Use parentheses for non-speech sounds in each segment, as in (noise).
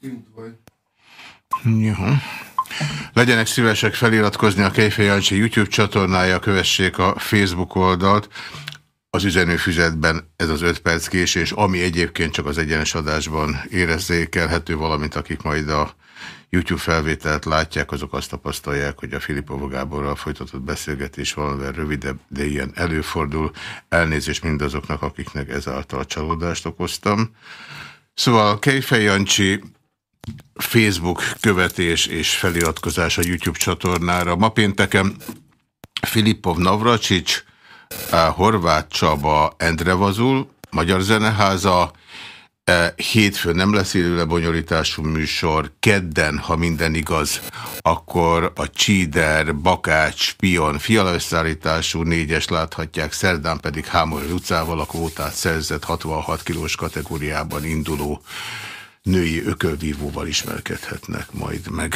Jó. Legyenek szívesek feliratkozni a Kejfej Jancsi YouTube csatornája, kövessék a Facebook oldalt. Az üzenőfüzetben ez az 5 perc késés, ami egyébként csak az egyenes adásban érezzékelhető, valamint akik majd a YouTube felvételt látják, azok azt tapasztalják, hogy a Filipov Gáborral folytatott beszélgetés valamivel rövidebb, de ilyen előfordul. Elnézést mindazoknak, akiknek ezáltal csalódást okoztam. Szóval Kejfej Jancsi Facebook követés és feliratkozás a YouTube csatornára. Ma pénteken Filipov Navracsics, Horváth Csaba Endrevazul, Magyar Zeneháza, e, Hétfőn nem lesz élő lebonyolítású műsor, kedden, ha minden igaz, akkor a Csíder, Bakács, Pion, Fiala összeállítású négyes láthatják, szerdán pedig Hámor utcával a kvótát szerzett 66 kilós kategóriában induló női ökölvívóval ismerkedhetnek majd meg.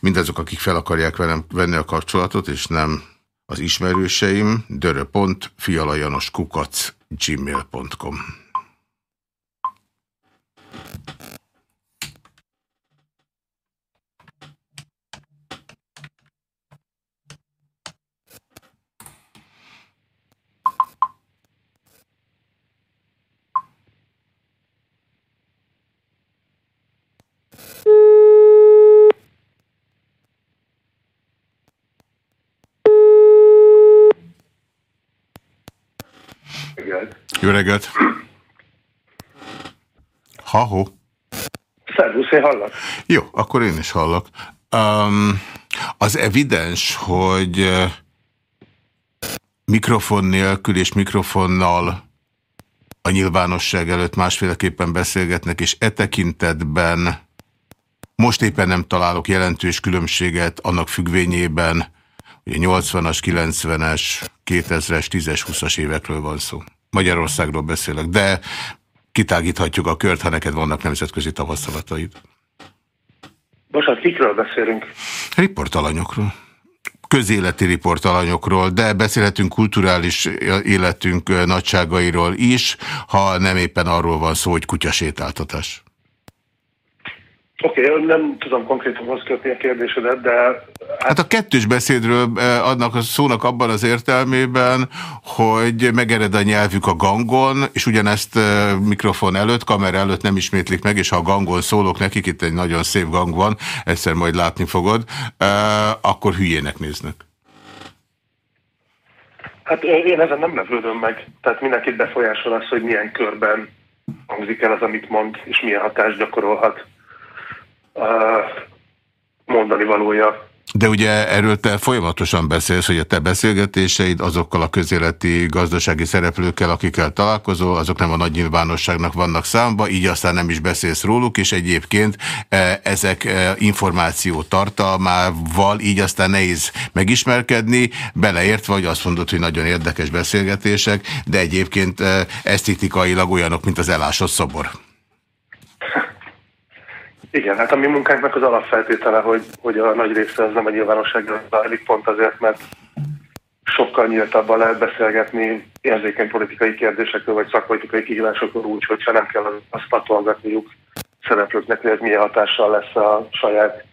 Mindazok, akik fel akarják velem venni a kapcsolatot, és nem az ismerőseim, dörö.fialajanoskukac gmail.com Jó reggelt! Ha-ho! Szervusz, én hallak. Jó, akkor én is hallok. Um, az evidens, hogy mikrofon nélkül és mikrofonnal a nyilvánosság előtt másféleképpen beszélgetnek, és e tekintetben most éppen nem találok jelentős különbséget annak függvényében, hogy a 80-as, 90-es, 2000-es, 10-es, 20-as évekről van szó. Magyarországról beszélek, de kitágíthatjuk a kört, ha neked vannak nemzetközi tapasztalataid. Bocsánat, kikről beszélünk? Riportalanyokról. Közéleti riportalanyokról, de beszélhetünk kulturális életünk nagyságairól is, ha nem éppen arról van szó, hogy kutyasétáltatás. Oké, okay, nem tudom konkrétan kötni a kérdésedet, de... Hát... hát a kettős beszédről adnak a szónak abban az értelmében, hogy megered a nyelvük a gangon, és ugyanezt mikrofon előtt, kamera előtt nem ismétlik meg, és ha a gangon szólok nekik, itt egy nagyon szép gang van, egyszer majd látni fogod, akkor hülyének néznek. Hát én ezen nem lepődöm meg. Tehát mindenkit befolyásol az, hogy milyen körben hangzik el az, amit mond, és milyen hatást gyakorolhat mondani valója. De ugye erről te folyamatosan beszélsz, hogy a te beszélgetéseid azokkal a közéleti gazdasági szereplőkkel, akikkel találkozol, azok nem a nagy nyilvánosságnak vannak számba, így aztán nem is beszélsz róluk, és egyébként e, ezek e, információ tartalmával így aztán nehéz megismerkedni, beleértve, hogy azt mondod, hogy nagyon érdekes beszélgetések, de egyébként esztétikailag olyanok, mint az elásott szobor. Igen, hát a mi munkánknak az alapfeltétele, hogy, hogy a nagy része az nem a nyilvánosságra zajlik, pont azért, mert sokkal nyíltabban lehet beszélgetni érzékeny politikai kérdésekről, vagy szakpolitikai kihívásokról úgy, hogyha nem kell azt patolgatniuk szereplőknek, hogy ez milyen hatással lesz a saját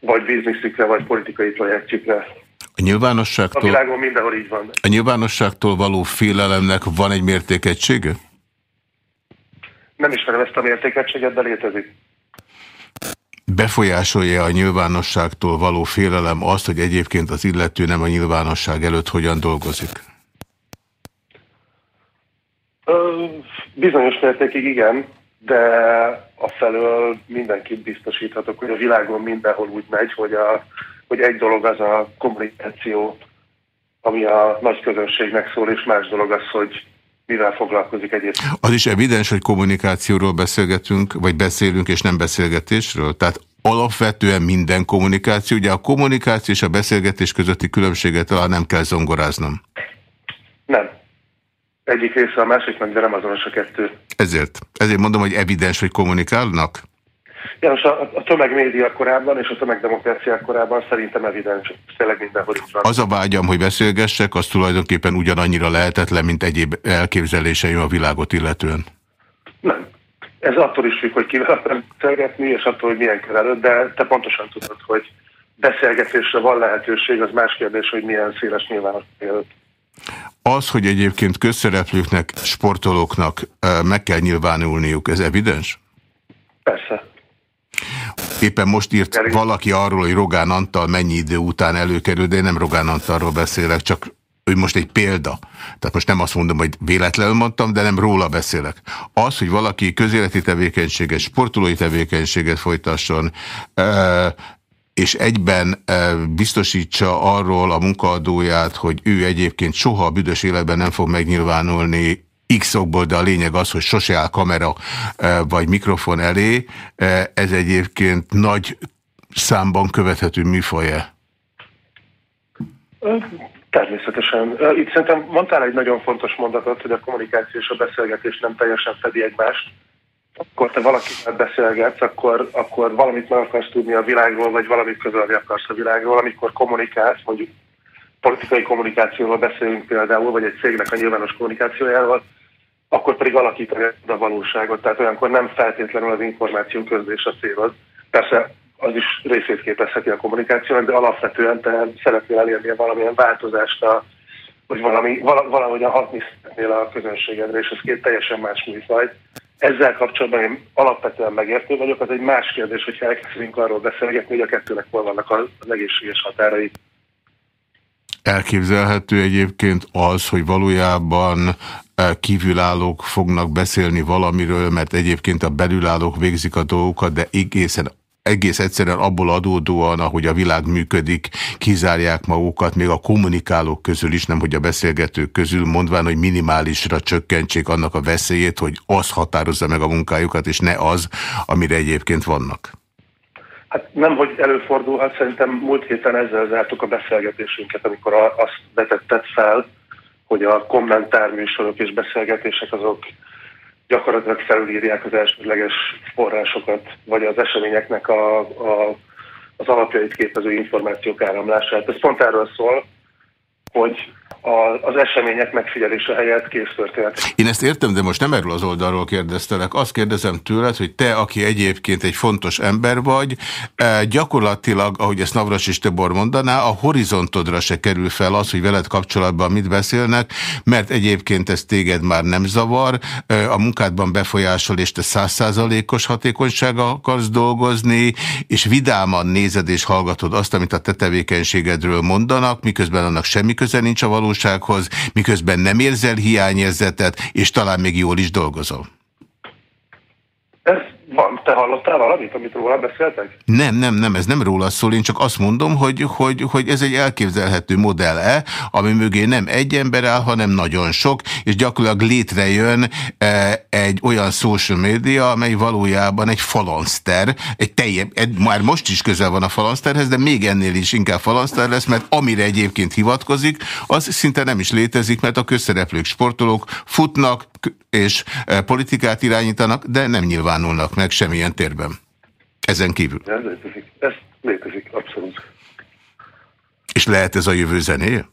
vagy bizniszükre, vagy politikai projektjükre. A nyilvánosságtól, a világon mindenhol így van. A nyilvánosságtól való félelemnek van egy mértékegysége? Nem ismerem ezt a mértékegységet, de létezik. Befolyásolja a nyilvánosságtól való félelem azt, hogy egyébként az illető nem a nyilvánosság előtt hogyan dolgozik? Ö, bizonyos mértékig igen, de a felől mindenkit biztosíthatok, hogy a világon mindenhol úgy megy, hogy, a, hogy egy dolog az a kommunikáció, ami a nagy közönségnek szól, és más dolog az, hogy mivel foglalkozik egyébként. Az is evidens, hogy kommunikációról beszélgetünk, vagy beszélünk, és nem beszélgetésről? Tehát alapvetően minden kommunikáció, ugye a kommunikáció és a beszélgetés közötti különbséget talán nem kell zongoráznom. Nem. Egyik része a másiknak, de nem azonos a kettő. Ezért. Ezért mondom, hogy evidens, hogy kommunikálnak? János, a, a tömegmédia korában és a tömegdemokrácia korában szerintem evidens, tényleg mindenhol is van. Az a vágyam, hogy beszélgessek, az tulajdonképpen ugyanannyira lehetetlen, mint egyéb elképzeléseim a világot illetően. Nem. ez attól is függ, hogy kivel beszélgetni, és attól, hogy milyen kör előtt, de te pontosan tudod, hogy beszélgetésre van lehetőség, az más kérdés, hogy milyen széles nyilvános előtt. Az, hogy egyébként közszereplőknek, sportolóknak meg kell nyilvánulniuk, ez evidens? Persze. Éppen most írt valaki arról, hogy Rogán Antal mennyi idő után előkerül, de én nem Rogán Antalról beszélek, csak ő most egy példa. Tehát most nem azt mondom, hogy véletlenül mondtam, de nem róla beszélek. Az, hogy valaki közéleti tevékenységet, sportolói tevékenységet folytasson, és egyben biztosítsa arról a munkaadóját, hogy ő egyébként soha a büdös életben nem fog megnyilvánulni x okból, de a lényeg az, hogy sose áll kamera vagy mikrofon elé. Ez egyébként nagy számban követhető műfaja. Természetesen. Itt szerintem mondtál egy nagyon fontos mondatot, hogy a kommunikáció és a beszélgetés nem teljesen fedi egymást. Akkor te valakivel beszélgetsz, akkor, akkor valamit meg akarsz tudni a világról, vagy valamit közölni akarsz a világról. Amikor kommunikálsz, mondjuk politikai kommunikációról beszélünk például, vagy egy cégnek a nyilvános kommunikációjával, akkor pedig alakítani a valóságot. Tehát olyankor nem feltétlenül az információ közlés a célod. Persze az is részét képezheti a kommunikációnak, de alapvetően te szeretnél elérni valamilyen változást, a, vagy valami, valahogyan hatni szeretnél a közönségedre, és ez két teljesen más műfaj. Ezzel kapcsolatban én alapvetően megértő vagyok, az egy más kérdés, hogyha elkezdünk arról beszélgetni, hogy a kettőnek hol vannak az egészséges határai. Elképzelhető egyébként az, hogy valójában e, kívülállók fognak beszélni valamiről, mert egyébként a belülállók végzik a dolgokat, de egészen egész egyszerűen abból adódóan, ahogy a világ működik, kizárják magukat, még a kommunikálók közül is, nem hogy a beszélgetők közül, mondván, hogy minimálisra csökkentsék annak a veszélyét, hogy az határozza meg a munkájukat, és ne az, amire egyébként vannak. Hát nem, hogy előfordulhat, szerintem múlt héten ezzel zártuk a beszélgetésünket, amikor azt vetetted fel, hogy a kommentárműsorok és beszélgetések azok gyakorlatilag felülírják az elsődleges forrásokat, vagy az eseményeknek a, a, az alapjait képező információk áramlását. Ez pont erről szól, hogy az események megfigyelése helyett késztörténet. Én ezt értem, de most nem erről az oldalról kérdeztelek. Azt kérdezem tőled, hogy te, aki egyébként egy fontos ember vagy, eh, gyakorlatilag, ahogy ezt Navras és Tebor mondaná, a horizontodra se kerül fel az, hogy veled kapcsolatban mit beszélnek, mert egyébként ez téged már nem zavar, eh, a munkádban befolyásol, és te százszázalékos hatékonysága akarsz dolgozni, és vidáman nézed és hallgatod azt, amit a te tevékenységedről mondanak, miközben annak semmi köze nincs a valós valósághoz, miközben nem érzel hiányérzetet, és talán még jól is dolgozol. Ez van. Te hallottál valamit, amit róla beszéltek? Nem, nem, nem, ez nem róla szól, én csak azt mondom, hogy, hogy, hogy ez egy elképzelhető modell-e, ami mögé nem egy ember áll, hanem nagyon sok, és gyakorlatilag létrejön e, egy olyan social media, amely valójában egy falanszter, egy telje, egy, már most is közel van a falanszterhez, de még ennél is inkább falanszter lesz, mert amire egyébként hivatkozik, az szinte nem is létezik, mert a közszereplők, sportolók futnak, és e, politikát irányítanak, de nem nyilvánulnak meg semmilyen térben. Ezen kívül. Ez létezik, ez létezik, abszolút. És lehet ez a jövő zenéje?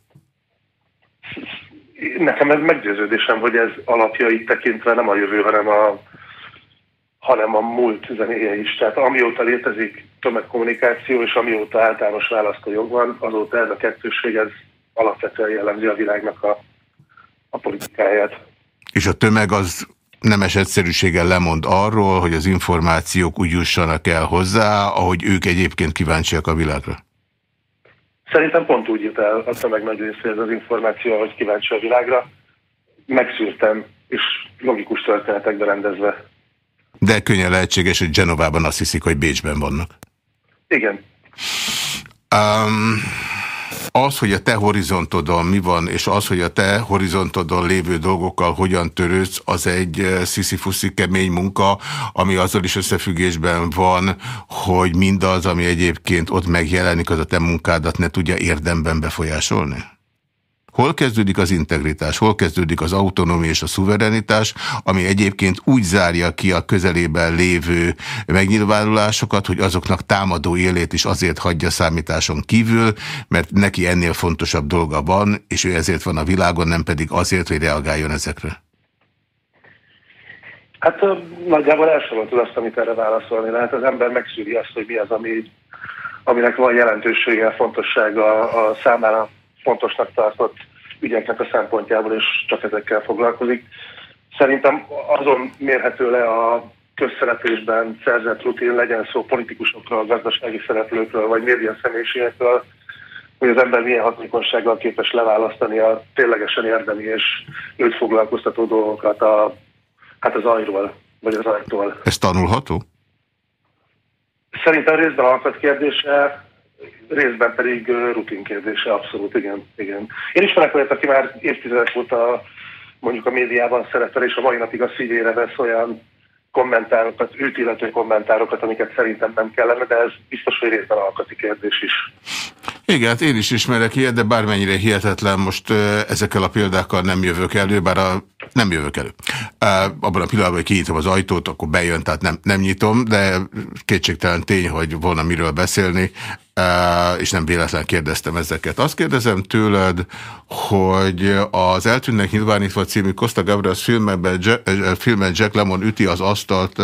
Nekem ez meggyőződésem, hogy ez alapjait tekintve nem a jövő, hanem a, hanem a múlt zenéje is. Tehát amióta létezik tömegkommunikáció, és amióta általános választójog van, azóta ez a kettőség, ez alapvetően jellemzi a világnak a, a politikáját. És a tömeg az nemes egyszerűséggel lemond arról, hogy az információk úgy jussanak el hozzá, ahogy ők egyébként kíváncsiak a világra? Szerintem pont úgy jut el a tömeg nagy részéhez az információ, ahogy kíváncsi a világra. Megszűrtem, és logikus történetekbe rendezve. De könnyen lehetséges, hogy Genovában azt hiszik, hogy Bécsben vannak. Igen. Um, az, hogy a te horizontodon mi van, és az, hogy a te horizontodon lévő dolgokkal hogyan törődsz, az egy eh, sziszifuszi kemény munka, ami azzal is összefüggésben van, hogy mindaz, ami egyébként ott megjelenik, az a te munkádat ne tudja érdemben befolyásolni? Hol kezdődik az integritás, hol kezdődik az autonómia és a szuverenitás, ami egyébként úgy zárja ki a közelében lévő megnyilvánulásokat, hogy azoknak támadó élét is azért hagyja számításon kívül, mert neki ennél fontosabb dolga van, és ő ezért van a világon, nem pedig azért, hogy reagáljon ezekre. Hát nagyjából elsoroltad azt, amit erre válaszolni lehet. Az ember megszűri azt, hogy mi az, ami, aminek van jelentősége, fontossága a számára fontosnak tartott ügyeknek a szempontjából, és csak ezekkel foglalkozik. Szerintem azon mérhető le a közszereplésben szerzett rutin, legyen szó politikusokról, gazdasági szereplőkről, vagy média személyiségekről, hogy az ember milyen hatékonysággal képes leválasztani a ténylegesen érdemi és őt foglalkoztató dolgokat a, hát az ajról, vagy az ajtól. Ez tanulható? Szerintem részben alkat kérdése, részben pedig rutin kérdése, abszolút, igen. igen. Én ismerek olyat, aki már évtizedek óta mondjuk a médiában szerepel, és a mai napig a szívére vesz olyan kommentárokat, őt illető kommentárokat, amiket szerintem nem kellene, de ez biztos, hogy részben alkati kérdés is. Igen, hát én is ismerek ilyet, de bármennyire hihetetlen, most ezekkel a példákkal nem jövök elő, bár a, nem jövök elő. Abban a pillanatban, hogy kinyitom az ajtót, akkor bejön, tehát nem, nem nyitom, de kétségtelen tény, hogy volna miről beszélni és nem véletlen kérdeztem ezeket. Azt kérdezem tőled, hogy az Eltűnnek nyilvánítva című Costa Gabriel filmben, Jack Lemon üti az asztalt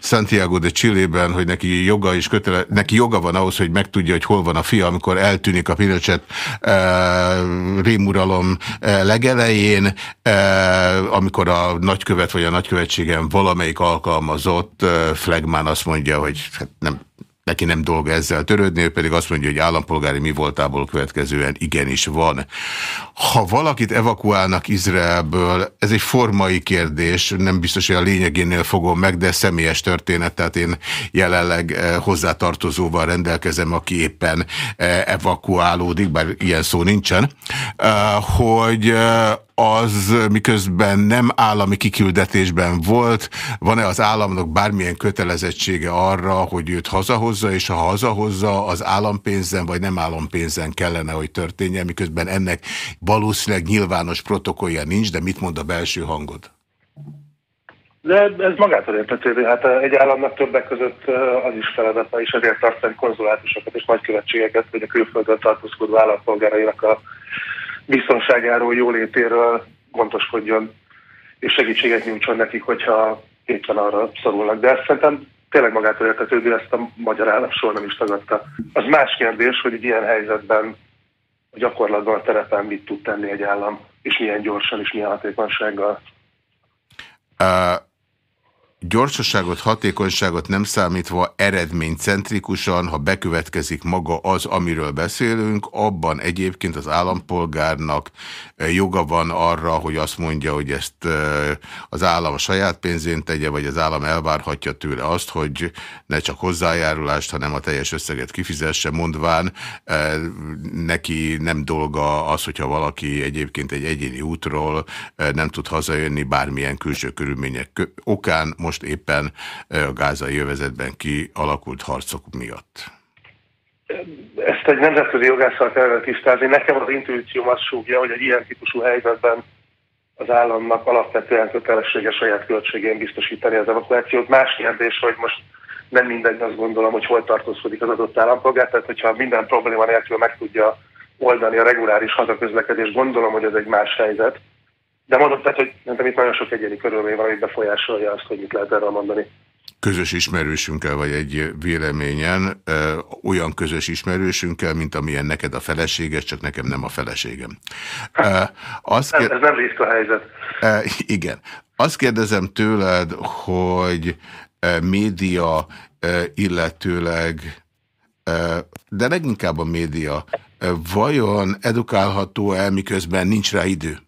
Santiago de Chile-ben, hogy neki joga, is kötele, neki joga van ahhoz, hogy megtudja, hogy hol van a fia, amikor eltűnik a Pinochet rémuralom legelején, amikor a nagykövet vagy a nagykövetségen valamelyik alkalmazott flagman azt mondja, hogy hát nem neki nem dolga ezzel törődni, ő pedig azt mondja, hogy állampolgári mi voltából következően igenis van. Ha valakit evakuálnak Izraelből, ez egy formai kérdés, nem biztos, hogy a lényegénél fogom meg, de személyes történet, tehát én jelenleg eh, hozzátartozóval rendelkezem, aki éppen eh, evakuálódik, bár ilyen szó nincsen, eh, hogy az miközben nem állami kiküldetésben volt, van-e az államnak bármilyen kötelezettsége arra, hogy őt hazahozza, és ha hazahozza, az állampénzen vagy nem állampénzen kellene, hogy történjen, miközben ennek valószínűleg nyilvános protokollja nincs, de mit mond a belső hangod? De ez magától értetődő. Hát egy államnak többek között az is feladata, és ezért tartani konzulátusokat és nagykövetségeket, hogy a külföldön tartózkodó állampolgárainak a biztonságáról, jólétéről gondoskodjon, és segítséget nyújtson nekik, hogyha éppen arra szorulnak. De ezt szerintem tényleg magától értetődő, ezt a magyar állam soha nem is tagadta. Az más kérdés, hogy egy ilyen helyzetben a gyakorlatban a terepen mit tud tenni egy állam, és milyen gyorsan, és milyen hatékonysággal. Uh, gyorsaságot, hatékonyságot nem számítva eredménycentrikusan, ha bekövetkezik maga az, amiről beszélünk, abban egyébként az állampolgárnak joga van arra, hogy azt mondja, hogy ezt az állam a saját pénzén tegye, vagy az állam elvárhatja tőle azt, hogy ne csak hozzájárulást, hanem a teljes összeget kifizesse, mondván neki nem dolga az, hogyha valaki egyébként egy egyéni útról nem tud hazajönni bármilyen külső körülmények okán, most éppen a gázai jövezetben kialakult harcok miatt. Ezt egy nemzetközi jogásszal kellene tisztázni. Nekem az intuícióm azt súgja, hogy egy ilyen típusú helyzetben az államnak alapvetően kötelessége saját költségén biztosítani az evakuációt. Más kérdés, hogy most nem mindegy, azt gondolom, hogy hol tartózkodik az adott állampolgár, tehát hogyha minden probléma nélkül meg tudja oldani a reguláris hazaközlekedést, gondolom, hogy ez egy más helyzet. De mondom, tehát, hogy nem itt nagyon sok egyéni körülmény van, ami befolyásolja azt, hogy mit lehet erről mondani. Közös ismerősünkkel vagy egy véleményen, ö, olyan közös ismerősünkkel, mint amilyen neked a feleséges, csak nekem nem a feleségem. Ö, (laughs) azt ez, ez nem részt a helyzet. Ö, igen. Azt kérdezem tőled, hogy média, illetőleg, de leginkább a média, vajon edukálható-e, miközben nincs rá idő?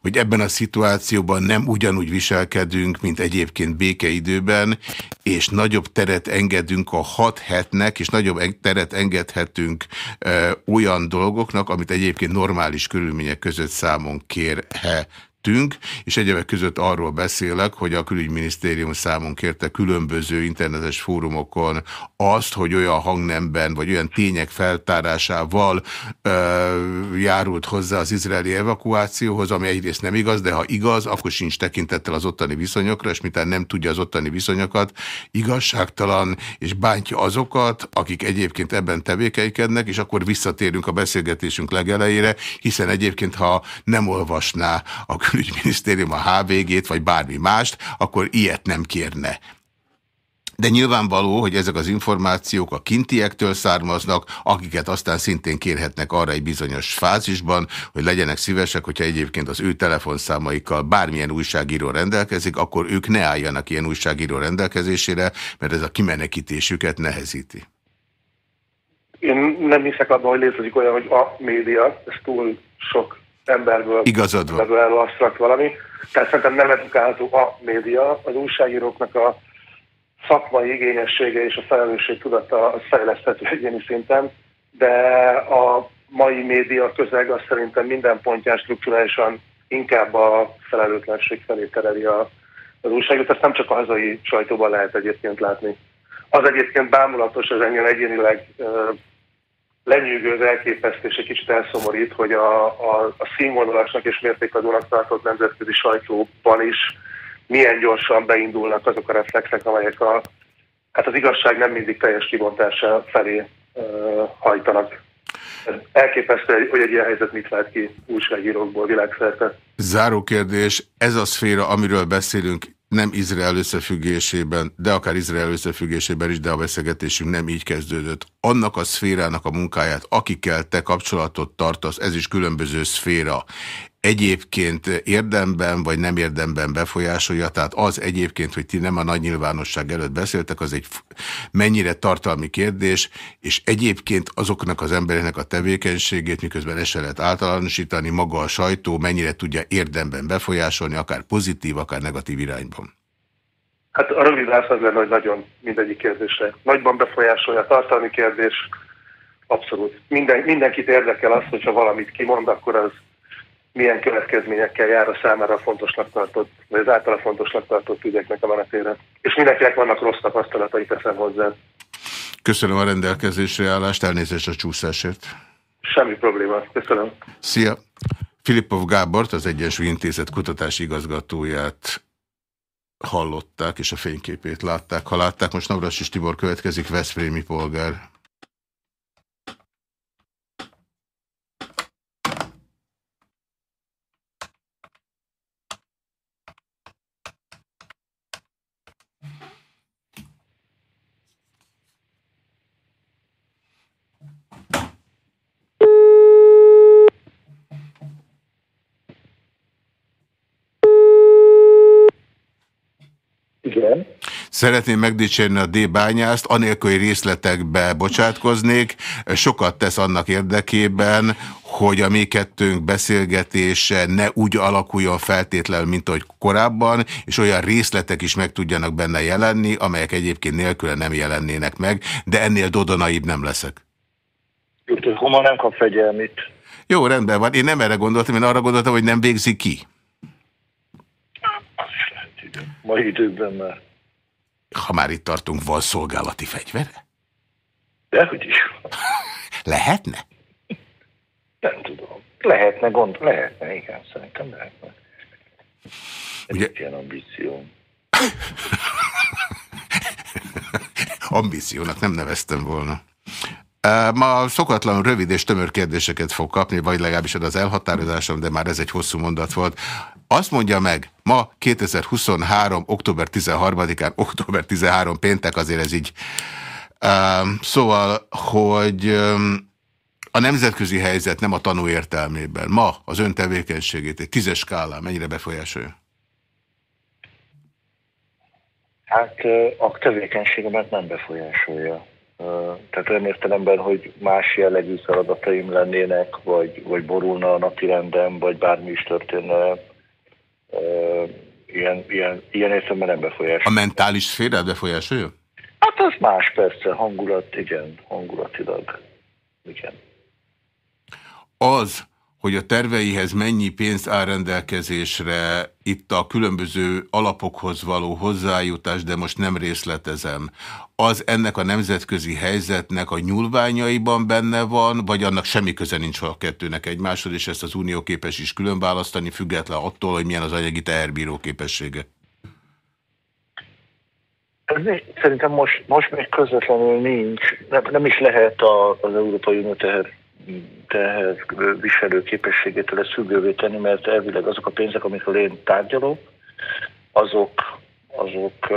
Hogy ebben a szituációban nem ugyanúgy viselkedünk, mint egyébként békeidőben, és nagyobb teret engedünk a hat hetnek, és nagyobb teret engedhetünk ö, olyan dolgoknak, amit egyébként normális körülmények között számon kérhe tettünk, és egyebek között arról beszélek, hogy a külügyminisztérium számon kérte különböző internetes fórumokon azt, hogy olyan hangnemben, vagy olyan tények feltárásával ö, járult hozzá az izraeli evakuációhoz, ami egyrészt nem igaz, de ha igaz, akkor sincs tekintettel az ottani viszonyokra, és mitán nem tudja az ottani viszonyokat, igazságtalan, és bántja azokat, akik egyébként ebben tevékenykednek, és akkor visszatérünk a beszélgetésünk legelejére, hiszen egyébként, ha nem olvasná a külügyminisztérium a HVG-t, vagy bármi mást, akkor ilyet nem kérne. De nyilvánvaló, hogy ezek az információk a kintiektől származnak, akiket aztán szintén kérhetnek arra egy bizonyos fázisban, hogy legyenek szívesek, hogyha egyébként az ő telefonszámaikkal bármilyen újságíró rendelkezik, akkor ők ne álljanak ilyen újságíró rendelkezésére, mert ez a kimenekítésüket nehezíti. Én nem hiszek abban, hogy létezik olyan, hogy a média, ez túl sok emberből Igazad van. valami. Tehát szerintem nem edukálható a média, az újságíróknak a szakmai igényessége és a felelősség tudata az fejleszthető egyéni szinten, de a mai média közeg az szerintem minden pontján strukturálisan inkább a felelőtlenség felé tereli a, az újságot. Ezt nem csak a hazai sajtóban lehet egyébként látni. Az egyébként bámulatos, ez engem egyénileg lenyűgöz, elképesztő és egy kicsit elszomorít, hogy a, a, a színvonalasnak és mértékadónak tartott nemzetközi sajtóban is milyen gyorsan beindulnak azok a reflexek, amelyek a, hát az igazság nem mindig teljes kibontása felé uh, hajtanak. Elképesztő, hogy egy ilyen helyzet mit vált ki újságírókból világszerte. Záró kérdés, ez a szféra, amiről beszélünk, nem Izrael összefüggésében, de akár Izrael összefüggésében is, de a beszélgetésünk nem így kezdődött. Annak a szférának a munkáját, akikkel te kapcsolatot tartasz, ez is különböző szféra egyébként érdemben vagy nem érdemben befolyásolja, tehát az egyébként, hogy ti nem a nagy nyilvánosság előtt beszéltek, az egy mennyire tartalmi kérdés, és egyébként azoknak az embereknek a tevékenységét, miközben ezt lehet általánosítani, maga a sajtó mennyire tudja érdemben befolyásolni, akár pozitív, akár negatív irányban. Hát a rövid az lenne, hogy nagyon mindegyik kérdésre. Nagyban befolyásolja a tartalmi kérdés, abszolút. Minden, mindenkit érdekel az, hogyha valamit kimond, akkor az milyen következményekkel jár a számára fontosnak tartott, vagy az általa fontosnak tartott ügyeknek a menetére. És mindenkinek vannak rossz tapasztalatai, teszem hozzá. Köszönöm a rendelkezésre állást, elnézést a csúszásért. Semmi probléma, köszönöm. Szia! Filipov Gábort, az Egyensúly Intézet kutatási igazgatóját hallották, és a fényképét látták. Ha látták, most Navras Tibor következik, Veszprémi polgár. Igen. Szeretném megdicsérni a D-bányászt, anélkül, hogy részletekbe bocsátkoznék. Sokat tesz annak érdekében, hogy a mi kettőnk beszélgetése ne úgy alakuljon feltétlenül, mint ahogy korábban, és olyan részletek is meg tudjanak benne jelenni, amelyek egyébként nélküle nem jelennének meg, de ennél dodonaibb nem leszek. Homa nem kap fegyelmit. Jó, rendben van. Én nem erre gondoltam, én arra gondoltam, hogy nem végzi ki. mai időkben már. Ha már itt tartunk, van szolgálati fegyvere? Dehogy is. (laughs) Lehetne? Nem tudom. Lehetne, gond, lehetne, igen, szerintem lehetne. Ez Ugye... ilyen ambíció. (laughs) Ambíciónak nem neveztem volna. Ma szokatlan rövid és tömör kérdéseket fog kapni, vagy legalábbis az elhatározásom, de már ez egy hosszú mondat volt. Azt mondja meg, ma 2023. október 13-án, (laughs) október 13 péntek, azért ez így. Szóval, hogy a nemzetközi helyzet nem a tanú értelmében. Ma az ön tevékenységét egy tízes skálán mennyire befolyásolja? Hát a tevékenységemet nem befolyásolja. Tehát olyan értelemben, hogy más jellegű feladataim lennének, vagy, vagy borulna a napi rendem, vagy bármi is történne, ilyen, ilyen, ilyen értelemben nem befolyásolja. A mentális szféra befolyásolja? Hát az más persze, hangulat, igen, hangulatilag, igen. Az, hogy a terveihez mennyi pénz áll rendelkezésre, itt a különböző alapokhoz való hozzájutás, de most nem részletezem, az ennek a nemzetközi helyzetnek a nyúlványaiban benne van, vagy annak semmi köze nincs a kettőnek egymáshoz, és ezt az unió képes is külön választani, független attól, hogy milyen az anyagi teherbíró képessége? Szerintem most, most még közvetlenül nincs, nem, nem is lehet az Európai Unió teher teher viselő képességétől ezt függővé tenni, mert elvileg azok a pénzek, amikről én tárgyalok, azok azok,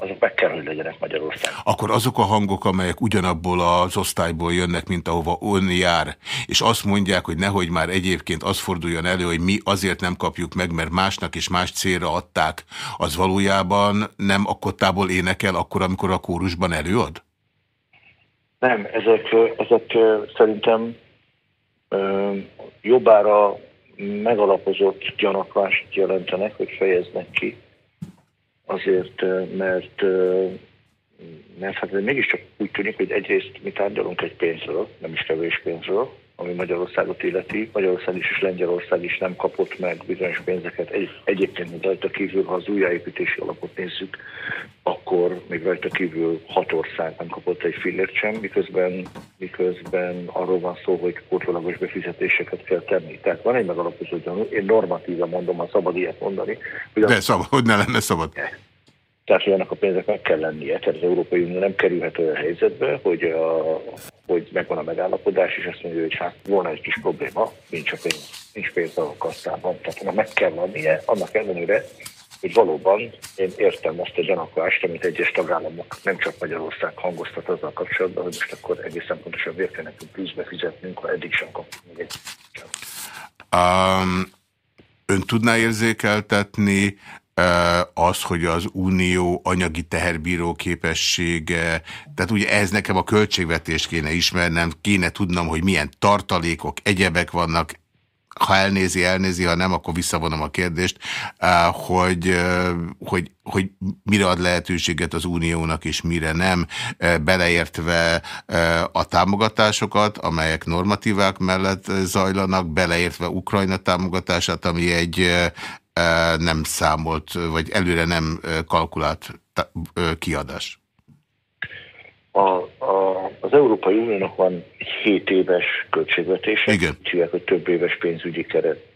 azok meg kell, hogy legyenek Magyarország. Akkor azok a hangok, amelyek ugyanabból az osztályból jönnek, mint ahova ön jár, és azt mondják, hogy nehogy már egyébként az forduljon elő, hogy mi azért nem kapjuk meg, mert másnak és más célra adták, az valójában nem a kottából énekel akkor, amikor a kórusban előad? Nem, ezek, ezek szerintem jobbára megalapozott gyanakvást jelentenek, hogy fejeznek ki. Azért, mert, mert hát mégiscsak úgy tűnik, hogy egyrészt mi tárgyalunk egy pénzről, nem is kevés pénzről, ami Magyarországot illeti. Magyarország is és Lengyelország is nem kapott meg bizonyos pénzeket. Egy, egyébként rajta kívül, ha az újjáépítési alapot nézzük, akkor még rajta kívül hat ország nem kapott egy fillért sem, miközben, miközben arról van szó, hogy pótlólagos befizetéseket kell tenni. Tehát van egy megalapozott gyanú, én normatívan mondom, ha szabad ilyet mondani. Hogy De szabad, hogy ne lenne szabad. Tehát, hogy ennek a pénzek meg kell lennie, tehát az Európai Unió nem kerülhet olyan helyzetbe, hogy, a, hogy megvan a megállapodás, és azt mondja, hogy hát volna egy kis probléma, nincs a pénz, nincs pénz a kasszában. Tehát meg kell lennie, annak ellenére, hogy valóban én értem azt a gyanakvást, amit egyes tagállamok, nem csak Magyarország hangoztat azzal kapcsolatban, hogy most akkor egészen pontosan miért kell nekünk pluszbe fizetnünk, ha eddig sem kapunk még egy um, Ön tudná érzékeltetni az, hogy az unió anyagi teherbíró képessége, tehát ugye ez nekem a költségvetést kéne ismernem, kéne tudnom, hogy milyen tartalékok, egyebek vannak, ha elnézi, elnézi, ha nem, akkor visszavonom a kérdést, hogy, hogy, hogy mire ad lehetőséget az uniónak, és mire nem, beleértve a támogatásokat, amelyek normatívák mellett zajlanak, beleértve Ukrajna támogatását, ami egy nem számolt, vagy előre nem kalkulált kiadás? A, a, az Európai Uniónak van 7 éves költségvetése, Igen. Hívják, hogy több éves pénzügyi keret.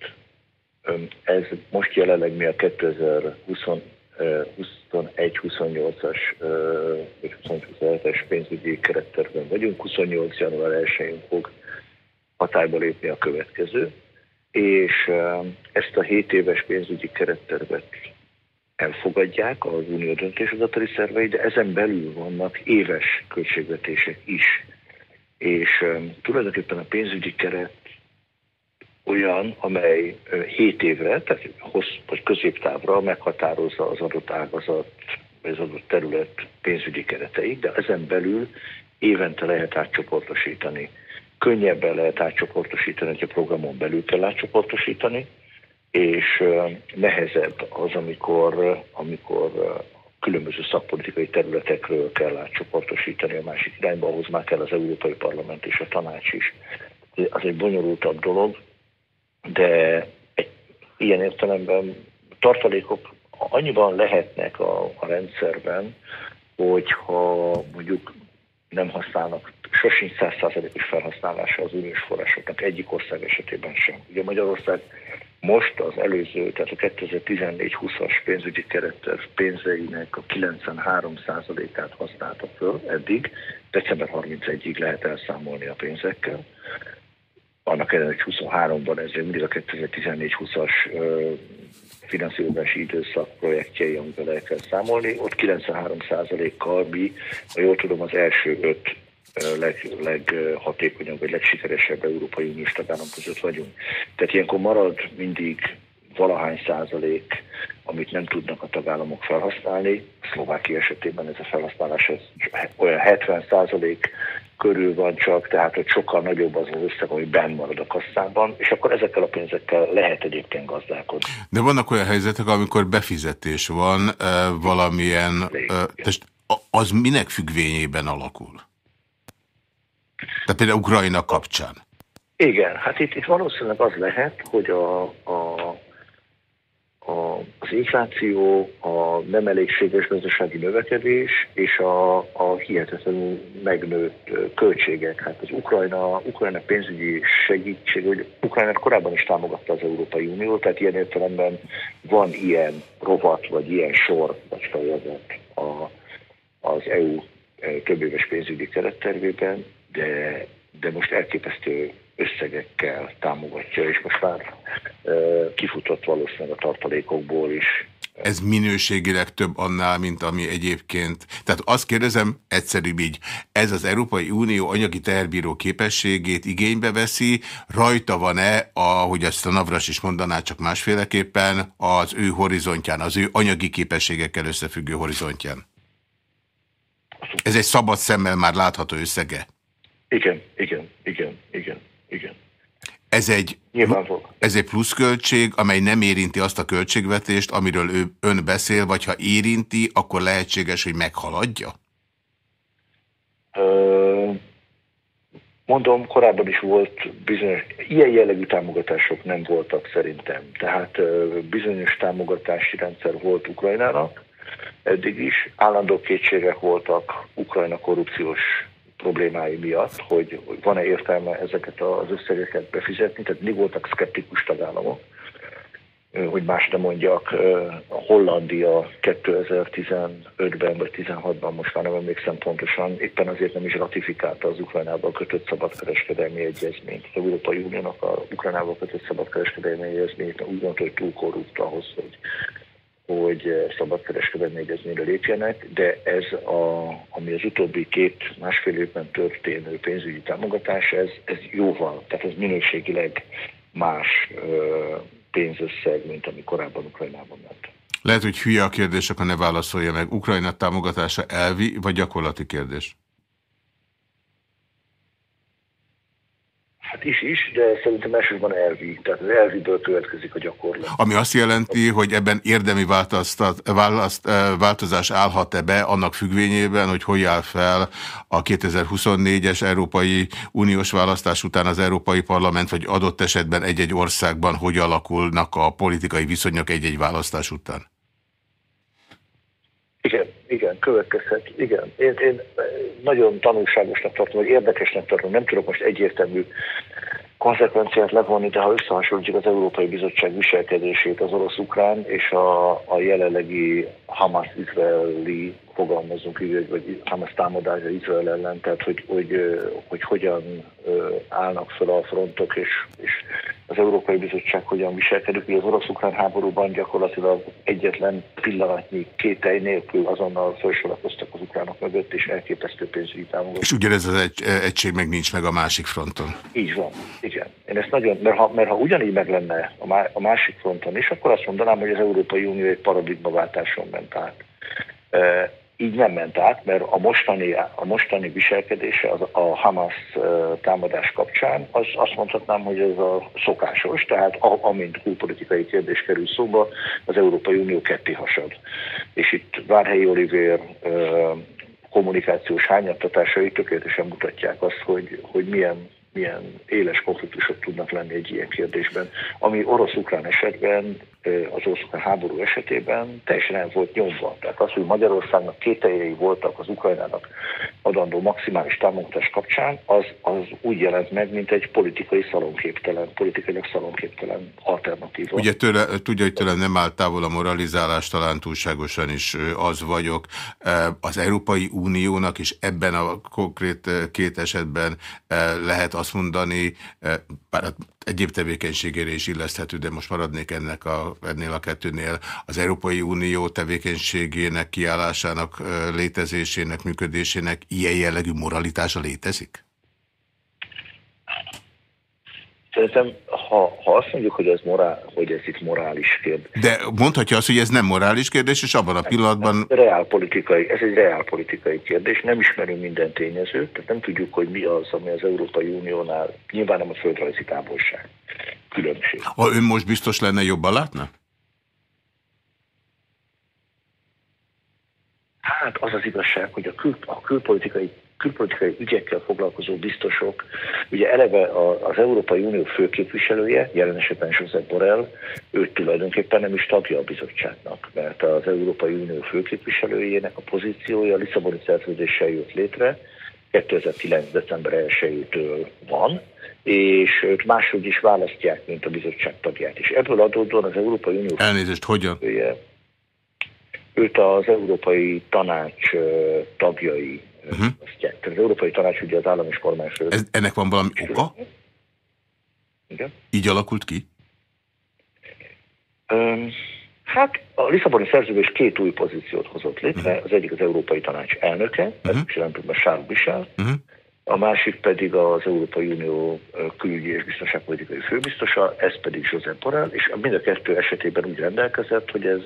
Ez most jelenleg mi a 2021-28-as vagy 27-es pénzügyi keretterben vagyunk. 28. január 1-én fog hatályba lépni a következő és ezt a 7 éves pénzügyi kerettervet elfogadják az unió döntéshozatali szervei, de ezen belül vannak éves költségvetések is. És tulajdonképpen a pénzügyi keret olyan, amely 7 évre, tehát hossz vagy középtávra meghatározza az adott ágazat, vagy az adott terület pénzügyi kereteit, de ezen belül évente lehet átcsoportosítani könnyebben lehet átcsoportosítani, hogy a programon belül kell átcsoportosítani, és nehezebb az, amikor, amikor különböző szakpolitikai területekről kell átcsoportosítani a másik irányba, ahhoz már kell az Európai Parlament és a tanács is. Az egy bonyolultabb dolog, de ilyen értelemben tartalékok annyiban lehetnek a, a rendszerben, hogyha mondjuk nem használnak sosincs százszázalékos felhasználása az uniós forrásoknak egyik ország esetében sem. Ugye Magyarország most az előző, tehát a 2014-20-as pénzügyi keretterv pénzeinek a 93%-át használta föl eddig, december 31-ig lehet elszámolni a pénzekkel. Annak ellenére, hogy 23-ban ez mindig a 2014-20-as finanszírozási időszak projektjei, amivel el kell számolni. Ott 93%-kal mi, ha jól tudom, az első öt leg, leghatékonyabb vagy legsikeresebb Európai Uniós tagállam között vagyunk. Tehát ilyenkor marad mindig valahány százalék, amit nem tudnak a tagállamok felhasználni. Szlovákia esetében ez a felhasználás ez olyan 70 százalék körül van csak, tehát hogy sokkal nagyobb az az összeg, ami benn marad a kasszában, és akkor ezekkel a pénzekkel lehet egyébként gazdálkodni. De vannak olyan helyzetek, amikor befizetés van valamilyen, tehát az minek függvényében alakul? Tehát például Ukrajna kapcsán. Igen, hát itt, itt valószínűleg az lehet, hogy a, a, a, az infláció, a nem elégséges gazdasági növekedés és a, a hihetetlenül megnőtt költségek. Hát az Ukrajna, Ukrajna pénzügyi segítség, hogy Ukrajnát korábban is támogatta az Európai Unió, tehát ilyen értelemben van ilyen rovat, vagy ilyen sor, vagy fejezet a, az EU több éves pénzügyi kerettervében, de, de most elképesztő összegekkel támogatja, és most már kifutott valószínűleg a tartalékokból is ez minőségileg több annál, mint ami egyébként. Tehát azt kérdezem, egyszerűbb így, ez az Európai Unió anyagi teherbíró képességét igénybe veszi, rajta van-e, ahogy ezt a Navras is mondaná, csak másféleképpen, az ő horizontján, az ő anyagi képességekkel összefüggő horizontján? Ez egy szabad szemmel már látható összege? Igen, igen, igen, igen, igen. Ez egy, ez egy pluszköltség, amely nem érinti azt a költségvetést, amiről ő, ön beszél, vagy ha érinti, akkor lehetséges, hogy meghaladja? Mondom, korábban is volt bizonyos, ilyen jellegű támogatások nem voltak szerintem. Tehát bizonyos támogatási rendszer volt Ukrajnának, eddig is. Állandó kétségek voltak Ukrajna korrupciós problémái miatt, hogy van-e értelme ezeket az összegeket befizetni, tehát mi voltak szkeptikus tagállamok, hogy más nem mondjak, Hollandia 2015-ben vagy 16-ban, most már nem emlékszem pontosan, éppen azért nem is ratifikálta az Ukrajnával kötött szabadkereskedelmi egyezményt. Az Európai Uniónak a Ukrajnával kötött szabadkereskedelmi egyezményt úgy gondolta, hogy túl korrupt ahhoz, hogy hogy szabadkereskedelmi egyezményre lépjenek, de ez, a, ami az utóbbi két, másfél évben történő pénzügyi támogatás, ez, ez jóval, tehát ez minőségileg más ö, pénzösszeg, mint ami korábban Ukrajnában ment. Lehet, hogy hülye a kérdés, akkor ne válaszolja meg. Ukrajna támogatása elvi vagy gyakorlati kérdés? Hát is is, de szerintem elsősorban elvi. Tehát az elviből következik a gyakorlat. Ami azt jelenti, hogy ebben érdemi választ, változás állhat-e be annak függvényében, hogy hogy áll fel a 2024-es Európai Uniós választás után az Európai Parlament, vagy adott esetben egy-egy országban hogy alakulnak a politikai viszonyok egy-egy választás után? Igen, következhet. Igen. Én, én nagyon tanulságosnak tartom, vagy érdekesnek tartom, nem tudok most egyértelmű konzekvenciát levonni, de ha összehasonlítjuk az Európai Bizottság viselkedését az orosz-ukrán és a, a jelenlegi Hamas-izraeli fogalmazunk így, vagy Hamas támadása Izrael ellen, tehát hogy, hogy, hogy hogyan állnak fel a frontok, és, és az Európai Bizottság hogyan viselkedik. Ugye az orosz-ukrán háborúban gyakorlatilag egyetlen pillanatnyi kételj nélkül azonnal felsorakoztak az ukránok mögött, és elképesztő pénzügyi támogatás. És ugyanez az egy, egység meg nincs meg a másik fronton. Így van, igen. Én ezt nagyon, mert ha, mert ha ugyanígy meg lenne a, má, a másik fronton is, akkor azt mondanám, hogy az Európai Unió egy paradigmaváltáson ment át így nem ment át, mert a mostani, a mostani viselkedése az, a Hamas támadás kapcsán, az azt mondhatnám, hogy ez a szokásos, tehát amint külpolitikai kérdés kerül szóba, az Európai Unió ketté hasad. És itt Várhelyi Olivér kommunikációs hányattatásai tökéletesen mutatják azt, hogy, hogy milyen milyen éles konfliktusok tudnak lenni egy ilyen kérdésben, ami orosz-ukrán esetben, az orosz-ukrán háború esetében teljesen el volt nyomva. Tehát az, hogy Magyarországnak kételjei voltak az Ukrajnának adandó maximális támogatás kapcsán, az, az úgy jelent meg, mint egy politikai szalonképtelen, politikailag szalonképtelen alternatíva. Ugye tőle, tudja, hogy tőle nem áll távol a moralizálás, talán túlságosan is az vagyok. Az Európai Uniónak is ebben a konkrét két esetben lehet azt mondani, bár egyéb tevékenységére is illeszthető, de most maradnék ennek a, ennél a kettőnél, az Európai Unió tevékenységének, kiállásának, létezésének, működésének ilyen jellegű moralitása létezik? Szerintem, ha, ha azt mondjuk, hogy ez, morál, hogy ez itt morális kérdés. De mondhatja azt, hogy ez nem morális kérdés, és abban a pillanatban... Reálpolitikai, ez egy reálpolitikai kérdés, nem ismerünk minden tényezőt, tehát nem tudjuk, hogy mi az, ami az Európai Uniónál, nyilván nem a földrajzi távolság, különbség. Ha ön most biztos lenne, jobban látna? Hát az az igazság, hogy a, kül, a külpolitikai külpolitikai ügyekkel foglalkozó biztosok, ugye eleve az Európai Unió főképviselője, jelen esetben Josep Borrell, ő tulajdonképpen nem is tagja a bizottságnak, mert az Európai Unió főképviselőjének a pozíciója a Lisszaboni szerződéssel jött létre, 2009. december 1-től van, és őt máshogy is választják, mint a bizottság tagját. És ebből adódóan az Európai Unió... Elnézést, hogyan? Őt az Európai Tanács tagjai uh-huh. Tehát az Európai Tanács ugye az állam és kormányfő. Ez, ennek van valami oka? Igen. Így alakult ki? Um, hát a Lisszaboni szerződés két új pozíciót hozott létre. Uh-huh. Az egyik az Európai Tanács elnöke, uh-huh. ez pillanatban Charles Michel, uh-huh. a másik pedig az Európai Unió külügyi és biztonságpolitikai főbiztosa, ez pedig Josep Borrell, és mind a kettő esetében úgy rendelkezett, hogy ez,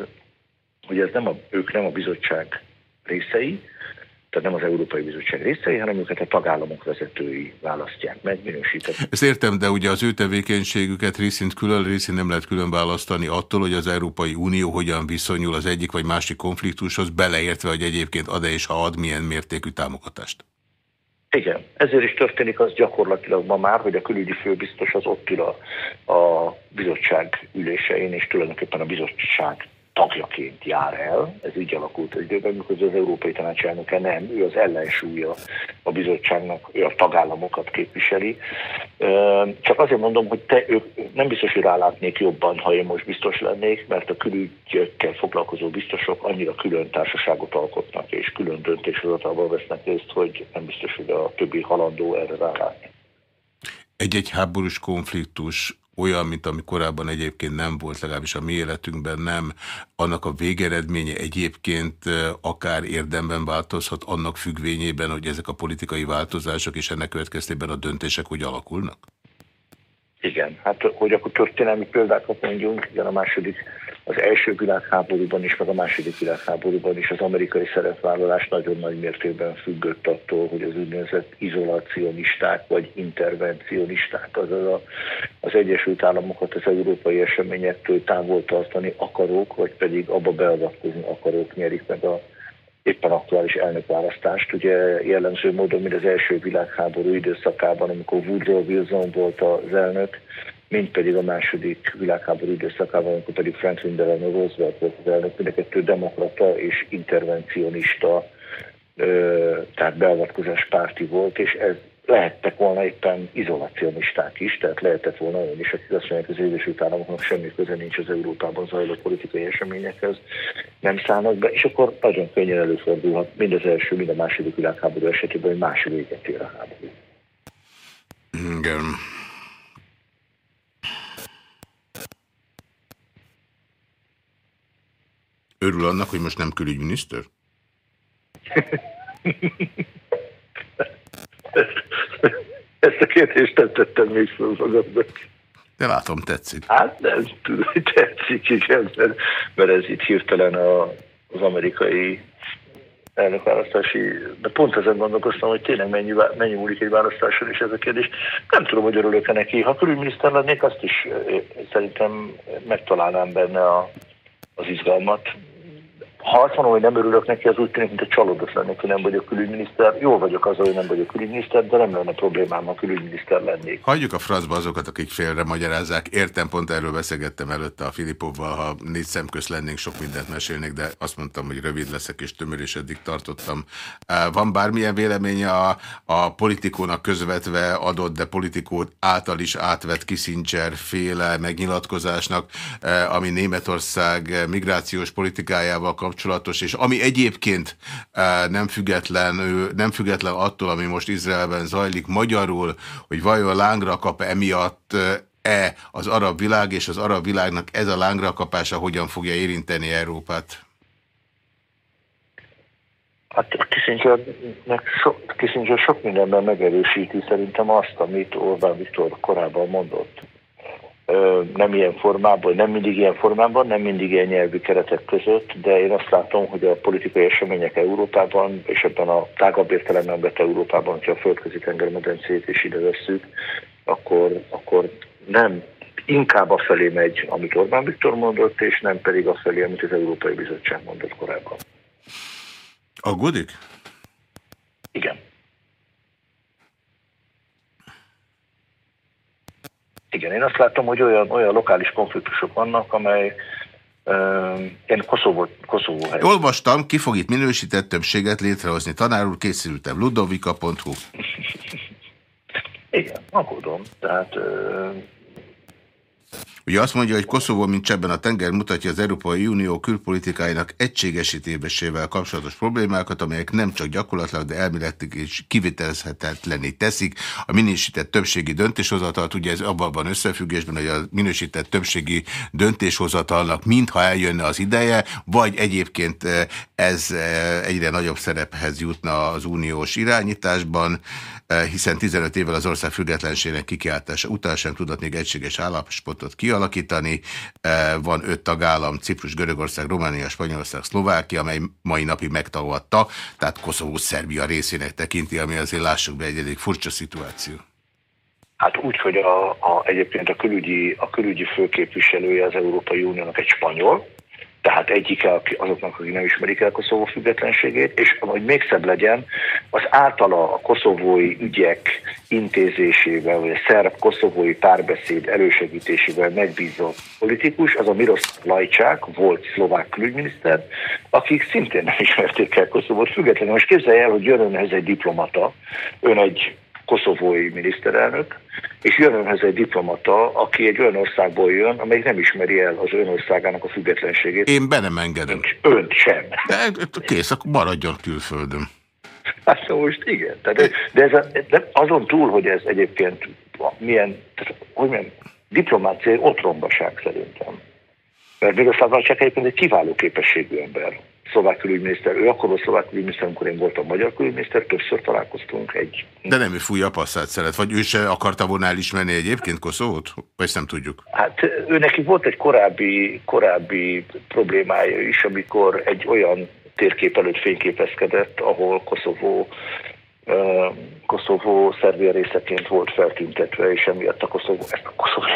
hogy ez nem a, ők nem a bizottság részei, tehát nem az Európai Bizottság részei, hanem őket a tagállamok vezetői választják meg, minősített. Ezt értem, de ugye az ő tevékenységüket részint külön, részint nem lehet külön választani attól, hogy az Európai Unió hogyan viszonyul az egyik vagy másik konfliktushoz, beleértve, hogy egyébként ad-e és ha ad, milyen mértékű támogatást. Igen, ezért is történik az gyakorlatilag ma már, hogy a külügyi főbiztos az ott ül a, a bizottság ülésein, és tulajdonképpen a bizottság tagjaként jár el, ez így alakult az időben, mikor az Európai Tanács elnöke nem, ő az ellensúlya a bizottságnak, ő a tagállamokat képviseli. Csak azért mondom, hogy te, ők nem biztos, hogy rálátnék jobban, ha én most biztos lennék, mert a külügyekkel foglalkozó biztosok annyira külön társaságot alkotnak, és külön döntéshozatalban vesznek részt, hogy nem biztos, hogy a többi halandó erre rálátni. Egy-egy háborús konfliktus olyan, mint ami korábban egyébként nem volt, legalábbis a mi életünkben nem, annak a végeredménye egyébként akár érdemben változhat annak függvényében, hogy ezek a politikai változások és ennek következtében a döntések hogy alakulnak? Igen, hát hogy akkor történelmi példákat mondjunk, igen a második az első világháborúban is, meg a második világháborúban is az amerikai szerepvállalás nagyon nagy mértékben függött attól, hogy az úgynevezett izolacionisták vagy intervencionisták, azaz a, az Egyesült Államokat az európai eseményektől távol tartani akarók, vagy pedig abba beavatkozni akarók nyerik meg a éppen aktuális elnökválasztást. Ugye jellemző módon, mint az első világháború időszakában, amikor Woodrow Wilson volt az elnök, mint pedig a második világháború időszakában, amikor pedig Franklin Delano Roosevelt volt az elnök, mind a kettő demokrata és intervencionista, tehát beavatkozás párti volt, és ez lehettek volna éppen izolacionisták is, tehát lehetett volna olyan is, akik azt mondják, hogy az Egyesült Államoknak semmi köze nincs az Európában zajló politikai eseményekhez, nem szállnak be, és akkor nagyon könnyen előfordulhat mind az első, mind a második világháború esetében, hogy más véget ér a háború. Igen. Örül annak, hogy most nem külügyminiszter? (laughs) Ezt a kérdést nem tettem még fel magadnak. De látom, tetszik. Hát nem tudom, hogy tetszik, igen, mert, mert ez itt hirtelen a, az amerikai elnökválasztási, de pont ezen gondolkoztam, hogy tényleg mennyi, mennyi múlik egy választáson, és ez a kérdés. Nem tudom, hogy örülök-e neki. Ha külügyminiszter lennék, azt is szerintem megtalálnám benne a, az izgalmat ha azt mondom, hogy nem örülök neki, az úgy tűnik, mint a csalódott lennék, hogy nem vagyok külügyminiszter. Jól vagyok az, hogy nem vagyok külügyminiszter, de nem lenne problémám, ha külügyminiszter lennék. Hagyjuk a francba azokat, akik félre magyarázzák. Értem, pont erről beszélgettem előtte a Filipovval, ha négy szemköz lennénk, sok mindent mesélnék, de azt mondtam, hogy rövid leszek és tömör, és eddig tartottam. Van bármilyen véleménye a, a politikónak közvetve adott, de politikó által is átvett Kissinger féle megnyilatkozásnak, ami Németország migrációs politikájával kapcsolatban kapcsolatos, és ami egyébként e, nem független, nem független attól, ami most Izraelben zajlik magyarul, hogy vajon lángra kap emiatt-e az arab világ, és az arab világnak ez a lángra kapása hogyan fogja érinteni Európát? Hát Kissingernek sok, Kissinger sok mindenben megerősíti szerintem azt, amit Orbán Viktor korábban mondott nem ilyen formában, nem mindig ilyen formában, nem mindig ilyen nyelvű keretek között, de én azt látom, hogy a politikai események Európában, és ebben a tágabb értelemben vett Európában, hogyha a földközi tengermedencét is ide vesszük, akkor, akkor nem inkább a felé megy, amit Orbán Viktor mondott, és nem pedig a felé, amit az Európai Bizottság mondott korábban. Aggódik? Igen. Igen, én azt látom, hogy olyan, olyan lokális konfliktusok vannak, amely én Koszovó, Koszovó helyett. Olvastam, ki fog itt minősített többséget létrehozni. Tanár úr, készültem. ludovika.hu (laughs) Igen, aggódom. Tehát... Ugye azt mondja, hogy Koszovó, mint csebben a tenger mutatja az Európai Unió külpolitikájának egységesítésével kapcsolatos problémákat, amelyek nem csak gyakorlatilag, de elméletileg is kivitelezhetetlenné teszik a minősített többségi döntéshozatalt. Ugye ez abban van összefüggésben, hogy a minősített többségi döntéshozatalnak mintha eljönne az ideje, vagy egyébként eh, ez eh, egyre nagyobb szerephez jutna az uniós irányításban. Eh, hiszen 15 évvel az ország függetlenségének kikiáltása után sem tudott még egységes állapspotot kialakítani. Eh, van öt tagállam, Ciprus, Görögország, Románia, Spanyolország, Szlovákia, amely mai napig megtagadta, tehát Koszovó Szerbia részének tekinti, ami azért lássuk be egy elég furcsa szituáció. Hát úgy, hogy a, a, egyébként a külügyi, a külügyi főképviselője az Európai Uniónak egy spanyol, tehát egyike azoknak, akik nem ismerik el Koszovó függetlenségét, és hogy még szebb legyen, az általa a koszovói ügyek intézésével, vagy a szerb-koszovói párbeszéd elősegítésével megbízott politikus, az a Miroslav Lajcsák, volt szlovák külügyminiszter, akik szintén nem ismerték el Koszovót függetlenül. Most képzelje el, hogy jön önhez egy diplomata, ön egy koszovói miniszterelnök, és jön önhez egy diplomata, aki egy olyan országból jön, amelyik nem ismeri el az ön országának a függetlenségét. Én be nem engedem. Önt, sem. De kész, akkor maradjon külföldön. Hát most igen. Tehát, de, ez a, de azon túl, hogy ez egyébként milyen, tehát, hogy milyen diplomáciai otrombaság szerintem. Mert Miroslav csak egyébként egy kiváló képességű ember szlovák külügyminiszter, ő akkor a szlovák külügyminiszter, amikor én voltam magyar külügyminiszter, többször találkoztunk egy... De nem ő fújja passzát szeret, vagy ő se akarta volna elismerni egyébként Koszovót? Vagy ezt nem tudjuk? Hát ő neki volt egy korábbi, korábbi problémája is, amikor egy olyan térkép előtt fényképezkedett, ahol Koszovó Koszovó Szerbia részeként volt feltüntetve, és emiatt a Koszovó, ezt a Koszovó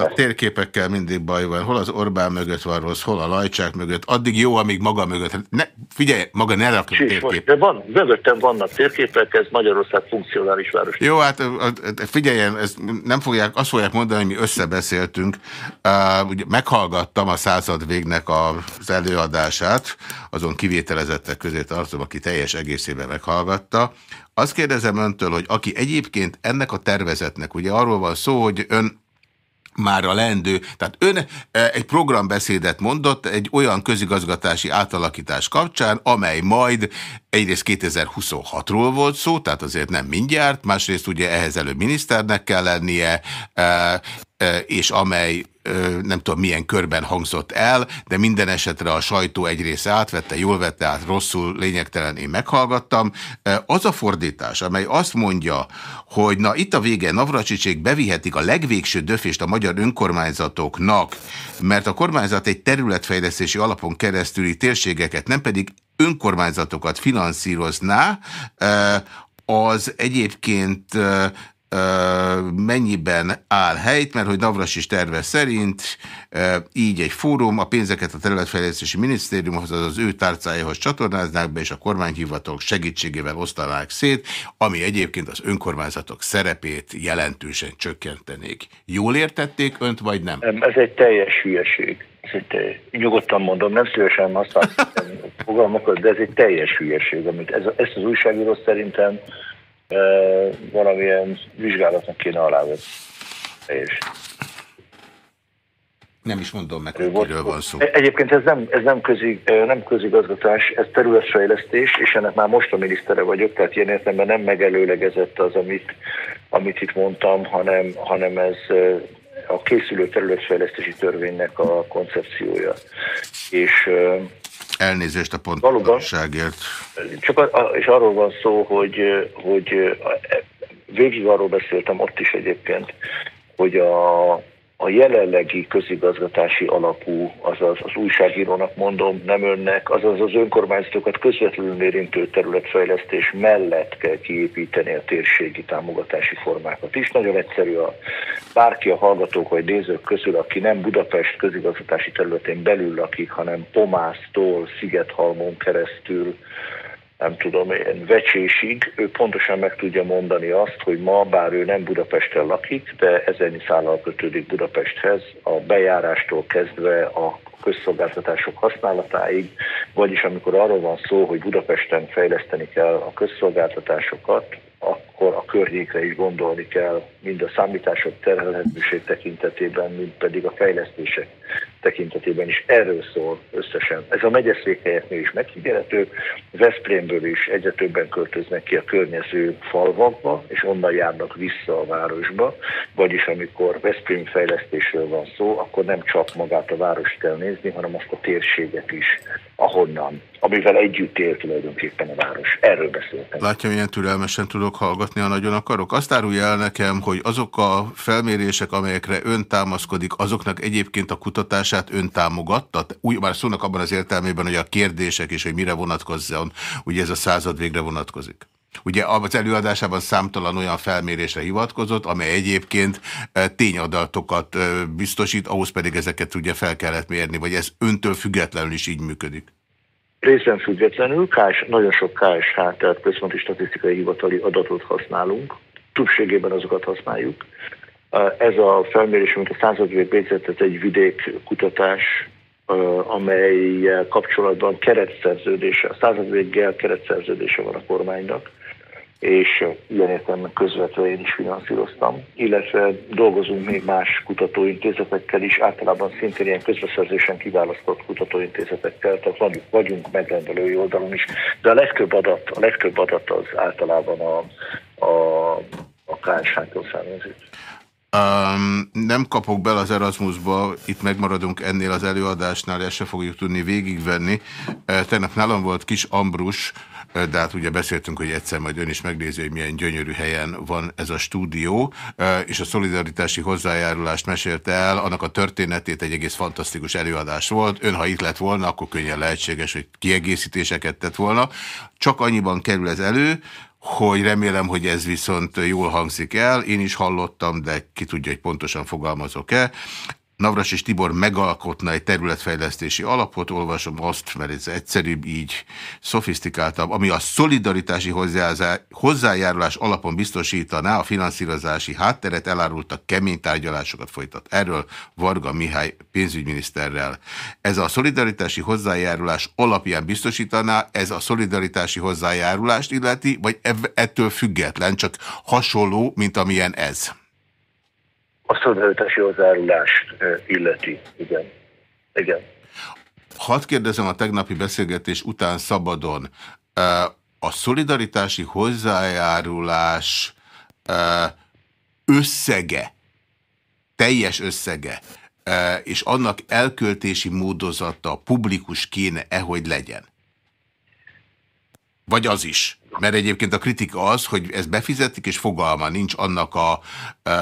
A térképekkel mindig baj van. Hol az Orbán mögött van rossz, hol a Lajcsák mögött. Addig jó, amíg maga mögött. Ne, figyelj, maga ne rakja térkép. De van, mögöttem vannak térképek, ez Magyarország funkcionális város. Jó, hát figyeljen, ezt nem fogják, azt fogják mondani, hogy mi összebeszéltünk. Uh, ugye meghallgattam a század végnek az előadását, azon kivételezettek közé tartom, aki teljes egészében meghallgatta. Azt kérdezem öntől, hogy aki egyébként ennek a tervezetnek, ugye arról van szó, hogy ön már a lendő. Tehát ön e, egy programbeszédet mondott egy olyan közigazgatási átalakítás kapcsán, amely majd egyrészt 2026-ról volt szó, tehát azért nem mindjárt, másrészt ugye ehhez előbb miniszternek kell lennie, e, e, és amely nem tudom milyen körben hangzott el, de minden esetre a sajtó egy része átvette, jól vette át, rosszul, lényegtelen én meghallgattam. Az a fordítás, amely azt mondja, hogy na itt a vége Navracsicség bevihetik a legvégső döfést a magyar önkormányzatoknak, mert a kormányzat egy területfejlesztési alapon keresztüli térségeket, nem pedig önkormányzatokat finanszírozná, az egyébként mennyiben áll helyt, mert hogy Navras is terve szerint így egy fórum a pénzeket a területfejlesztési minisztériumhoz, az az ő tárcájához csatornáznák be, és a kormányhivatalok segítségével osztanák szét, ami egyébként az önkormányzatok szerepét jelentősen csökkentenék. Jól értették önt, vagy nem? Ez egy teljes hülyeség. Ez nyugodtan mondom, nem szívesen használom fogalmakat, de ez egy teljes hülyeség, amit ez, ezt az újságíró szerintem valamilyen vizsgálatnak kéne alávetni. És nem is mondom meg, hogy kiről van szó. Egyébként ez nem, ez nem, közig, nem közigazgatás, ez területfejlesztés, és ennek már most a minisztere vagyok, tehát ilyen értelemben nem megelőlegezett az, amit, amit itt mondtam, hanem, hanem ez a készülő területfejlesztési törvénynek a koncepciója. És Elnézést a pontosságért. Csak a, a, és arról van szó, hogy, hogy végig arról beszéltem ott is egyébként, hogy a, a jelenlegi közigazgatási alapú, azaz az újságírónak mondom, nem önnek, azaz az önkormányzatokat közvetlenül érintő területfejlesztés mellett kell kiépíteni a térségi támogatási formákat is. Nagyon egyszerű a bárki a hallgatók vagy nézők közül, aki nem Budapest közigazgatási területén belül lakik, hanem Pomásztól, Szigethalmon keresztül, nem tudom én, vecsésig, ő pontosan meg tudja mondani azt, hogy ma, bár ő nem Budapesten lakik, de ezen szállal kötődik Budapesthez, a bejárástól kezdve a közszolgáltatások használatáig, vagyis amikor arról van szó, hogy Budapesten fejleszteni kell a közszolgáltatásokat, akkor a környékre is gondolni kell, mind a számítások terhelhetőség tekintetében, mind pedig a fejlesztések tekintetében is. Erről szól összesen. Ez a megyeszékhelyeknél is megfigyelhető, Veszprémből is egyre többen költöznek ki a környező falvakba, és onnan járnak vissza a városba, vagyis amikor Veszprém fejlesztésről van szó, akkor nem csak magát a várost kell nézni, hanem azt a térséget is, ahonnan, amivel együtt él tulajdonképpen a város. Erről beszéltem. Látja, milyen türelmesen tudok hallgatni, ha nagyon akarok. Azt árulja el nekem, hogy azok a felmérések, amelyekre ön támaszkodik, azoknak egyébként a kutatását ön támogatta? Úgy már szónak abban az értelmében, hogy a kérdések és hogy mire vonatkozzon, ugye ez a század végre vonatkozik. Ugye az előadásában számtalan olyan felmérésre hivatkozott, amely egyébként eh, tényadatokat eh, biztosít, ahhoz pedig ezeket ugye fel kellett mérni, vagy ez öntől függetlenül is így működik? Részben függetlenül, KS, nagyon sok KSH, tehát Központi Statisztikai Hivatali adatot használunk, többségében azokat használjuk. Eh, ez a felmérés, mint a századvég végzett, egy vidékkutatás, amely kapcsolatban keretszerződése, a századvéggel keretszerződése van a kormánynak és ilyen értelemben közvetve én is finanszíroztam, illetve dolgozunk még más kutatóintézetekkel is, általában szintén ilyen közbeszerzésen kiválasztott kutatóintézetekkel, tehát vagyunk, vagyunk megrendelői oldalon is, de a legtöbb adat, a legtöbb adat az általában a, a, a származik. Um, nem kapok bele az Erasmusba, itt megmaradunk ennél az előadásnál, ezt se fogjuk tudni végigvenni. Tegnap nálam volt kis Ambrus, de hát ugye beszéltünk, hogy egyszer majd ön is megnézi, hogy milyen gyönyörű helyen van ez a stúdió, és a szolidaritási hozzájárulást mesélte el, annak a történetét egy egész fantasztikus előadás volt. Ön, ha itt lett volna, akkor könnyen lehetséges, hogy kiegészítéseket tett volna. Csak annyiban kerül ez elő, hogy remélem, hogy ez viszont jól hangzik el. Én is hallottam, de ki tudja, hogy pontosan fogalmazok-e. Navras és Tibor megalkotna egy területfejlesztési alapot, olvasom azt, mert ez egyszerűbb, így szofisztikáltabb, ami a szolidaritási hozzájárulás alapon biztosítaná a finanszírozási hátteret, elárultak kemény tárgyalásokat folytat. Erről Varga Mihály pénzügyminiszterrel. Ez a szolidaritási hozzájárulás alapján biztosítaná, ez a szolidaritási hozzájárulást illeti, vagy ettől független, csak hasonló, mint amilyen ez? A szolidaritási hozzájárulást illeti. Igen. Igen. Hadd kérdezem a tegnapi beszélgetés után szabadon. A szolidaritási hozzájárulás összege, teljes összege, és annak elköltési módozata publikus kéne-e, hogy legyen? Vagy az is? Mert egyébként a kritika az, hogy ezt befizetik, és fogalma nincs annak a e,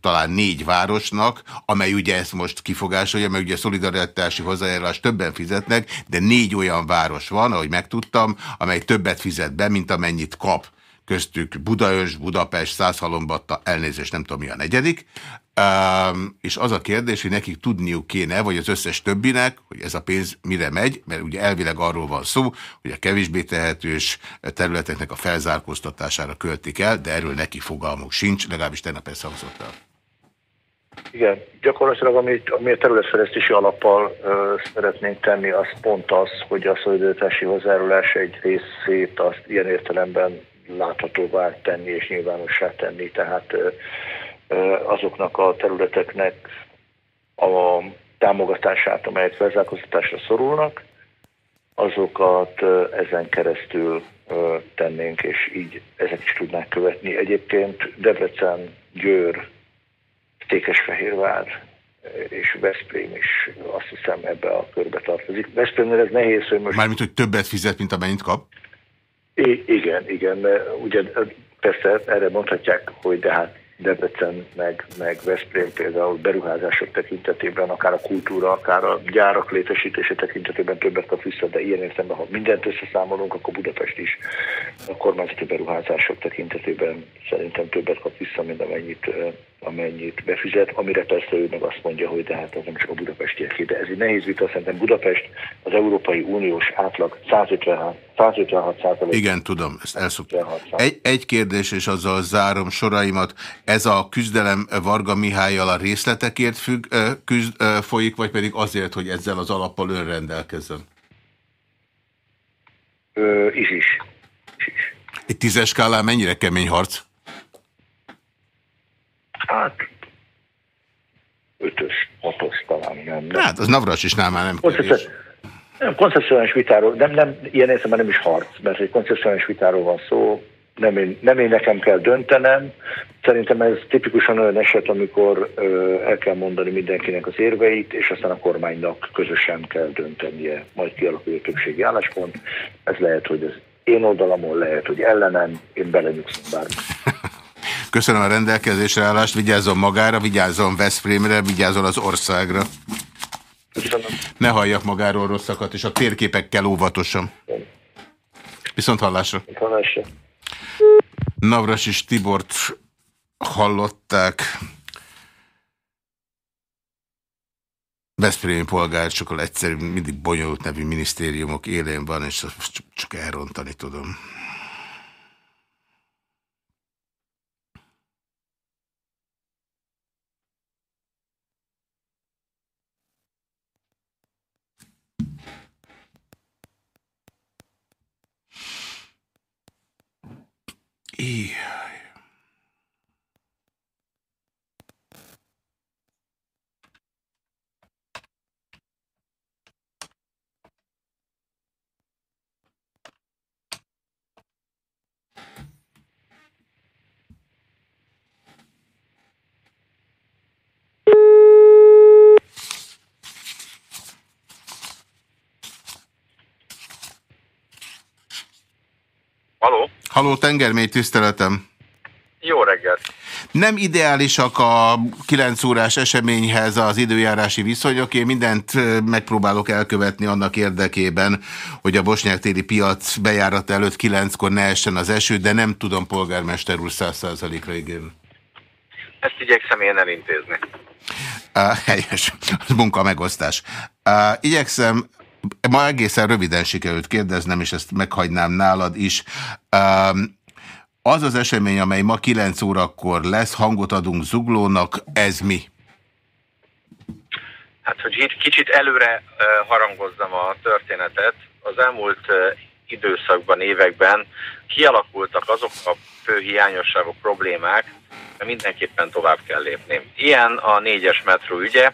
talán négy városnak, amely ugye ezt most kifogásolja, mert ugye szolidaritási hozzájárulás többen fizetnek, de négy olyan város van, ahogy megtudtam, amely többet fizet be, mint amennyit kap. Köztük Budaörs, Budapest, Százhalombatta, elnézést nem tudom mi a negyedik, Um, és az a kérdés, hogy nekik tudniuk kéne, vagy az összes többinek, hogy ez a pénz mire megy, mert ugye elvileg arról van szó, hogy a kevésbé tehetős területeknek a felzárkóztatására költik el, de erről neki fogalmuk sincs, legalábbis tegnap ezt hangzott el. Igen, gyakorlatilag amit, ami a területfejlesztési alappal ö, szeretnénk tenni, az pont az, hogy a szolidaritási hozzájárulás egy részét azt ilyen értelemben láthatóvá tenni és nyilvánossá tenni, tehát ö, azoknak a területeknek a támogatását, amelyek felzárkóztatásra szorulnak, azokat ezen keresztül tennénk, és így ezek is tudnák követni. Egyébként Debrecen, Győr, Székesfehérvár és Veszprém is azt hiszem ebbe a körbe tartozik. Veszprémnél ez nehéz, hogy most... Mármint, hogy többet fizet, mint amennyit kap? I igen, igen, ugye persze erre mondhatják, hogy de hát Debrecen, meg, meg Veszprém például beruházások tekintetében, akár a kultúra, akár a gyárak létesítése tekintetében többet kap vissza, de ilyen értelemben, ha mindent összeszámolunk, akkor Budapest is a kormányzati beruházások tekintetében szerintem többet kap vissza, mint amennyit, amennyit befizet, amire persze ő meg azt mondja, hogy de hát az nem csak a budapestieké, de ez egy nehéz vita, szerintem Budapest az Európai Uniós átlag 156, 156 százalék. Igen, tudom, ezt elszoktam. Egy, egy kérdés, és azzal zárom soraimat. Ez a küzdelem Varga Mihályjal a részletekért függ, küzd, folyik, vagy pedig azért, hogy ezzel az alappal önrendelkezzen? Ö, is is. is. Egy tízes skálán mennyire kemény harc? Hát, ötös, hatos talán nem. nem. Hát, az Navras is námá nem kevés. Nem, koncepcionális vitáról, nem, nem, ilyen értelemben nem is harc, mert egy koncepcionális vitáról van szó, nem én, nem én nekem kell döntenem. Szerintem ez tipikusan olyan eset, amikor ö, el kell mondani mindenkinek az érveit, és aztán a kormánynak közösen kell döntenie, majd kialakul a többségi álláspont. Ez lehet, hogy az én oldalamon, lehet, hogy ellenem, én belenyugszom bármi. (laughs) Köszönöm a rendelkezésre állást, vigyázzon magára, vigyázzon Veszprémre, vigyázzon az országra. Köszönöm. Ne halljak magáról rosszakat, és a térképekkel óvatosan. Viszont hallásra. Hallásra. Navras és Tibort hallották. Veszprémi polgár sokkal egyszerű, mindig bonyolult nevű minisztériumok élén van, és csak elrontani tudom. Éjjjj. Haló? Haló, tengermély tiszteletem. Jó reggelt. Nem ideálisak a 9 órás eseményhez az időjárási viszonyok. Én mindent megpróbálok elkövetni annak érdekében, hogy a bosnyák téli piac bejárat előtt 9-kor ne essen az eső, de nem tudom polgármester úr 100%-ra igen. Ezt igyekszem én elintézni. Uh, helyes, (laughs) munka megosztás. Uh, igyekszem Ma egészen röviden sikerült kérdeznem, és ezt meghagynám nálad is. Az az esemény, amely ma 9 órakor lesz, hangot adunk Zuglónak, ez mi? Hát, hogy kicsit előre harangozzam a történetet, az elmúlt időszakban, években kialakultak azok a fő hiányosságok, problémák, mert mindenképpen tovább kell lépni. Ilyen a négyes metró ügye,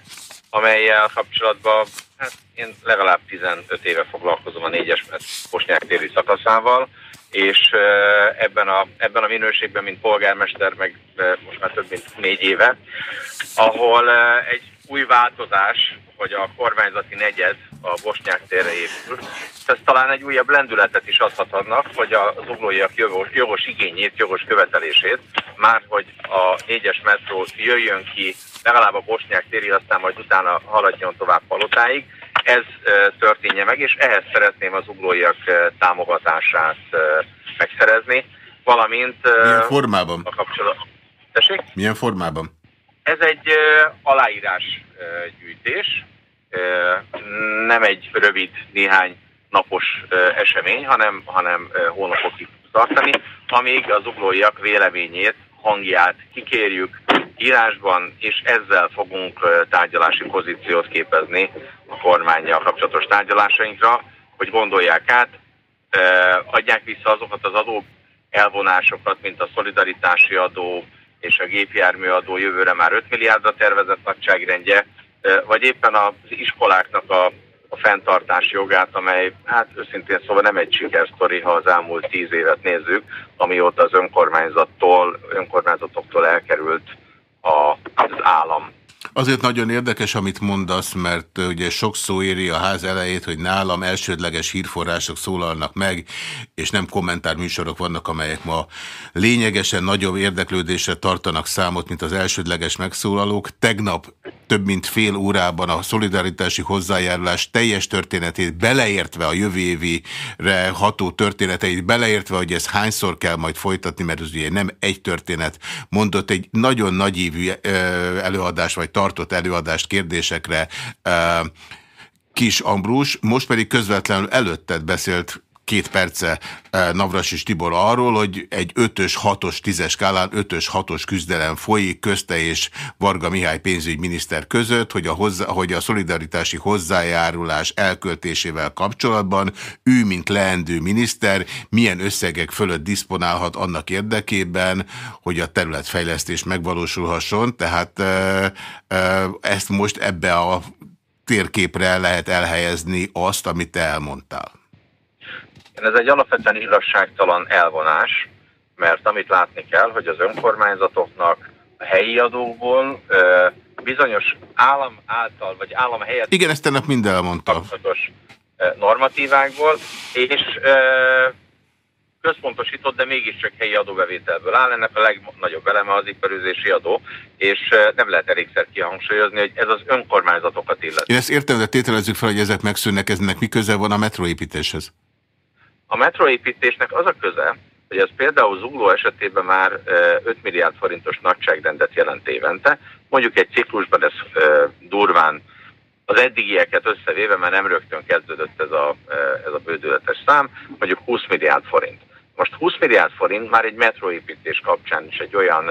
amelyel kapcsolatban hát én legalább 15 éve foglalkozom a négyes Bosnyák téli szakaszával, és ebben a, ebben a minőségben, mint polgármester, meg most már több mint négy éve, ahol egy új változás, hogy a kormányzati negyed a Bosnyák térre épül. Ez talán egy újabb lendületet is adhat annak, hogy a zuglóiak jogos, jogos igényét, jogos követelését, már hogy a négyes metró jöjjön ki legalább a Bosnyák téri, aztán majd utána haladjon tovább Palotáig. Ez történje meg, és ehhez szeretném az uglóiak támogatását megszerezni, valamint... Milyen formában? A kapcsolat... Tessék? Milyen formában? Ez egy aláírás gyűjtés, nem egy rövid, néhány napos esemény, hanem, hanem hónapokig tartani, amíg az uglóiak véleményét, hangját kikérjük, írásban, és ezzel fogunk tárgyalási pozíciót képezni a kormányjal kapcsolatos tárgyalásainkra, hogy gondolják át, adják vissza azokat az adó elvonásokat, mint a szolidaritási adó és a gépjárműadó jövőre már 5 milliárdra tervezett nagyságrendje, vagy éppen az iskoláknak a, a fenntartási jogát, amely hát őszintén szóval nem egy sikersztori, ha az elmúlt tíz évet nézzük, amióta az önkormányzattól, önkormányzatoktól elkerült az állam. Azért nagyon érdekes, amit mondasz, mert ugye sok szó éri a ház elejét, hogy nálam elsődleges hírforrások szólalnak meg, és nem kommentárműsorok vannak, amelyek ma lényegesen nagyobb érdeklődésre tartanak számot, mint az elsődleges megszólalók. Tegnap több mint fél órában a szolidaritási hozzájárulás teljes történetét beleértve a jövő évire ható történeteit, beleértve, hogy ez hányszor kell majd folytatni, mert ez ugye nem egy történet, mondott egy nagyon nagyívű előadás, vagy tartott előadást kérdésekre Kis Ambrus, most pedig közvetlenül előtted beszélt két perce eh, Navras és Tibor arról, hogy egy 5-ös, 6-os, 10-es skálán 5-ös, 6-os küzdelem folyik közte és Varga Mihály pénzügyminiszter között, hogy a, hozzá, hogy a szolidaritási hozzájárulás elköltésével kapcsolatban ő, mint leendő miniszter, milyen összegek fölött diszponálhat annak érdekében, hogy a területfejlesztés megvalósulhasson. Tehát e, e, ezt most ebbe a térképre lehet elhelyezni azt, amit te elmondtál. Ez egy alapvetően igazságtalan elvonás, mert amit látni kell, hogy az önkormányzatoknak a helyi adókból bizonyos állam által, vagy állam helyett... Igen, ezt ennek mind elmondta. normatívákból, és központosított, de mégiscsak helyi adóbevételből áll. Ennek a legnagyobb eleme az iparüzési adó, és nem lehet elégszer kihangsúlyozni, hogy ez az önkormányzatokat illet. Én ezt értem, de tételezzük fel, hogy ezek megszűnnek, eznek mi köze van a metroépítéshez? A metroépítésnek az a köze, hogy ez például Zugló esetében már 5 milliárd forintos nagyságrendet jelent évente. Mondjuk egy ciklusban ez durván az eddigieket összevéve, mert nem rögtön kezdődött ez a, ez a bődületes szám, mondjuk 20 milliárd forint. Most 20 milliárd forint már egy metroépítés kapcsán is egy olyan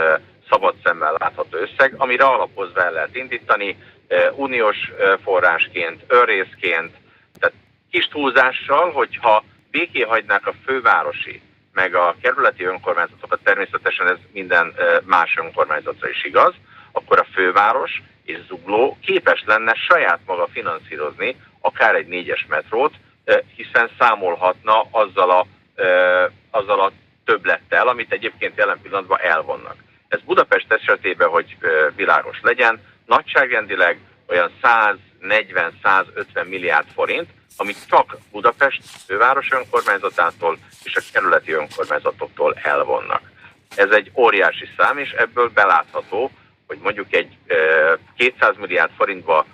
szabad szemmel látható összeg, amire alapozva el lehet indítani, uniós forrásként, önrészként, tehát kis túlzással, hogyha béké hagynák a fővárosi, meg a kerületi önkormányzatokat, természetesen ez minden más önkormányzatra is igaz, akkor a főváros és Zugló képes lenne saját maga finanszírozni akár egy négyes metrót, hiszen számolhatna azzal a, azzal a többlettel, amit egyébként jelen pillanatban elvonnak. Ez Budapest esetében, hogy világos legyen, nagyságrendileg olyan 140-150 milliárd forint, amit csak Budapest főváros önkormányzatától és a kerületi önkormányzatoktól elvonnak. Ez egy óriási szám, és ebből belátható, hogy mondjuk egy 200 milliárd forintba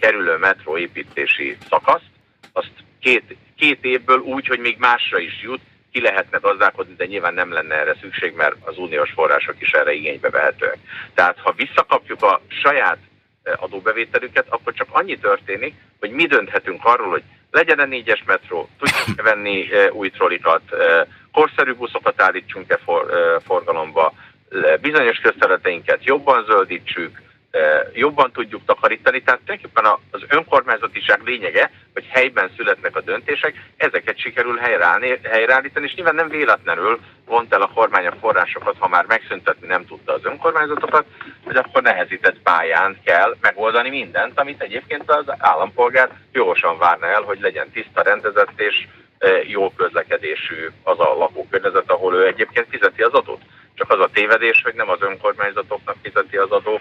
kerülő metróépítési szakaszt, azt két, két évből úgy, hogy még másra is jut, ki lehetne gazdálkodni, de nyilván nem lenne erre szükség, mert az uniós források is erre igénybe vehetőek. Tehát ha visszakapjuk a saját adóbevételüket, akkor csak annyi történik, hogy mi dönthetünk arról, hogy legyen-e négyes metró, tudjuk venni új trolikat, korszerű buszokat állítsunk-e for, forgalomba, bizonyos közterületeinket jobban zöldítsük, jobban tudjuk takarítani. Tehát tulajdonképpen az önkormányzatiság lényege, hogy helyben születnek a döntések, ezeket sikerül helyreállítani, és nyilván nem véletlenül vont el a kormány a forrásokat, ha már megszüntetni nem tudta az önkormányzatokat, hogy akkor nehezített pályán kell megoldani mindent, amit egyébként az állampolgár jósan várna el, hogy legyen tiszta rendezett és jó közlekedésű az a lakókörnyezet, ahol ő egyébként fizeti az adót. Csak az a tévedés, hogy nem az önkormányzatoknak fizeti az adó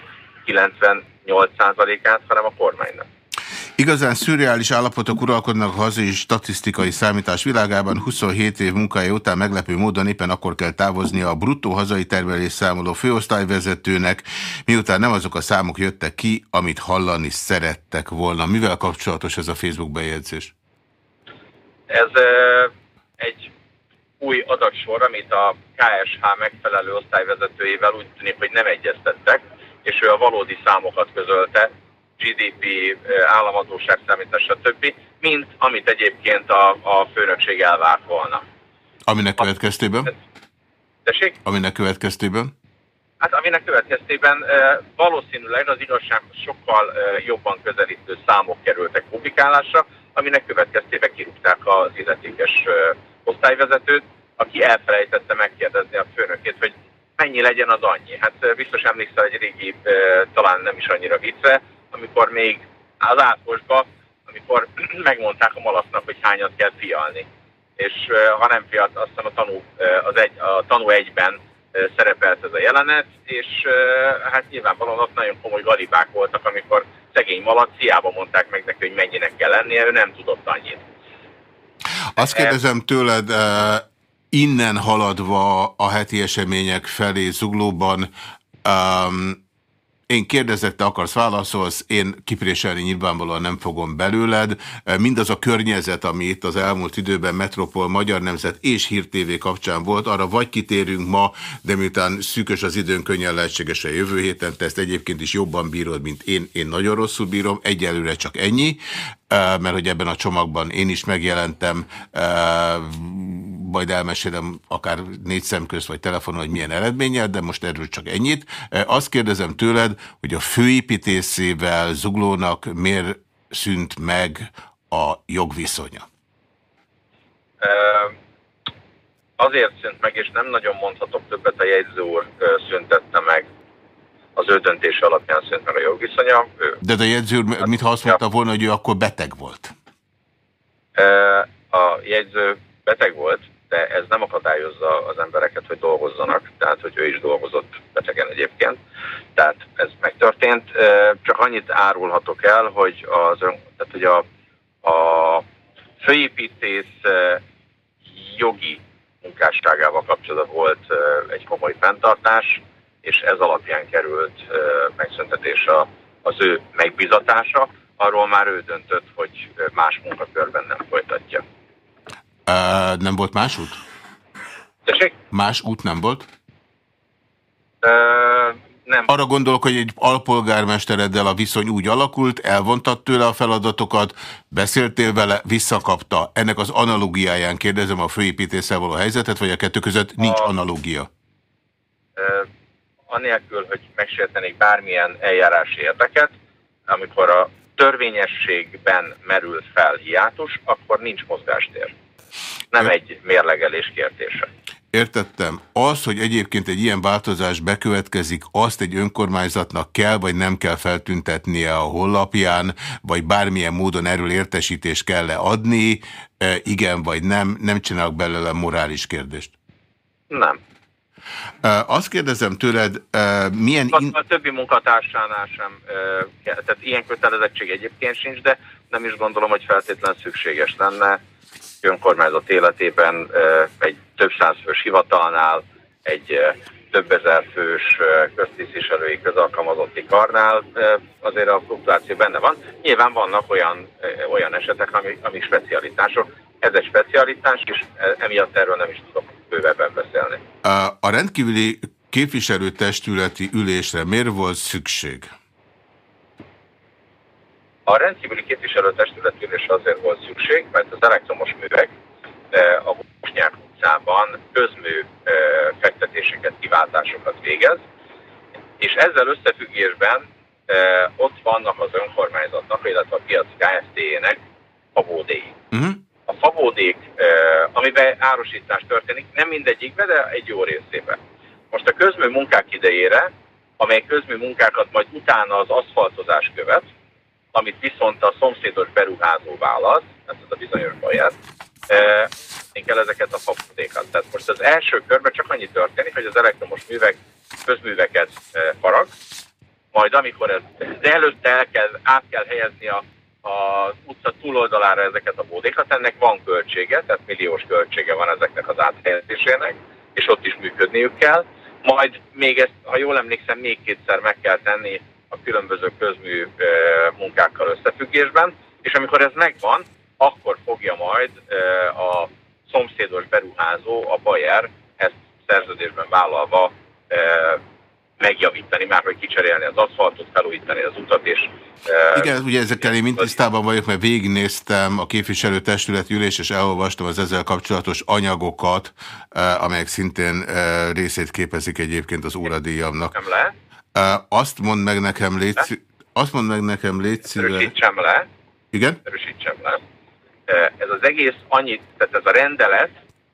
98%-át, hanem a kormánynak. Igazán szürreális állapotok uralkodnak a hazai statisztikai számítás világában. 27 év munkája után meglepő módon éppen akkor kell távoznia a bruttó hazai termelés számoló főosztályvezetőnek, miután nem azok a számok jöttek ki, amit hallani szerettek volna. Mivel kapcsolatos ez a Facebook bejegyzés? Ez egy új adatsor, amit a KSH megfelelő osztályvezetőjével úgy tűnik, hogy nem egyeztettek, és ő a valódi számokat közölte, GDP, államadóság számítás, stb., mint amit egyébként a, a főnökség elvárt volna. Aminek következtében? Tessék? Aminek következtében? Hát aminek következtében valószínűleg az igazsághoz sokkal jobban közelítő számok kerültek publikálásra, aminek következtében kirúgták az illetékes osztályvezetőt, aki elfelejtette megkérdezni a főnökét, hogy mennyi legyen az annyi. Hát biztos emlékszel egy régi, talán nem is annyira vicce, amikor még az átlagosba, amikor (clears throat) megmondták a malasznak, hogy hányat kell fialni. És ha nem fialt, aztán a tanú, az egy, a tanú egyben szerepelt ez a jelenet, és hát nyilvánvalóan ott nagyon komoly galibák voltak, amikor szegény malac, hiába mondták meg neki, hogy mennyinek kell lennie, ő nem tudott annyit. Azt kérdezem tőled, innen haladva a heti események felé zuglóban, um, Én kérdezek, te akarsz válaszolsz, én kipréselni nyilvánvalóan nem fogom belőled. Mindaz a környezet, ami itt az elmúlt időben Metropol, Magyar Nemzet és Hír TV kapcsán volt, arra vagy kitérünk ma, de miután szűkös az időn, könnyen lehetséges a jövő héten, te ezt egyébként is jobban bírod, mint én. Én nagyon rosszul bírom, egyelőre csak ennyi, mert hogy ebben a csomagban én is megjelentem, majd elmesélem akár négy szem közt vagy telefonon, hogy milyen eredménnyel, de most erről csak ennyit. Azt kérdezem tőled, hogy a főépítészével Zuglónak miért szűnt meg a jogviszonya? Azért szűnt meg, és nem nagyon mondhatok többet, a jegyző úr szüntette meg az ő döntése alapján szűnt meg a jogviszonya. Ő, De a jegyző úr, mintha azt mondta volna, hogy ő akkor beteg volt? A jegyző beteg volt, de ez nem akadályozza az embereket, hogy dolgozzanak, tehát hogy ő is dolgozott betegen egyébként. Tehát ez megtörtént. Csak annyit árulhatok el, hogy, az ön, tehát, hogy a, a főépítész jogi munkásságával kapcsolatban volt egy komoly fenntartás, és ez alapján került megszüntetés az ő megbizatása. Arról már ő döntött, hogy más munkakörben nem folytatja. Uh, nem volt más út? Tessék? Más út nem volt? Uh, nem. Arra gondolok, hogy egy alpolgármestereddel a viszony úgy alakult, elvontat tőle a feladatokat, beszéltél vele, visszakapta. Ennek az analógiáján kérdezem a főépítéssel való helyzetet, vagy a kettő között nincs a, analógia? Uh, anélkül, hogy megsértenék bármilyen eljárási érdeket, amikor a törvényességben merül fel hiátus, akkor nincs mozgástér. Nem egy mérlegelés kérdése. Értettem. Az, hogy egyébként egy ilyen változás bekövetkezik, azt egy önkormányzatnak kell, vagy nem kell feltüntetnie a hollapján, vagy bármilyen módon erről értesítést kell -e adni, e, igen vagy nem, nem csinálok belőle morális kérdést. Nem. E, azt kérdezem tőled, e, milyen... A, a többi munkatársánál sem, tehát ilyen kötelezettség egyébként sincs, de nem is gondolom, hogy feltétlenül szükséges lenne önkormányzat életében egy több száz fős hivatalnál, egy több ezer fős köztisztviselői közalkalmazotti karnál azért a fluktuáció benne van. Nyilván vannak olyan, olyan esetek, ami, ami specialitások. Ez egy specialitás, és emiatt erről nem is tudok bővebben beszélni. A rendkívüli képviselőtestületi ülésre miért volt szükség? A rendkívüli képviselőtestületülésre azért volt szükség, mert az elektromos művek eh, a Bosnyák utcában közmű eh, fektetéseket, kiváltásokat végez, és ezzel összefüggésben eh, ott vannak az önkormányzatnak, illetve a piac KFT-ének fabódéi. Uh -huh. A fabódék, amiben árosítás történik, nem mindegyikben, de egy jó részében. Most a közmű munkák idejére, amely közmű munkákat majd utána az aszfaltozás követ, amit viszont a szomszédos beruházó választ, ez az a bizonyos baját, én kell ezeket a faputékat. Tehát most az első körben csak annyi történik, hogy az elektromos művek, közműveket farag, majd amikor ez, de előtte el kell, át kell helyezni a, a utca túloldalára ezeket a bódékat, ennek van költsége, tehát milliós költsége van ezeknek az áthelyezésének, és ott is működniük kell. Majd még ezt, ha jól emlékszem, még kétszer meg kell tenni a különböző közmű munkákkal összefüggésben, és amikor ez megvan, akkor fogja majd a szomszédos beruházó, a Bayer ezt szerződésben vállalva megjavítani, már hogy kicserélni az aszfaltot, felújítani az utat, és... Igen, ugye ezekkel én mind tisztában vagyok, mert végignéztem a képviselőtestület ülés, és elolvastam az ezzel kapcsolatos anyagokat, amelyek szintén részét képezik egyébként az óradíjamnak. Nem le? Azt mond meg nekem, légy, azt mond meg nekem, légy szíve... Erősítsem le. Igen? Erősítsem le. Ez az egész annyit, tehát ez a rendelet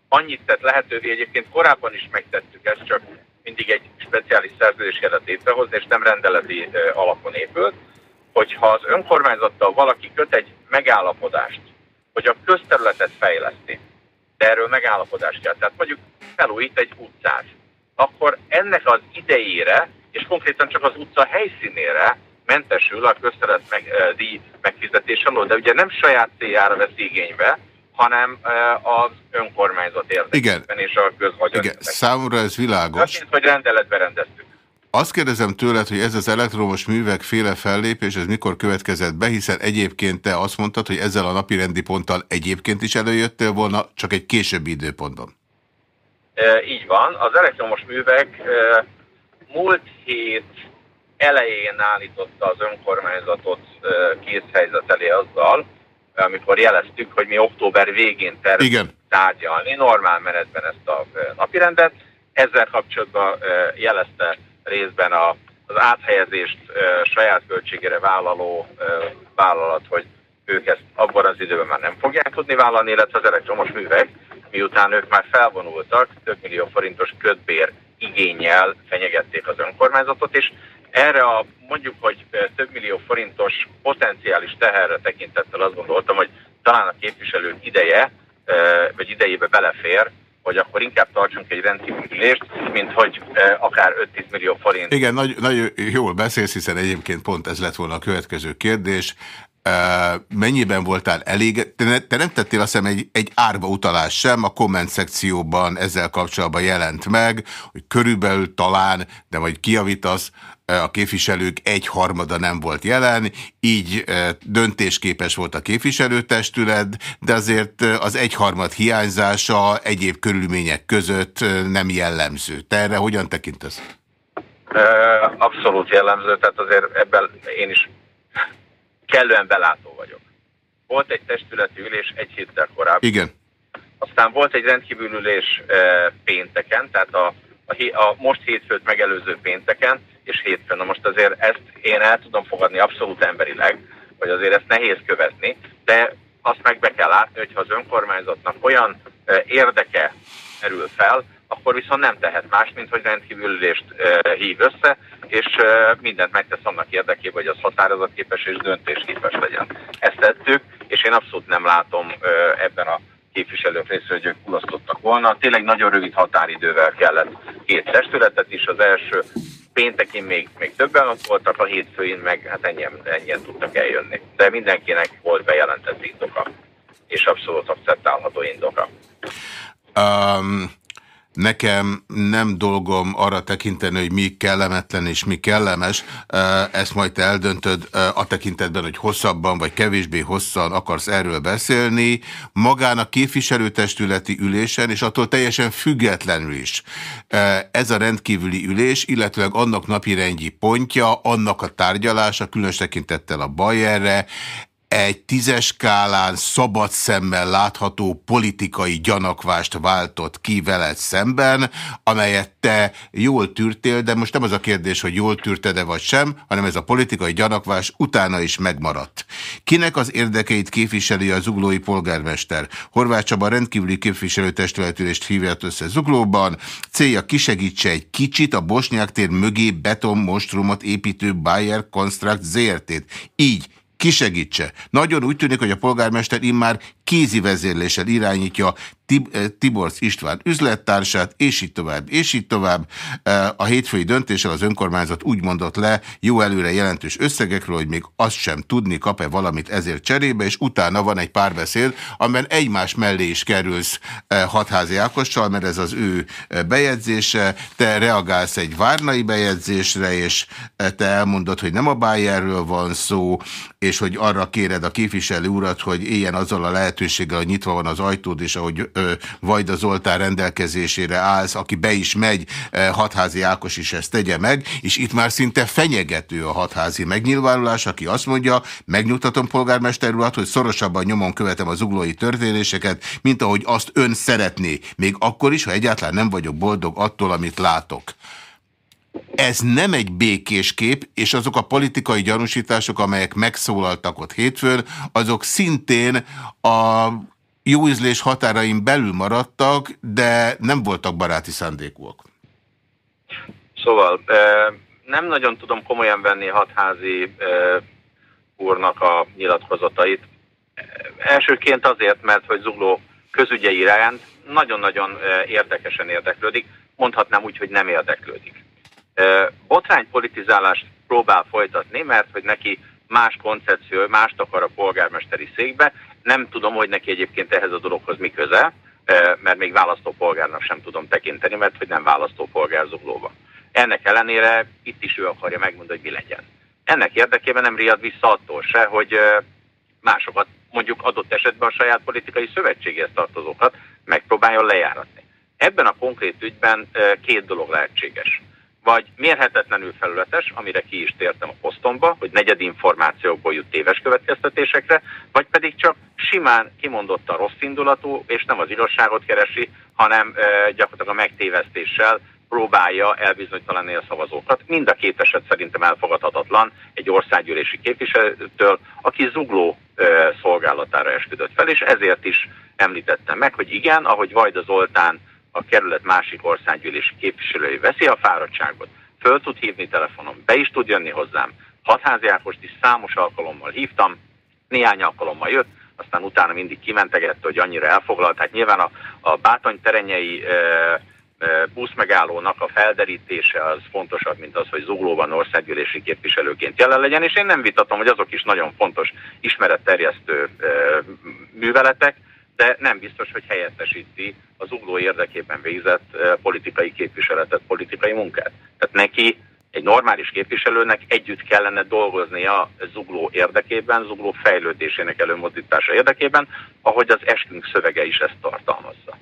annyit tett lehetővé, egyébként korábban is megtettük ezt, csak mindig egy speciális szerződés kellett létrehozni, és nem rendeleti alapon épült, hogyha az önkormányzattal valaki köt egy megállapodást, hogy a közterületet fejleszti, de erről megállapodást kell, tehát mondjuk felújít egy utcát, akkor ennek az idejére és konkrétan csak az utca helyszínére mentesül a köztelet meg, díj megfizetés alól, de ugye nem saját céljára vesz igénybe, hanem az önkormányzat érdekében és a közvagyon. Igen, számomra ez világos. Azt, hogy rendeletbe rendeztük. Azt kérdezem tőled, hogy ez az elektromos művek féle fellépés, ez mikor következett be, hiszen egyébként te azt mondtad, hogy ezzel a napi rendi ponttal egyébként is előjöttél volna, csak egy későbbi időpontban. E, így van. Az elektromos művek e, múlt hét elején állította az önkormányzatot e, készhelyzet elé azzal, amikor jeleztük, hogy mi október végén tervezünk tárgyalni normál menetben ezt a napirendet. Ezzel kapcsolatban jelezte részben a, az áthelyezést saját költségére vállaló vállalat, hogy ők ezt abban az időben már nem fogják tudni vállalni, illetve az elektromos művek, miután ők már felvonultak, több millió forintos kötbér igényel fenyegették az önkormányzatot, és erre a mondjuk, hogy több millió forintos potenciális teherre tekintettel azt gondoltam, hogy talán a képviselők ideje, vagy idejébe belefér, hogy akkor inkább tartsunk egy rendkívülést, mint hogy akár 5-10 millió forint. Igen, nagy, nagyon jól beszélsz, hiszen egyébként pont ez lett volna a következő kérdés mennyiben voltál elég, te nem tettél azt hiszem egy, egy árba utalás sem, a komment szekcióban ezzel kapcsolatban jelent meg, hogy körülbelül talán, de majd kiavítasz, a képviselők egy harmada nem volt jelen, így döntésképes volt a képviselőtestület, de azért az egyharmad hiányzása egyéb körülmények között nem jellemző. Te erre hogyan tekintesz? Abszolút jellemző, tehát azért ebben én is kellően belátó vagyok. Volt egy testületi ülés egy héttel korábban. Igen. Aztán volt egy rendkívül ülés e, pénteken, tehát a, a, a most hétfőt megelőző pénteken, és hétfőn. Na most azért ezt én el tudom fogadni abszolút emberileg, hogy azért ezt nehéz követni, de azt meg be kell látni, hogyha az önkormányzatnak olyan érdeke merül fel, akkor viszont nem tehet más, mint hogy rendkívülülést e, hív össze, és mindent megtesz annak érdekében, hogy az határozatképes és döntésképes legyen. Ezt tettük, és én abszolút nem látom ebben a képviselők részéről, hogy ők kulasztottak volna. Tényleg nagyon rövid határidővel kellett két testületet is. Az első péntekén még, még többen ott voltak, a hétfőin meg hát ennyien, ennyien tudtak eljönni. De mindenkinek volt bejelentett indoka, és abszolút akceptálható indoka. Um, Nekem nem dolgom arra tekinteni, hogy mi kellemetlen és mi kellemes, ezt majd te eldöntöd a tekintetben, hogy hosszabban vagy kevésbé hosszan akarsz erről beszélni. Magán a képviselőtestületi ülésen, és attól teljesen függetlenül is. Ez a rendkívüli ülés, illetőleg annak napirendji pontja, annak a tárgyalása, különös tekintettel a Bayerre, egy tízes skálán szabad szemmel látható politikai gyanakvást váltott ki veled szemben, amelyet te jól tűrtél, de most nem az a kérdés, hogy jól tűrted-e vagy sem, hanem ez a politikai gyanakvás utána is megmaradt. Kinek az érdekeit képviseli a zuglói polgármester? Horváth Csaba rendkívüli képviselőtestületülést hívját össze Zuglóban. Célja kisegítse egy kicsit a Bosnyák tér mögé beton monstrumot építő Bayer Construct ZRT-t. Így kisegítse. Nagyon úgy tűnik, hogy a polgármester immár kézi vezérléssel irányítja Eh, Tiborc István üzlettársát, és így tovább, és így tovább. Eh, a hétfői döntéssel az önkormányzat úgy mondott le jó előre jelentős összegekről, hogy még azt sem tudni, kap-e valamit ezért cserébe, és utána van egy párbeszéd, amiben egymás mellé is kerülsz eh, hatházi Ákossal, mert ez az ő bejegyzése, te reagálsz egy várnai bejegyzésre, és te elmondod, hogy nem a Bayerről van szó, és hogy arra kéred a képviselő urat, hogy éljen azzal a lehetőséggel, hogy nyitva van az ajtód, és ahogy Vajda Zoltán rendelkezésére állsz, aki be is megy, hatházi Ákos is ezt tegye meg, és itt már szinte fenyegető a hatházi megnyilvánulás, aki azt mondja, megnyugtatom polgármester urat, hogy szorosabban nyomon követem az uglói történéseket, mint ahogy azt ön szeretné, még akkor is, ha egyáltalán nem vagyok boldog attól, amit látok ez nem egy békés kép, és azok a politikai gyanúsítások, amelyek megszólaltak ott hétfőn, azok szintén a jó ízlés határain belül maradtak, de nem voltak baráti szándékúak. Szóval nem nagyon tudom komolyan venni hatházi úrnak a nyilatkozatait. Elsőként azért, mert hogy Zugló közügyei iránt nagyon-nagyon érdekesen érdeklődik, mondhatnám úgy, hogy nem érdeklődik. Botránypolitizálást próbál folytatni, mert hogy neki más koncepció, mást akar a polgármesteri székbe, nem tudom, hogy neki egyébként ehhez a dologhoz mi köze, mert még választópolgárnak sem tudom tekinteni, mert hogy nem választópolgár zuglóban. Ennek ellenére itt is ő akarja megmondani, hogy mi legyen. Ennek érdekében nem riad vissza attól se, hogy másokat, mondjuk adott esetben a saját politikai szövetséghez tartozókat megpróbáljon lejáratni. Ebben a konkrét ügyben két dolog lehetséges. Vagy mérhetetlenül felületes, amire ki is tértem a posztomba, hogy negyed információkból jut téves következtetésekre, vagy pedig csak simán kimondottan rossz indulatú, és nem az igazságot keresi, hanem gyakorlatilag a megtévesztéssel próbálja elbizonytalanni a szavazókat. Mind a két eset szerintem elfogadhatatlan egy országgyűlési képviselőtől, aki zugló szolgálatára esküdött fel, és ezért is említettem meg, hogy igen, ahogy Vajda Zoltán a kerület másik országgyűlési képviselői veszi a fáradtságot, föl tud hívni telefonon, be is tud jönni hozzám. Hatházi Ákost is számos alkalommal hívtam, néhány alkalommal jött, aztán utána mindig kimentegette, hogy annyira elfoglalt. Hát nyilván a, a bátony terenyei e, e, buszmegállónak a felderítése az fontosabb, mint az, hogy Zuglóban országgyűlési képviselőként jelen legyen, és én nem vitatom, hogy azok is nagyon fontos ismeretterjesztő e, műveletek, de nem biztos, hogy helyettesíti az ugló érdekében végzett politikai képviseletet, politikai munkát. Tehát neki egy normális képviselőnek együtt kellene dolgoznia zugló érdekében, zugló fejlődésének előmozdítása érdekében, ahogy az eskünk szövege is ezt tartalmazza.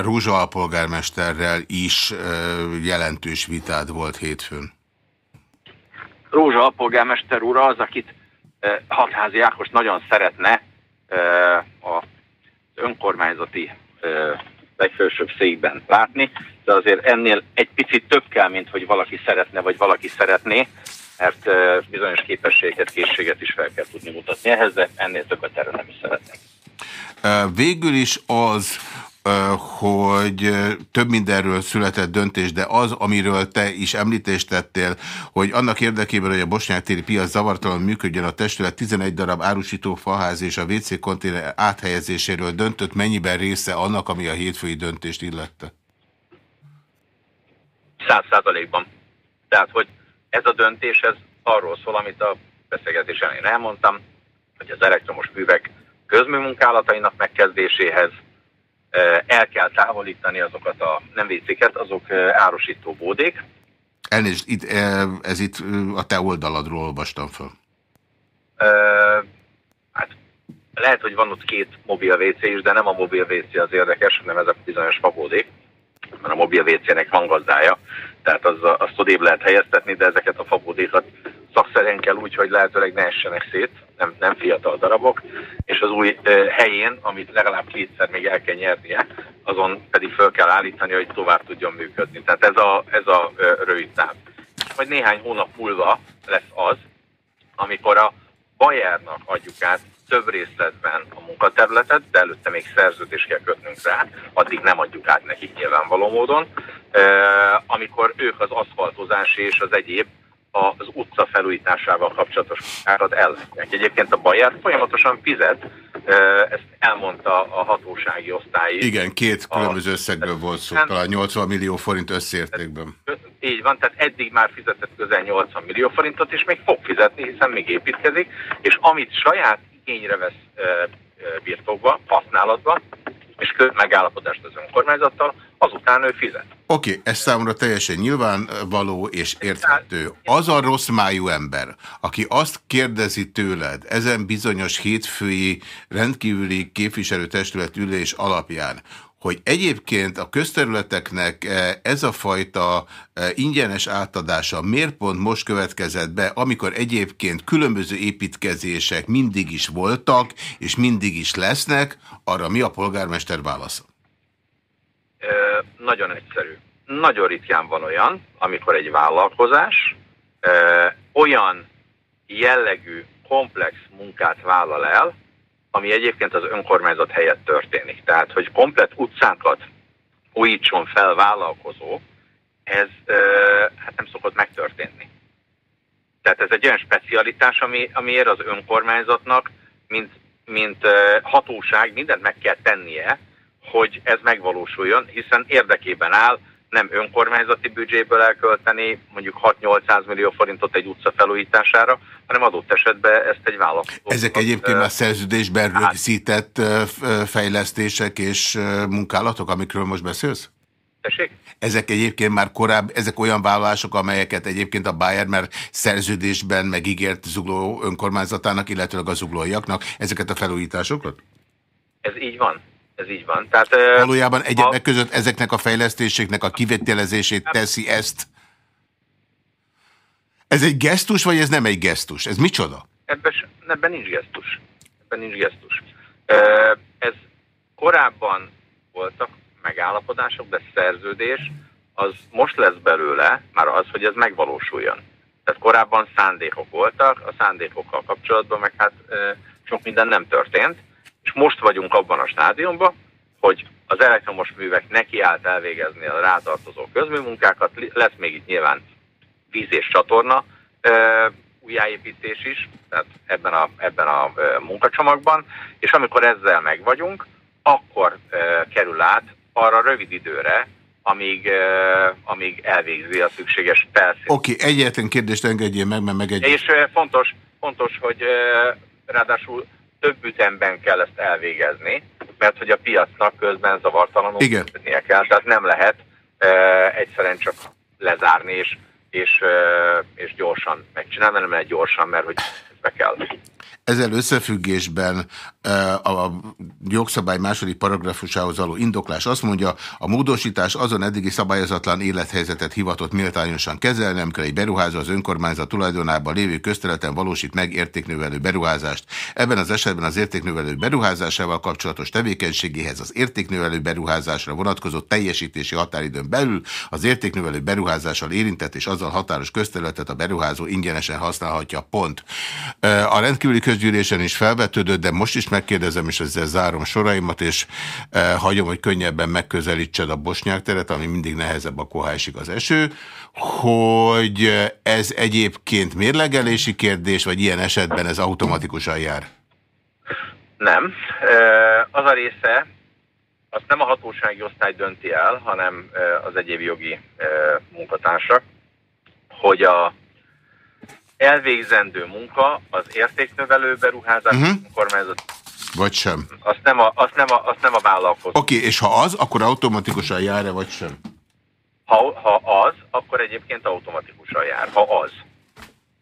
Rúzsa alpolgármesterrel is jelentős vitád volt hétfőn. Rózsa alpolgármester úr az, akit Hatházi Ákos nagyon szeretne a önkormányzati legfősőbb székben látni, de azért ennél egy picit több kell, mint hogy valaki szeretne, vagy valaki szeretné, mert bizonyos képességet, készséget is fel kell tudni mutatni ehhez, de ennél többet erre nem is szeretnék. Végül is az, hogy több mindenről született döntés, de az, amiről te is említést tettél, hogy annak érdekében, hogy a bosnyák-téri piac zavartalan működjön, a testület 11 darab árusító faház és a WC konténer áthelyezéséről döntött, mennyiben része annak, ami a hétfői döntést illette? Száz százalékban. Tehát, hogy ez a döntés, ez arról szól, amit a beszélgetés elején elmondtam, hogy az elektromos művek közműmunkálatainak megkezdéséhez el kell távolítani azokat a nem vécéket, azok árosító bódék. Elnézést, itt, ez itt a te oldaladról olvastam fel. Hát lehet, hogy van ott két mobil WC is, de nem a mobil WC az érdekes, hanem ez a bizonyos fabódék, mert a mobil WC-nek van gazdája, tehát az, azt odébb lehet helyeztetni, de ezeket a fabódékat szakszerűen kell úgy, hogy lehetőleg ne essenek szét, nem, nem fiatal darabok, és az új helyén, amit legalább kétszer még el kell nyernie, azon pedig fel kell állítani, hogy tovább tudjon működni. Tehát ez a, ez a uh, rövid táv. Majd néhány hónap múlva lesz az, amikor a Bayernak adjuk át több részletben a munkaterületet, de előtte még szerződést kell kötnünk rá, addig nem adjuk át nekik nyilvánvaló módon, amikor ők az aszfaltozás és az egyéb az utca felújításával kapcsolatos árat ellátják. Egyébként a Bayer folyamatosan fizet, ezt elmondta a hatósági osztály. Igen, két különböző összegből volt szó, talán 80 millió forint összértékben. Így van, tehát eddig már fizetett közel 80 millió forintot, és még fog fizetni, hiszen még építkezik, és amit saját igényre vesz birtokba, használatba, és köt megállapodást az önkormányzattal, azután ő fizet. Oké, okay, ez számomra teljesen nyilvánvaló és érthető. Az a rossz májú ember, aki azt kérdezi tőled ezen bizonyos hétfői rendkívüli képviselőtestület ülés alapján, hogy egyébként a közterületeknek eh, ez a fajta eh, ingyenes átadása miért pont most következett be, amikor egyébként különböző építkezések mindig is voltak, és mindig is lesznek, arra mi a polgármester válasza? nagyon egyszerű. Nagyon ritkán van olyan, amikor egy vállalkozás olyan jellegű, komplex munkát vállal el, ami egyébként az önkormányzat helyett történik. Tehát, hogy komplet utcánkat újítson fel vállalkozó, ez ö, hát nem szokott megtörténni. Tehát ez egy olyan specialitás, ami, amiért az önkormányzatnak, mint, mint hatóság mindent meg kell tennie, hogy ez megvalósuljon, hiszen érdekében áll nem önkormányzati büdzséből elkölteni mondjuk 6-800 millió forintot egy utca felújítására, hanem adott esetben ezt egy vállalkozó. Ezek egyébként a szerződésben hát, rögzített fejlesztések és munkálatok, amikről most beszélsz? Tessék? Ezek egyébként már korábbi, ezek olyan vállalások, amelyeket egyébként a Bayer már szerződésben megígért zugló önkormányzatának, illetőleg a zuglóiaknak, ezeket a felújításokat? Ez így van. Ez így van. Tehát, Valójában egyebek a... között ezeknek a fejlesztéseknek a kivételezését teszi ezt. Ez egy gesztus, vagy ez nem egy gesztus? Ez micsoda? Ebben, ebben nincs gesztus. Ebben nincs gesztus. Ez korábban voltak megállapodások, de szerződés, az most lesz belőle már az, hogy ez megvalósuljon. Tehát korábban szándékok voltak, a szándékokkal kapcsolatban meg hát sok minden nem történt, és most vagyunk abban a stádiumban, hogy az elektromos művek neki állt elvégezni a rátartozó közműmunkákat, lesz még itt nyilván víz és csatorna újjáépítés is, tehát ebben a, ebben a munkacsomagban, és amikor ezzel megvagyunk, akkor kerül át arra rövid időre, amíg, amíg elvégzi a szükséges felszínt. Oké, okay, egyetlen kérdést engedjél meg, mert megegyet. És fontos, fontos, hogy ráadásul több ütemben kell ezt elvégezni, mert hogy a piacnak közben zavartalanul Igen. kell, tehát nem lehet egyszerűen csak lezárni és, és, és gyorsan megcsinálni, nem lehet gyorsan, mert hogy be kell. Ezzel összefüggésben a jogszabály második paragrafusához való indoklás azt mondja, a módosítás azon eddigi szabályozatlan élethelyzetet hivatott méltányosan kezelni, amikor egy beruházó az önkormányzat tulajdonában lévő közterületen valósít meg értéknövelő beruházást. Ebben az esetben az értéknövelő beruházásával kapcsolatos tevékenységéhez az értéknövelő beruházásra vonatkozó teljesítési határidőn belül az értéknövelő beruházással érintett és azzal határos közterületet a beruházó ingyenesen használhatja. Pont. A rendkívüli közgyűlésen is felvetődött, de most is megkérdezem, és ezzel zárom soraimat, és hagyom, hogy könnyebben megközelítsed a bosnyák teret, ami mindig nehezebb, akkor ha esik az eső, hogy ez egyébként mérlegelési kérdés, vagy ilyen esetben ez automatikusan jár? Nem. Az a része, azt nem a hatósági osztály dönti el, hanem az egyéb jogi munkatársak, hogy a elvégzendő munka az értéknövelő beruházás uh mhm. -huh. kormányzat. Vagy sem. Azt nem a, azt nem a, azt nem a vállalkozó. Oké, okay, és ha az, akkor automatikusan jár-e, vagy sem? Ha, ha az, akkor egyébként automatikusan jár, ha az.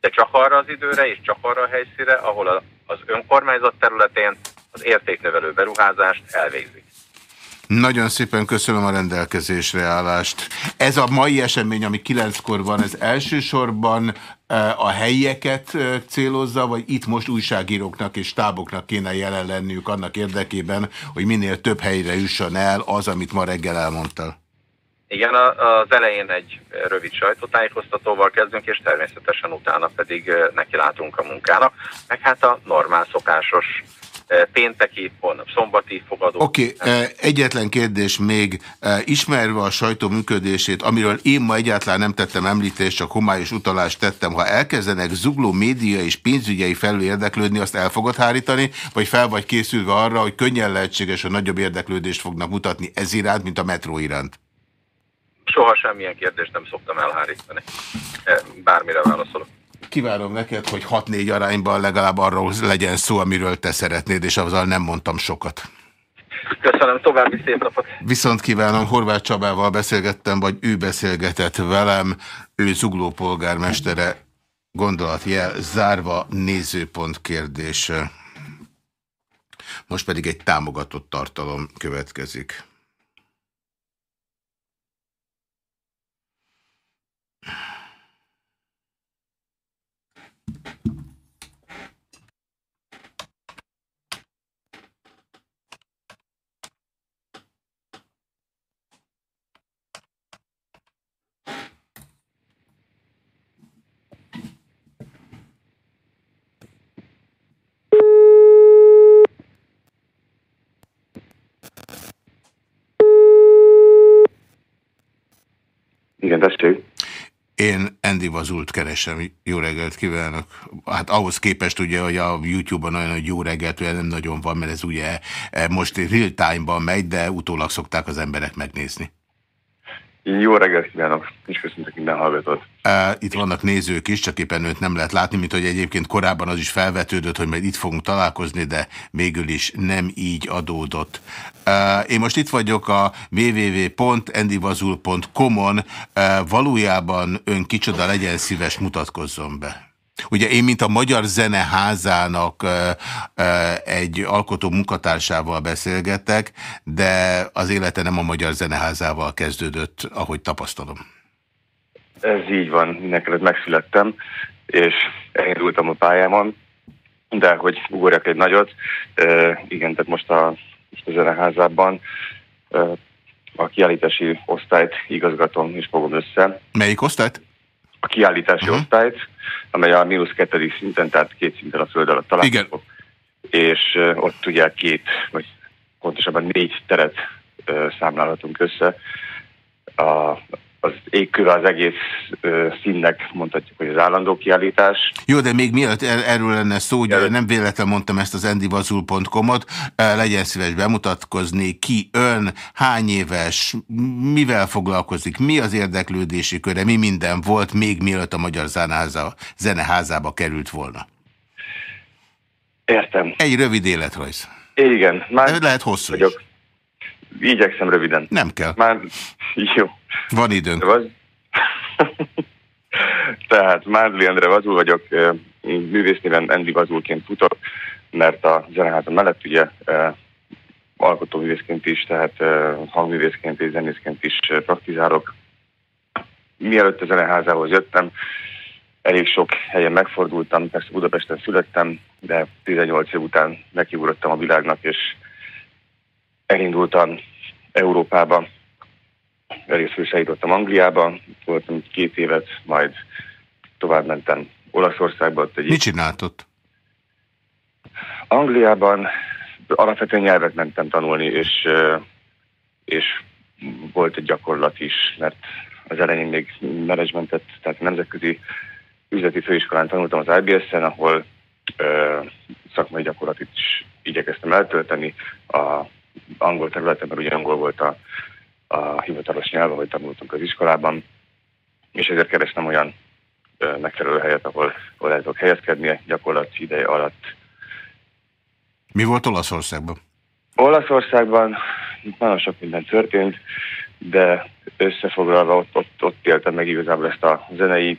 De csak arra az időre és csak arra a helyszíre, ahol a, az önkormányzat területén az értéknövelő beruházást elvégzik. Nagyon szépen köszönöm a rendelkezésre állást. Ez a mai esemény, ami kilenckor van, ez elsősorban a helyieket célozza, vagy itt most újságíróknak és táboknak kéne jelen lenniük annak érdekében, hogy minél több helyre jusson el az, amit ma reggel elmondtál? Igen, az elején egy rövid sajtótájékoztatóval kezdünk, és természetesen utána pedig neki a munkának, meg hát a normál szokásos pénteki, holnap szombati fogadó. Oké, okay, egyetlen kérdés még, ismerve a sajtó működését, amiről én ma egyáltalán nem tettem említést, csak homályos utalást tettem, ha elkezdenek zugló média és pénzügyei felül érdeklődni, azt el fogod hárítani, vagy fel vagy készülve arra, hogy könnyen lehetséges, hogy nagyobb érdeklődést fognak mutatni ez iránt, mint a metró iránt? Soha semmilyen kérdést nem szoktam elhárítani. Bármire válaszolok kívánom neked, hogy 6-4 arányban legalább arról legyen szó, amiről te szeretnéd, és azzal nem mondtam sokat. Köszönöm, további szép napot. Viszont kívánom, Horváth Csabával beszélgettem, vagy ő beszélgetett velem, ő zugló polgármestere, gondolatjel zárva nézőpont kérdése. Most pedig egy támogatott tartalom következik. Igen, tessék. Én Andy Vazult keresem. Jó reggelt kívánok. Hát ahhoz képest ugye, hogy a YouTube-on olyan, hogy jó reggelt, olyan nem nagyon van, mert ez ugye eh, most real time-ban megy, de utólag szokták az emberek megnézni. Jó reggelt kívánok, és köszöntök minden hallgatót. Itt vannak nézők is, csak éppen őt nem lehet látni, mint hogy egyébként korábban az is felvetődött, hogy majd itt fogunk találkozni, de végül is nem így adódott. Én most itt vagyok a www.endivazul.com-on, valójában ön kicsoda legyen szíves mutatkozzon be. Ugye én, mint a Magyar Zeneházának egy alkotó munkatársával beszélgetek, de az élete nem a Magyar Zeneházával kezdődött, ahogy tapasztalom. Ez így van, neked megszülettem, és elindultam a pályámon, de hogy ugorjak egy nagyot, igen, tehát most a, most a zeneházában a kiállítási osztályt igazgatom és fogom össze. Melyik osztályt? A kiállítási uh -huh. osztályt, amely a mínusz kettedik szinten, tehát két szinten a föld alatt található. És ott ugye két, vagy pontosabban négy teret számlálhatunk össze. A, az égköve az egész uh, színnek mondhatjuk, hogy az állandó kiállítás. Jó, de még mielőtt er erről lenne szó, ugye nem véletlen mondtam ezt az endivazul.com-ot, legyen szíves bemutatkozni, ki ön, hány éves, mivel foglalkozik, mi az érdeklődési köre, mi minden volt, még mielőtt a Magyar Zeneháza, Zeneházába került volna. Értem. Egy rövid életrajz. Igen. Már lehet hosszú vagyok. Is. Igyekszem röviden. Nem kell. Már jó. Van időnk. Tehát Mázli Endre Vazul vagyok, művésznéven Endi Vazulként futok, mert a zeneházam mellett ugye alkotóművészként is, tehát hangművészként és zenészként is praktizálok. Mielőtt a zeneházához jöttem, elég sok helyen megfordultam, persze Budapesten születtem, de 18 év után nekiugrottam a világnak, és elindultam Európába, először is eljutottam Angliába, voltam két évet, majd tovább mentem Olaszországba. Ott egy Mit csináltott? Angliában alapvetően nyelvet mentem tanulni, és, és volt egy gyakorlat is, mert az elején még menedzsmentet, tehát nemzetközi üzleti főiskolán tanultam az IBS-en, ahol ö, szakmai gyakorlatot is igyekeztem eltölteni. A angol területen, mert ugye angol volt a, a hivatalos nyelv, ahogy tanultunk az iskolában, és ezért kerestem olyan ö, megfelelő helyet, ahol, ahol el tudok helyezkedni gyakorlat ideje alatt. Mi volt Olaszországban? Olaszországban nagyon sok minden történt, de összefoglalva ott, ott, ott éltem meg igazából ezt a zenei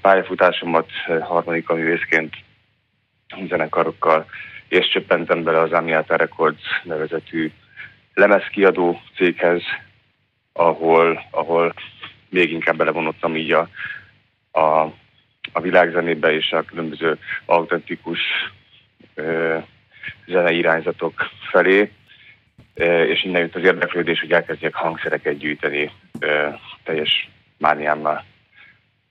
pályafutásomat harmadik művészként zenekarokkal, és csöppentem bele az Amiata Records nevezetű lemezkiadó céghez, ahol, ahol még inkább belevonottam így a, a, a világzenébe és a különböző autentikus ö, zenei irányzatok felé, ö, és innen jött az érdeklődés, hogy elkezdjek hangszereket gyűjteni ö, teljes mániámmal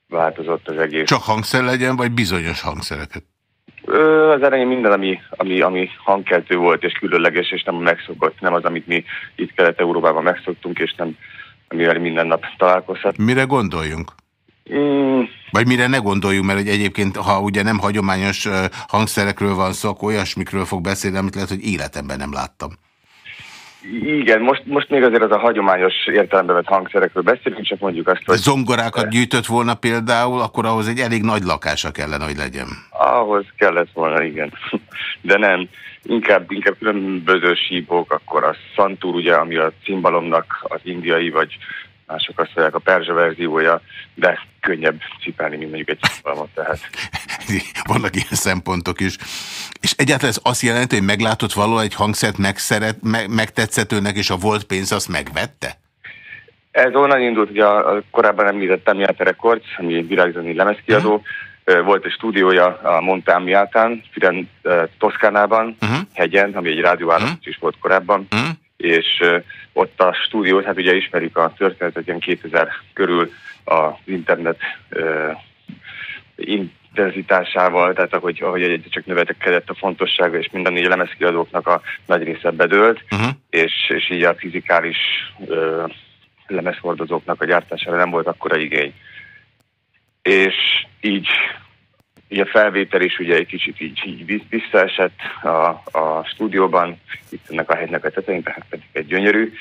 változott az egész. Csak hangszer legyen, vagy bizonyos hangszereket? Az elején minden, ami, ami, ami hangkeltő volt, és különleges, és nem a megszokott, nem az, amit mi itt Kelet-Európában megszoktunk, és nem amivel minden nap találkozhat. Mire gondoljunk? Mm. Vagy mire ne gondoljunk, mert hogy egyébként, ha ugye nem hagyományos hangszerekről van szó, akkor olyasmikről fog beszélni, amit lehet, hogy életemben nem láttam. Igen, most, most még azért az a hagyományos értelembe vett hangszerekről beszélünk, csak mondjuk azt, hogy... Zongorákat gyűjtött volna például, akkor ahhoz egy elég nagy lakása kellene, hogy legyen. Ahhoz kellett volna, igen. (laughs) De nem, inkább, inkább különböző síbok, akkor a szantúr, ugye, ami a cimbalomnak az indiai, vagy mások azt mondják a perzsa verziója, de könnyebb cipelni, mint mondjuk egy cipalmat tehát. (laughs) Vannak ilyen szempontok is. És egyáltalán ez azt jelenti, hogy meglátott való egy hangszert megszeret, me megtetszetőnek, és a volt pénz azt megvette? Ez onnan indult, hogy a, a korábban említettem Miata Records, ami virágzani lemezkiadó, uh -huh. volt egy stúdiója a Montán Miatán, Firen Toszkánában, uh -huh. hegyen, ami egy rádióállomás uh -huh. is volt korábban, uh -huh. És ott a stúdiót, hát ugye ismerik a történetet, ilyen 2000 körül az internet intenzitásával, tehát ahogy, ahogy egy csak növekedett a fontossága, és minden négy lemezkiadóknak a nagy része bedőlt, uh-huh. és, és így a fizikális ö, lemezhordozóknak a gyártására nem volt akkora igény. És így, így a felvétel is ugye egy kicsit így, így visszaesett a, a stúdióban, itt ennek a hegynek a tetején, tehát pedig egy gyönyörű,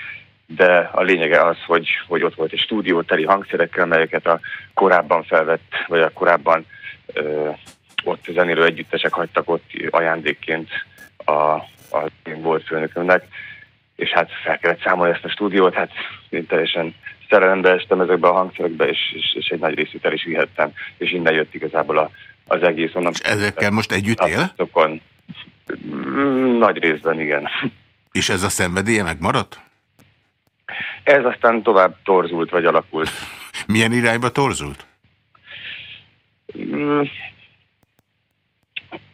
de a lényege az, hogy, hogy ott volt egy stúdió teli hangszerekkel, melyeket a korábban felvett, vagy a korábban ö, ott zenélő együttesek hagytak ott ajándékként a, a volt főnökömnek, és hát fel kellett számolni ezt a stúdiót, hát én teljesen szerelembe estem ezekbe a hangszerekbe, és, és, és egy nagy részét el is vihettem, és innen jött igazából a, az egész. Onnan, és ezekkel most együtt él? Azokon, mm, nagy részben igen. És ez a szenvedélye megmaradt? Ez aztán tovább torzult, vagy alakult. (laughs) Milyen irányba torzult? Mm,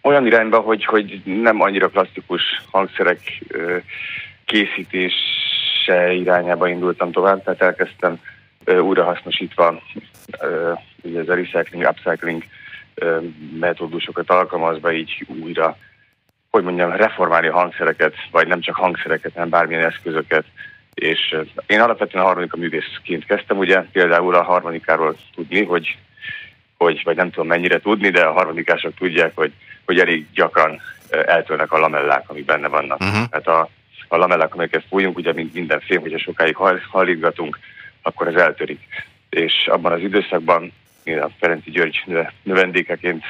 olyan irányba, hogy, hogy nem annyira klasszikus hangszerek készítése irányába indultam tovább, tehát elkezdtem újrahasznosítva ugye ez a recycling, upcycling metódusokat alkalmazva így újra, hogy mondjam, reformálni a hangszereket, vagy nem csak hangszereket, hanem bármilyen eszközöket, és én alapvetően a harmonika művészként kezdtem, ugye például a harmonikáról tudni, hogy, hogy vagy nem tudom mennyire tudni, de a harmonikások tudják, hogy, hogy elég gyakran eltörnek a lamellák, amik benne vannak. Uh-huh. Tehát a, a lamellák, amelyeket fújunk, ugye mint minden film, hogyha sokáig hallítgatunk, akkor ez eltörik. És abban az időszakban én a Ferenci György növendékeként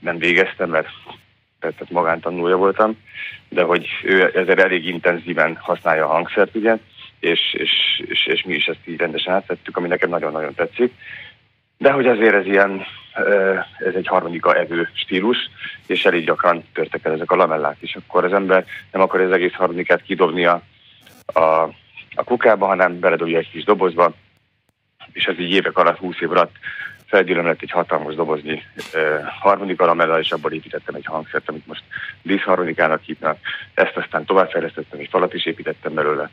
nem végeztem, mert tehát magántanulja voltam, de hogy ő ezért elég intenzíven használja a hangszert, ugye, és, és, és, és mi is ezt így rendesen átvettük, ami nekem nagyon-nagyon tetszik. De hogy azért ez ilyen, ez egy harmonika evő stílus, és elég gyakran törtek el ezek a lamellák is. Akkor az ember nem akar az egész harmonikát kidobni a, a, a kukába, hanem beledobja egy kis dobozba, és ez így évek alatt, húsz év alatt felgyűlöm lett egy hatalmas dobozni uh, harmadik alamella, és abból építettem egy hangszert, amit most díszharmonikának hívnak. Ezt aztán továbbfejlesztettem, egy falat is építettem belőle,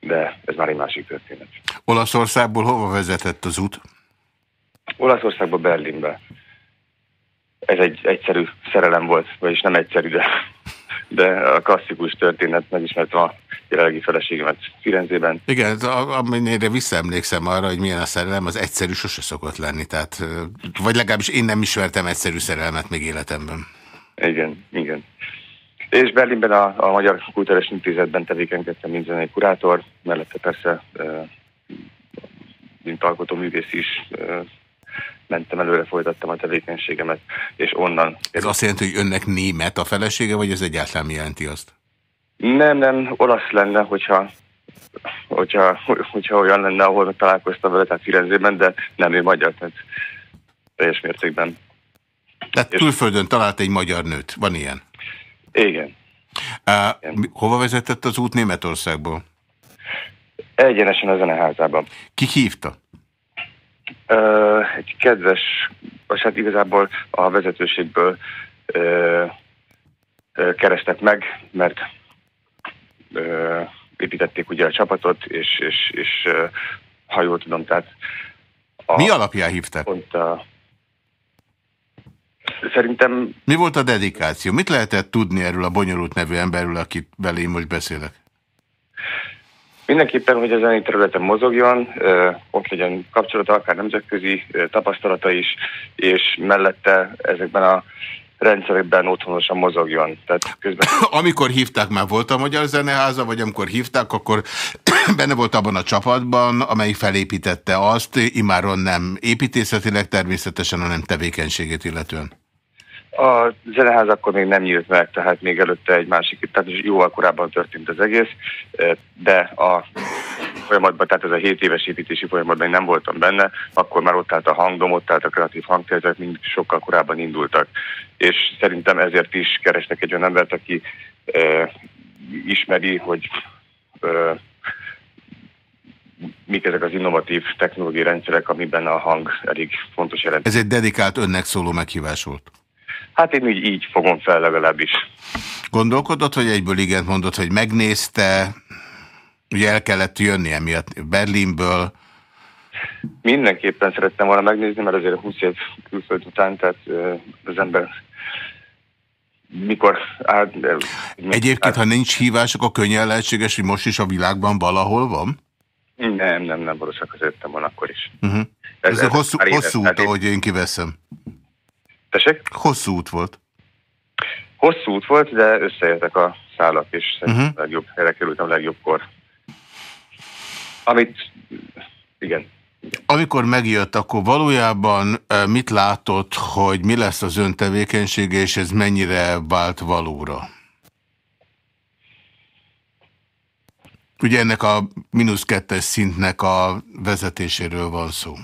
de ez már egy másik történet. Olaszországból hova vezetett az út? Olaszországba, Berlinbe. Ez egy egyszerű szerelem volt, vagyis nem egyszerű, de, de a klasszikus történet, megismertem a jelenlegi feleségemet Firenzében. Igen, amennyire visszaemlékszem arra, hogy milyen a szerelem, az egyszerű sose szokott lenni, tehát, vagy legalábbis én nem ismertem egyszerű szerelmet még életemben. Igen, igen. És Berlinben a, a Magyar Kulturális Intézetben tevékenykedtem, mint zenei kurátor, mellette persze, mint alkotóművész is mentem előre, folytattam a tevékenységemet, és onnan... Ez azt jelenti, hogy önnek német a felesége, vagy ez egyáltalán jelenti azt? Nem, nem, olasz lenne, hogyha, hogyha, hogyha olyan lenne, ahol találkoztam vele, tehát Firenzében, de nem, ő magyar, tehát teljes mértékben. Tehát és... külföldön talált egy magyar nőt, van ilyen? Igen. Uh, Igen. Hova vezetett az út Németországból? Egyenesen a zeneházában. Ki hívta? Uh, egy kedves, vagy hát igazából a vezetőségből uh, kerestek meg, mert ö, építették ugye a csapatot, és, és, és ö, ha jól tudom, tehát... A, Mi alapján hívták? Pont a, szerintem... Mi volt a dedikáció? Mit lehetett tudni erről a bonyolult nevű emberről, akit belé most beszélek? Mindenképpen, hogy a zenei területen mozogjon, ott legyen kapcsolata, akár nemzetközi tapasztalata is, és mellette ezekben a rendszerekben otthonosan mozogjon. Tehát közben... (laughs) Amikor hívták, már volt a Magyar Zeneháza, vagy amikor hívták, akkor (clears throat) benne volt abban a csapatban, amely felépítette azt, imáron nem építészetileg természetesen, hanem tevékenységét illetően. A zeneház akkor még nem nyílt meg, tehát még előtte egy másik, tehát jóval korábban történt az egész, de a folyamatban, tehát ez a 7 éves építési folyamatban én nem voltam benne, akkor már ott állt a hangdom, ott állt a kreatív hangtérzet, mind sokkal korábban indultak. És szerintem ezért is kerestek egy olyan embert, aki e, ismeri, hogy e, mik ezek az innovatív technológiai rendszerek, amiben a hang elég fontos jelent. Ez egy dedikált önnek szóló meghívás volt. Hát én így, így fogom fel legalábbis. Gondolkodott, hogy egyből igent mondott, hogy megnézte, ugye el kellett jönni emiatt Berlinből. Mindenképpen szerettem volna megnézni, mert azért 20 év külföld után, tehát az ember mikor át, Egyébként, át... ha nincs hívás, akkor könnyen lehetséges, hogy most is a világban valahol van? Nem, nem, nem, valószínűleg az jöttem volna akkor is. Uh -huh. Ez, ez, ez hosszú, hosszú út, ahogy én kiveszem. Tessék? Hosszú út volt. Hosszú út volt, de összeértek a szálak, és uh -huh. legjobb helyre kerültem legjobbkor. Amit, igen. Amikor megjött, akkor valójában mit látott, hogy mi lesz az ön tevékenysége, és ez mennyire vált valóra? Ugye ennek a mínusz kettes szintnek a vezetéséről van szó.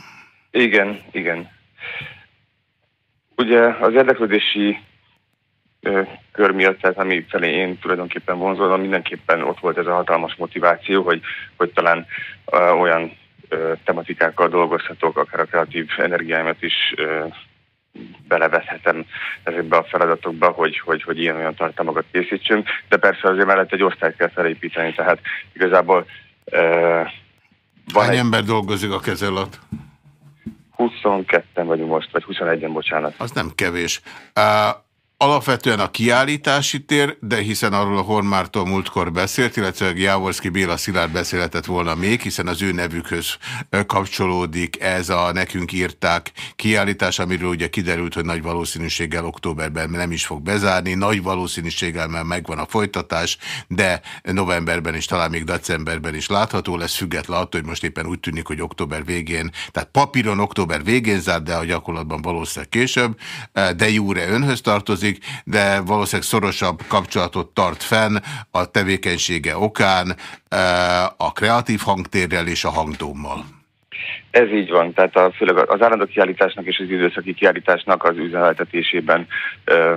Igen, igen. Ugye az érdeklődési kör miatt, tehát ami felé én tulajdonképpen vonzódom, mindenképpen ott volt ez a hatalmas motiváció, hogy, hogy talán ö, olyan ö, tematikákkal dolgozhatok, akár a kreatív energiámat is ö, belevethetem ezekbe a feladatokba, hogy, hogy, hogy ilyen-olyan tartalmakat készítsünk, de persze azért mellett egy osztályt kell felépíteni, tehát igazából uh, Hány egy... ember dolgozik a alatt? 22-en vagyunk most, vagy 21-en, bocsánat. Az nem kevés. Uh, Alapvetően a kiállítási tér, de hiszen arról a Hormártól múltkor beszélt, illetve Jávorszki Béla Szilárd beszélhetett volna még, hiszen az ő nevükhöz kapcsolódik ez a nekünk írták kiállítás, amiről ugye kiderült, hogy nagy valószínűséggel októberben nem is fog bezárni, nagy valószínűséggel már megvan a folytatás, de novemberben és talán még decemberben is látható lesz, független attól, hogy most éppen úgy tűnik, hogy október végén, tehát papíron október végén zár, de a gyakorlatban valószínűleg később, de Júre önhöz tartozik, működik, de valószínűleg szorosabb kapcsolatot tart fenn a tevékenysége okán e, a kreatív hangtérrel és a hangdómmal. Ez így van, tehát a, főleg az állandó kiállításnak és az időszaki kiállításnak az üzemeltetésében ö,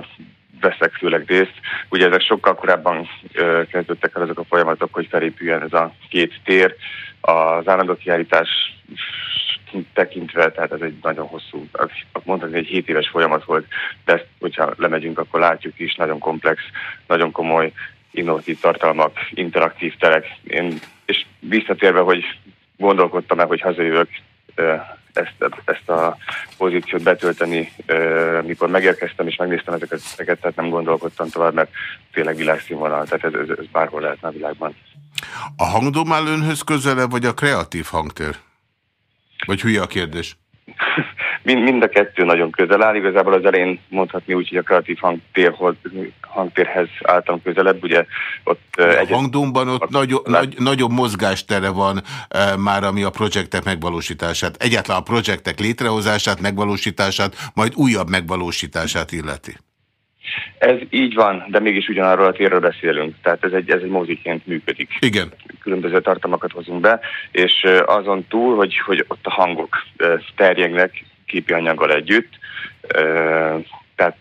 veszek főleg részt. Ugye ezek sokkal korábban ö, kezdődtek el azok a folyamatok, hogy felépüljen ez a két tér. Az állandó kiállítás tekintve, tehát ez egy nagyon hosszú, mondhatni, egy 7 éves folyamat volt, de ezt, hogyha lemegyünk, akkor látjuk is, nagyon komplex, nagyon komoly, innovatív tartalmak, interaktív terek. Én, és visszatérve, hogy gondolkodtam el, hogy hazajövök ezt, ezt a pozíciót betölteni, mikor megérkeztem és megnéztem ezeket, ezeket tehát nem gondolkodtam tovább, mert tényleg világszínvonal, tehát ez, ez, ez bárhol lehetne a világban. A hangdom áll önhöz közele, vagy a kreatív hangtér? Vagy hülye a kérdés? (laughs) mind, mind a kettő nagyon közel áll. Igazából az elején mondhatni úgy, hogy a kreatív hangtérhoz, hangtérhez álltam közelebb. Ugye ott, a egy... hangdomban ott a, nagy, nagy, nagyobb mozgástere van e, már, ami a projektek megvalósítását, egyáltalán a projektek létrehozását, megvalósítását, majd újabb megvalósítását illeti. Ez így van, de mégis ugyanarról a térről beszélünk. Tehát ez egy, ez egy moziként működik. Igen. Különböző tartalmakat hozunk be, és azon túl, hogy, hogy ott a hangok terjengnek képi anyaggal együtt, tehát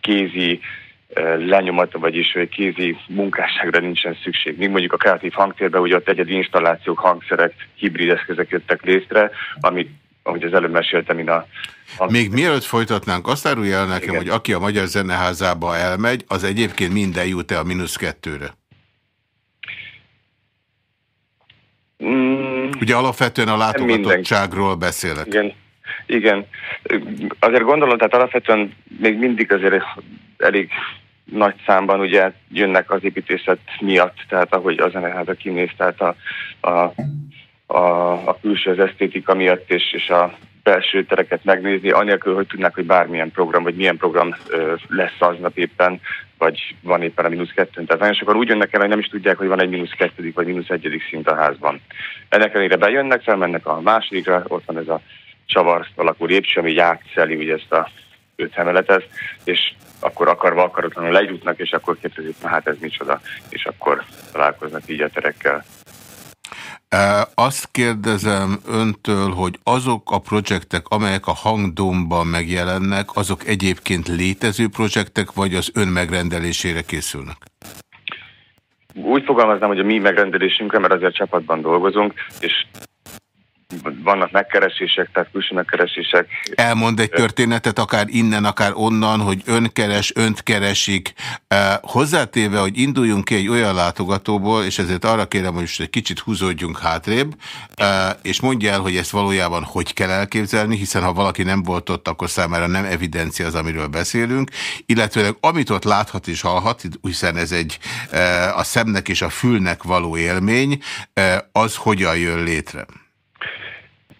kézi lenyomata, vagyis kézi munkásságra nincsen szükség. Míg mondjuk a kreatív hangtérben, hogy ott egyedi installációk, hangszerek, hibrid eszközök jöttek létre, amit ahogy az előbb meséltem, én a... Még mielőtt folytatnánk, azt árulja el nekem, Igen. hogy aki a Magyar Zeneházába elmegy, az egyébként minden jut-e a mínusz kettőre? Mm, Ugye alapvetően a látogatottságról beszélek. Igen. Igen. Azért gondolom, tehát alapvetően még mindig azért elég nagy számban ugye jönnek az építészet miatt, tehát ahogy a zeneháza kinéz, tehát a, a a, a külső az esztétika miatt és, és a belső tereket megnézni, anélkül, hogy tudnák, hogy bármilyen program, vagy milyen program ö, lesz aznap éppen, vagy van éppen a mínusz kettőn. Tehát nagyon sokan úgy jönnek el, hogy nem is tudják, hogy van egy mínusz kettedik, vagy mínusz egyedik szint a házban. Ennek ellenére bejönnek, felmennek a másodikra, ott van ez a csavar alakú lépcső, ami átszeli ugye ezt a öt emeletet, és akkor akarva akaratlanul lejutnak, és akkor kérdezik, na hát ez micsoda, és akkor találkoznak így a terekkel. Azt kérdezem öntől, hogy azok a projektek, amelyek a hangdomban megjelennek, azok egyébként létező projektek, vagy az ön megrendelésére készülnek? Úgy fogalmaznám, hogy a mi megrendelésünkre, mert azért csapatban dolgozunk, és vannak megkeresések, tehát külső megkeresések. Elmond egy történetet, akár innen, akár onnan, hogy ön keres, önt keresik. Hozzátéve, hogy induljunk ki egy olyan látogatóból, és ezért arra kérem, hogy most egy kicsit húzódjunk hátrébb, és mondja el, hogy ezt valójában hogy kell elképzelni, hiszen ha valaki nem volt ott, akkor számára nem evidencia az, amiről beszélünk, illetve amit ott láthat és hallhat, hiszen ez egy a szemnek és a fülnek való élmény, az hogyan jön létre.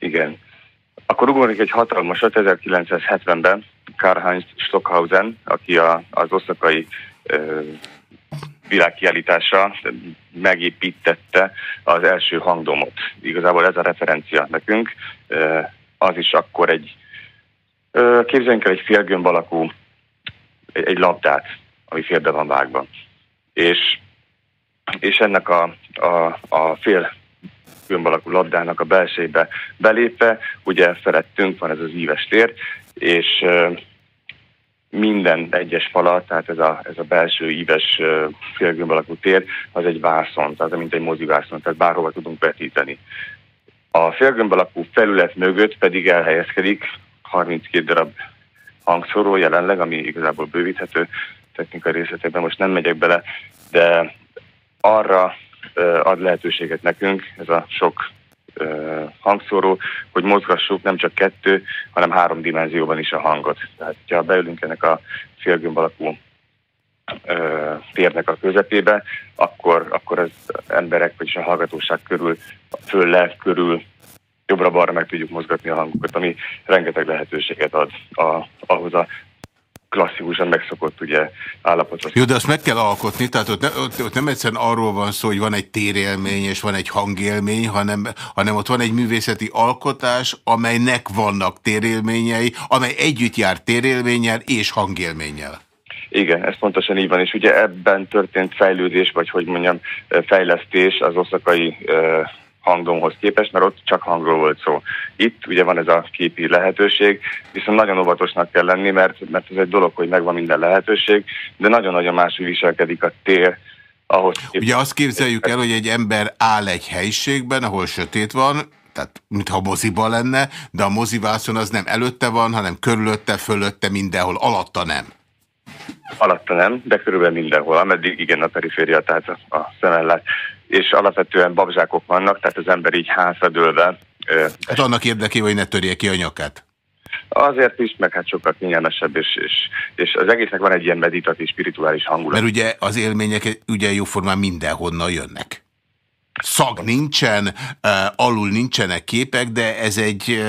Igen. Akkor ugornék egy hatalmasat 1970-ben, Karl-Heinz Stockhausen, aki a, az oszakai ö, világkiállítása megépítette az első hangdomot. Igazából ez a referencia nekünk. Az is akkor egy, képzeljünk el egy félgömb alakú, egy labdát, ami félbe van vágva. És, és ennek a, a, a fél gömb alakú labdának a belsejébe belépve, ugye felettünk van ez az íves tér, és minden egyes falat, tehát ez a, ez a belső íves félgömb tér, az egy vászon, tehát mint egy mozivászon, tehát bárhova tudunk vetíteni. A félgömb felület mögött pedig elhelyezkedik 32 darab hangszóró jelenleg, ami igazából bővíthető technikai részletében, most nem megyek bele, de arra ad lehetőséget nekünk ez a sok hangszóró, hogy mozgassuk nem csak kettő, hanem három dimenzióban is a hangot. Tehát, ha beülünk ennek a félgömb alakú térnek a közepébe, akkor, akkor az emberek, vagyis a hallgatóság körül, föl le körül, jobbra-balra meg tudjuk mozgatni a hangokat, ami rengeteg lehetőséget ad a, ahhoz a klasszikusan megszokott ugye állapotot. Jó, de azt meg kell alkotni, tehát ott, ne, ott, ott nem egyszerűen arról van szó, hogy van egy térélmény és van egy hangélmény, hanem, hanem ott van egy művészeti alkotás, amelynek vannak térélményei, amely együtt jár térélménnyel és hangélménnyel. Igen, ez pontosan így van, és ugye ebben történt fejlődés, vagy hogy mondjam, fejlesztés az oszakai hangdomhoz képest, mert ott csak hangról volt szó. Itt ugye van ez a képi lehetőség, viszont nagyon óvatosnak kell lenni, mert, mert ez egy dolog, hogy megvan minden lehetőség, de nagyon-nagyon máshogy viselkedik a tér, ahhoz... Ugye azt képzeljük el, hogy egy ember áll egy helyiségben, ahol sötét van, tehát mintha moziba lenne, de a mozivászon az nem előtte van, hanem körülötte, fölötte, mindenhol, alatta nem. Alatta nem, de körülbelül mindenhol, ameddig igen a periféria, tehát a, szemellát és alapvetően babzsákok vannak, tehát az ember így hátradőlve. Hát annak érdekében, hogy ne törje ki a nyakát. Azért is, meg hát sokkal kényelmesebb, és, és, és az egésznek van egy ilyen meditatív, spirituális hangulat. Mert ugye az élmények ugye jóformán mindenhonnan jönnek. Szag nincsen, alul nincsenek képek, de ez egy,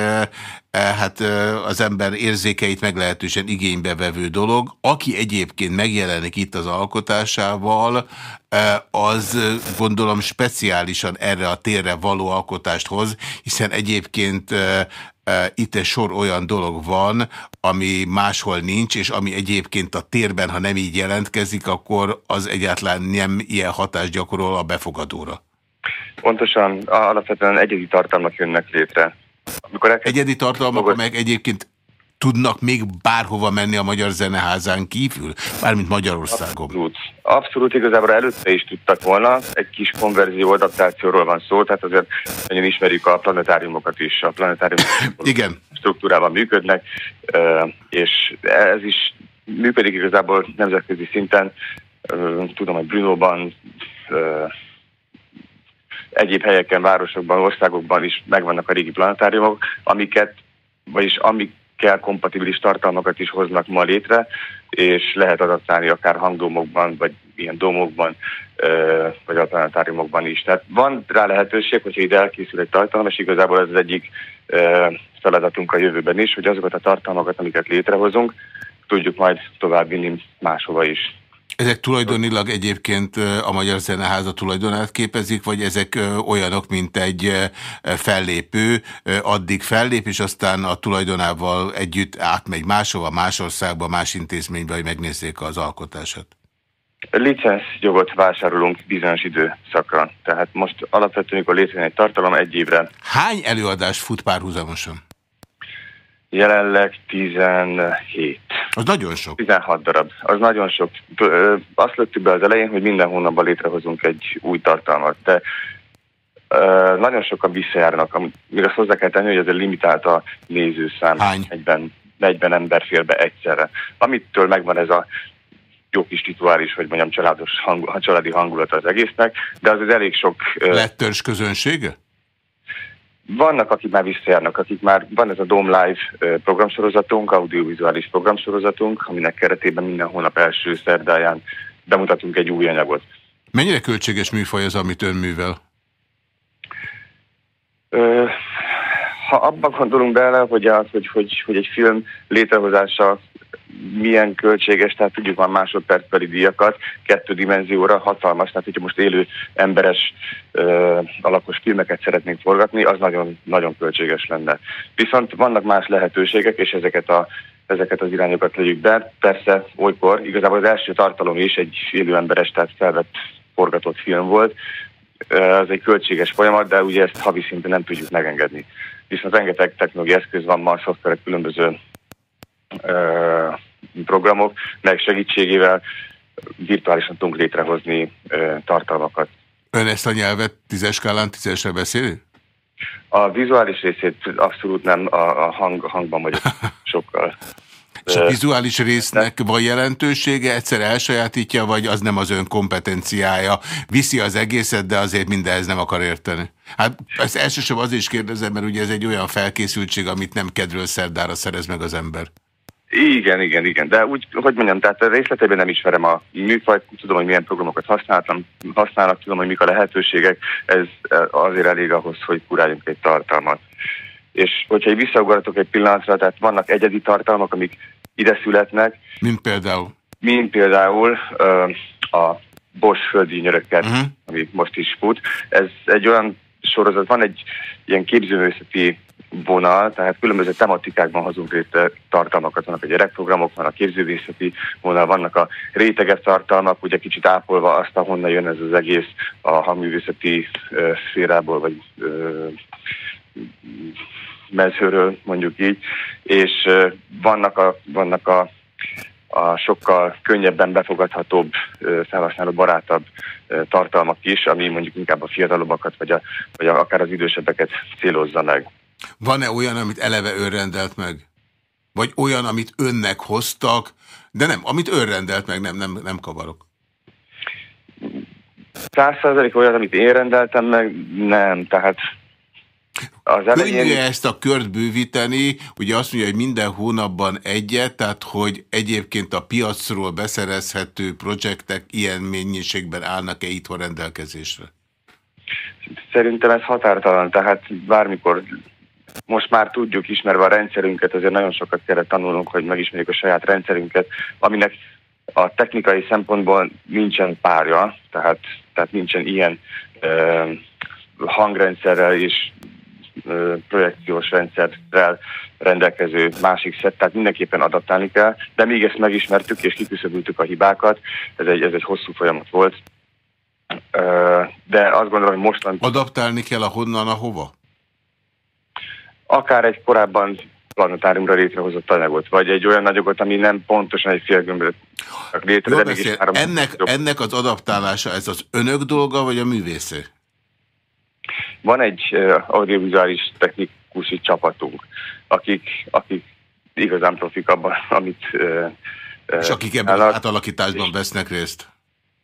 hát az ember érzékeit meglehetősen igénybe vevő dolog. Aki egyébként megjelenik itt az alkotásával, az gondolom speciálisan erre a térre való alkotást hoz, hiszen egyébként itt egy sor olyan dolog van, ami máshol nincs, és ami egyébként a térben, ha nem így jelentkezik, akkor az egyáltalán nem ilyen hatást gyakorol a befogadóra. Pontosan, alapvetően egyedi tartalmak jönnek létre. Amikor egyedi tartalmak, meg egyébként tudnak még bárhova menni a Magyar Zeneházán kívül? Mármint Magyarországon. Abszolút. Abszolút igazából előtte is tudtak volna. Egy kis konverzió adaptációról van szó, tehát azért nagyon ismerjük a planetáriumokat is. A planetáriumok (laughs) Igen. struktúrában működnek, és ez is működik igazából nemzetközi szinten. Tudom, hogy Brunóban egyéb helyeken, városokban, országokban is megvannak a régi planetáriumok, amiket, vagyis amik kell kompatibilis tartalmakat is hoznak ma létre, és lehet adaptálni akár hangdómokban, vagy ilyen domokban, vagy a planetáriumokban is. Tehát van rá lehetőség, hogyha ide elkészül egy tartalom, és igazából ez az egyik feladatunk a jövőben is, hogy azokat a tartalmakat, amiket létrehozunk, tudjuk majd továbbvinni máshova is. Ezek tulajdonilag egyébként a Magyar Zeneháza tulajdonát képezik, vagy ezek olyanok, mint egy fellépő, addig fellép, és aztán a tulajdonával együtt átmegy máshova, más országba, más intézménybe, hogy megnézzék az alkotását? jogot vásárolunk bizonyos időszakra. Tehát most alapvetően, amikor létrejön egy tartalom egy évre. Hány előadás fut párhuzamosan? Jelenleg 17. Az nagyon sok. 16 darab. Az nagyon sok. Azt löttük be az elején, hogy minden hónapban létrehozunk egy új tartalmat, de nagyon sokan visszajárnak. Még azt hozzá kell tenni, hogy ez limitált a nézőszám. Hány? 40, 40 ember fél be egyszerre. Amitől megvan ez a jó kis rituális, hogy mondjam, családos hang, családi hangulat az egésznek, de az, az elég sok... Lettőrs közönsége? Vannak, akik már visszajárnak, akik már van ez a Dome Live programsorozatunk, audiovizuális programsorozatunk, aminek keretében minden hónap első szerdáján bemutatunk egy új anyagot. Mennyire költséges műfaj az, amit ön művel? ha abban gondolunk bele, hogy, az, hogy, hogy, hogy egy film létrehozása milyen költséges, tehát tudjuk már másodpercbeli díjakat, kettő dimenzióra hatalmas, tehát hogyha most élő emberes ö, alakos filmeket szeretnénk forgatni, az nagyon, nagyon költséges lenne. Viszont vannak más lehetőségek, és ezeket a ezeket az irányokat legyük be. Persze olykor igazából az első tartalom is egy élő emberes, tehát felvett forgatott film volt. Ez egy költséges folyamat, de ugye ezt havi szinten nem tudjuk megengedni. Viszont rengeteg technológiai eszköz van ma, szoftverek különböző programok, meg segítségével virtuálisan tudunk létrehozni tartalmakat. Ön ezt a nyelvet tízes skálán tízesre beszéli? A vizuális részét abszolút nem, a, a hang, hangban vagyok (laughs) sokkal. És a vizuális résznek van jelentősége, egyszer elsajátítja, vagy az nem az ön kompetenciája? Viszi az egészet, de azért mindenhez nem akar érteni. Hát ezt elsősorban azért is kérdezem, mert ugye ez egy olyan felkészültség, amit nem kedről szerdára szerez meg az ember. Igen, igen, igen. De úgy, hogy mondjam, tehát részletében nem ismerem a műfajt, tudom, hogy milyen programokat használtam, használnak, tudom, hogy mik a lehetőségek, ez azért elég ahhoz, hogy kuráljunk egy tartalmat. És hogyha így visszaugratok egy pillanatra, tehát vannak egyedi tartalmak, amik ide születnek. Mint például? Mint például uh, a Bosch földi nyörökket, uh-huh. ami most is fut. Ez egy olyan sorozat, van egy ilyen képzőművészeti vonal, tehát különböző tematikákban hozunk létre tartalmakat, vannak a gyerekprogramok, van a képzővészeti vonal, vannak a rétegebb tartalmak, ugye kicsit ápolva azt, ahonnan jön ez az egész a hangművészeti uh, szférából, vagy uh, mezőről, mondjuk így, és vannak a, vannak a a sokkal könnyebben befogadhatóbb, felhasználó barátabb tartalmak is, ami mondjuk inkább a fiatalobbakat, vagy, a, vagy akár az idősebbeket célozza meg. Van-e olyan, amit eleve önrendelt meg? Vagy olyan, amit önnek hoztak, de nem, amit önrendelt meg, nem, nem, nem kavarok. Száz százalék olyan, amit én rendeltem meg, nem, tehát az elején... Könnyű ezt a kört bővíteni, ugye azt mondja, hogy minden hónapban egyet, tehát hogy egyébként a piacról beszerezhető projektek ilyen mennyiségben állnak-e itthon rendelkezésre? Szerintem ez határtalan, tehát bármikor most már tudjuk, ismerve a rendszerünket, azért nagyon sokat kellett tanulnunk, hogy megismerjük a saját rendszerünket, aminek a technikai szempontból nincsen párja, tehát, tehát nincsen ilyen ö, hangrendszerrel és ö, projekciós rendszerrel rendelkező másik szett, tehát mindenképpen adaptálni kell, de még ezt megismertük és kiküszöbültük a hibákat, ez egy, ez egy hosszú folyamat volt, ö, de azt gondolom, hogy mostan... Adaptálni kell a honnan a hova? Akár egy korábban planetáriumra létrehozott anyagot, vagy egy olyan anyagot, ami nem pontosan egy félgömböt létre, de mégis ennek, ennek az adaptálása, ez az önök dolga, vagy a művészé? Van egy uh, audiovizuális technikusi csapatunk, akik, akik igazán profik abban, (laughs) amit... Uh, és akik ebben az átalakításban vesznek részt?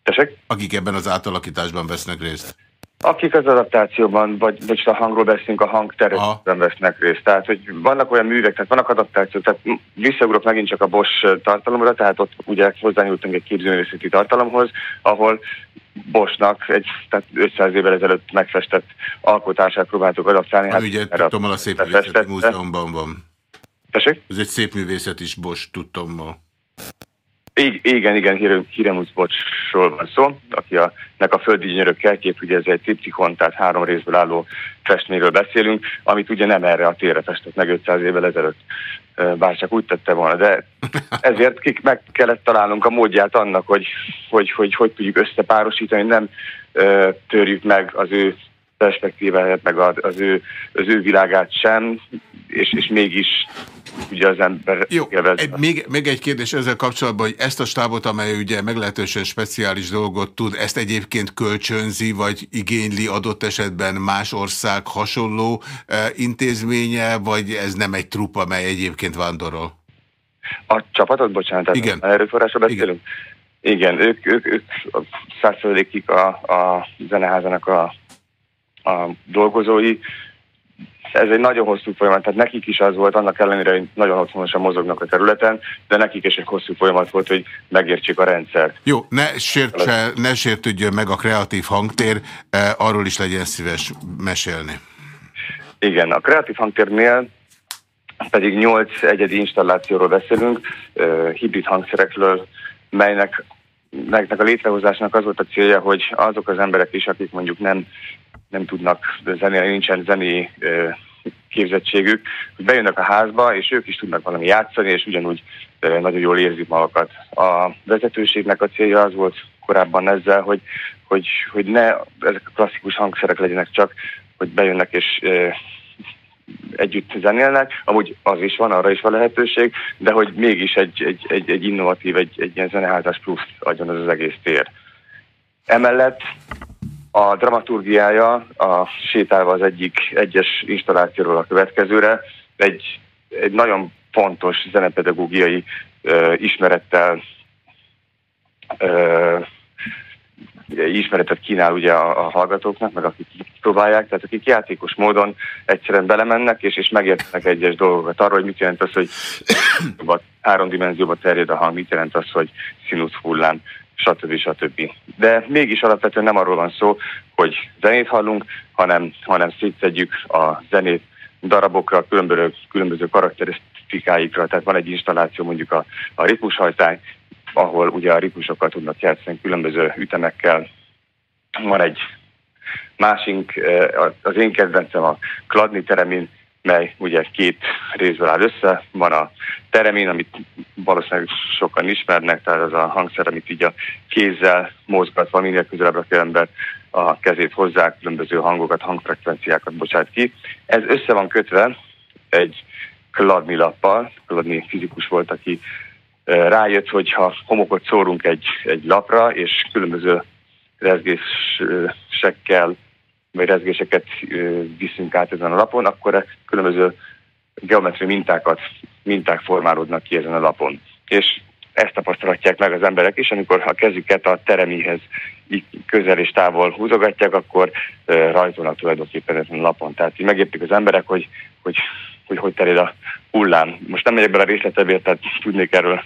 Tesek? Akik ebben az átalakításban vesznek részt? Akik az adaptációban, vagy, vagy a hangról beszélünk, a hangterületben vesznek részt. Tehát, hogy vannak olyan művek, tehát vannak adaptációk, tehát visszaugrok megint csak a Bosch tartalomra, tehát ott ugye hozzányúltunk egy képzőművészeti tartalomhoz, ahol Bosnak egy tehát 500 évvel ezelőtt megfestett alkotását próbáltuk adaptálni. Hát, ugye, tudom, a Szép Művészeti Múzeumban van. Tessék? Ez egy szép művészet is Bosch, tudtommal. Igen, igen, Hiremus Bocsról van szó, aki a, nek a földi gyönyörök kertjét, ugye ez egy triptikon, tehát három részből álló festményről beszélünk, amit ugye nem erre a térre festett meg 500 évvel ezelőtt, bár csak úgy tette volna, de (laughs) ezért kik meg kellett találnunk a módját annak, hogy hogy, hogy, hogy tudjuk összepárosítani, nem törjük meg az ő perspektíváját, meg az ő, az ő világát sem, és, és mégis ugye az ember Jó, egy, még, még egy kérdés ezzel kapcsolatban, hogy ezt a stábot, amely ugye meglehetősen speciális dolgot tud, ezt egyébként kölcsönzi, vagy igényli adott esetben más ország hasonló e, intézménye, vagy ez nem egy trup, amely egyébként vándorol? A csapatot, bocsánat, Igen. erőforrásra beszélünk? Igen. Igen, ők, ők, ők százszerződékig a, a zeneházának a, a dolgozói, ez egy nagyon hosszú folyamat, tehát nekik is az volt, annak ellenére, hogy nagyon otthonosan mozognak a területen, de nekik is egy hosszú folyamat volt, hogy megértsék a rendszert. Jó, ne, sértse, ne sértődjön meg a kreatív hangtér, eh, arról is legyen szíves mesélni. Igen, a kreatív hangtérnél pedig 8 egyedi installációról beszélünk, hibrid hangszerekről, melynek melynek a létrehozásnak az volt a célja, hogy azok az emberek is, akik mondjuk nem, nem tudnak zenélni, nincsen zené képzettségük, hogy bejönnek a házba, és ők is tudnak valami játszani, és ugyanúgy nagyon jól érzik magukat. A vezetőségnek a célja az volt korábban ezzel, hogy, hogy, hogy ne ezek a klasszikus hangszerek legyenek csak, hogy bejönnek és együtt zenélnek, amúgy az is van, arra is van lehetőség, de hogy mégis egy, egy, egy, egy innovatív, egy, egy ilyen zeneházás plusz adjon az, az egész tér. Emellett a dramaturgiája a sétálva az egyik egyes installációról a következőre egy, egy nagyon fontos zenepedagógiai ö, ismerettel ö, ismeretet kínál ugye a, a hallgatóknak, meg akik próbálják, tehát akik játékos módon egyszerűen belemennek, és, és megértenek egyes dolgokat arról, hogy mit jelent az, hogy (coughs) három dimenzióba terjed a hang, mit jelent az, hogy színusz hullám, stb. stb. De mégis alapvetően nem arról van szó, hogy zenét hallunk, hanem, hanem szétszedjük a zenét darabokra, különböző, különböző karakterisztikáikra. Tehát van egy installáció mondjuk a, a ritmushajtály, ahol ugye a ritmusokkal tudnak játszani különböző ütemekkel. Van egy másik, eh, az én kedvencem a Kladni teremin, mely ugye két részből áll össze. Van a teremin, amit valószínűleg sokan ismernek, tehát az a hangszer, amit így a kézzel mozgatva minél közelebb a ember a kezét hozzá, különböző hangokat, hangfrekvenciákat bocsát ki. Ez össze van kötve egy kladni lappal, kladni fizikus volt, aki rájött, hogy ha homokot szórunk egy, egy lapra, és különböző rezgésekkel, vagy rezgéseket viszünk át ezen a lapon, akkor különböző geometriai mintákat, minták formálódnak ki ezen a lapon. És ezt tapasztalatják meg az emberek is, amikor a kezüket a teremihez közel és távol húzogatják, akkor rajzolnak tulajdonképpen ezen a lapon. Tehát így megértik az emberek, hogy hogy, hogy, hogy terjed a hullám. Most nem megyek bele a részletebért, tehát tudnék erről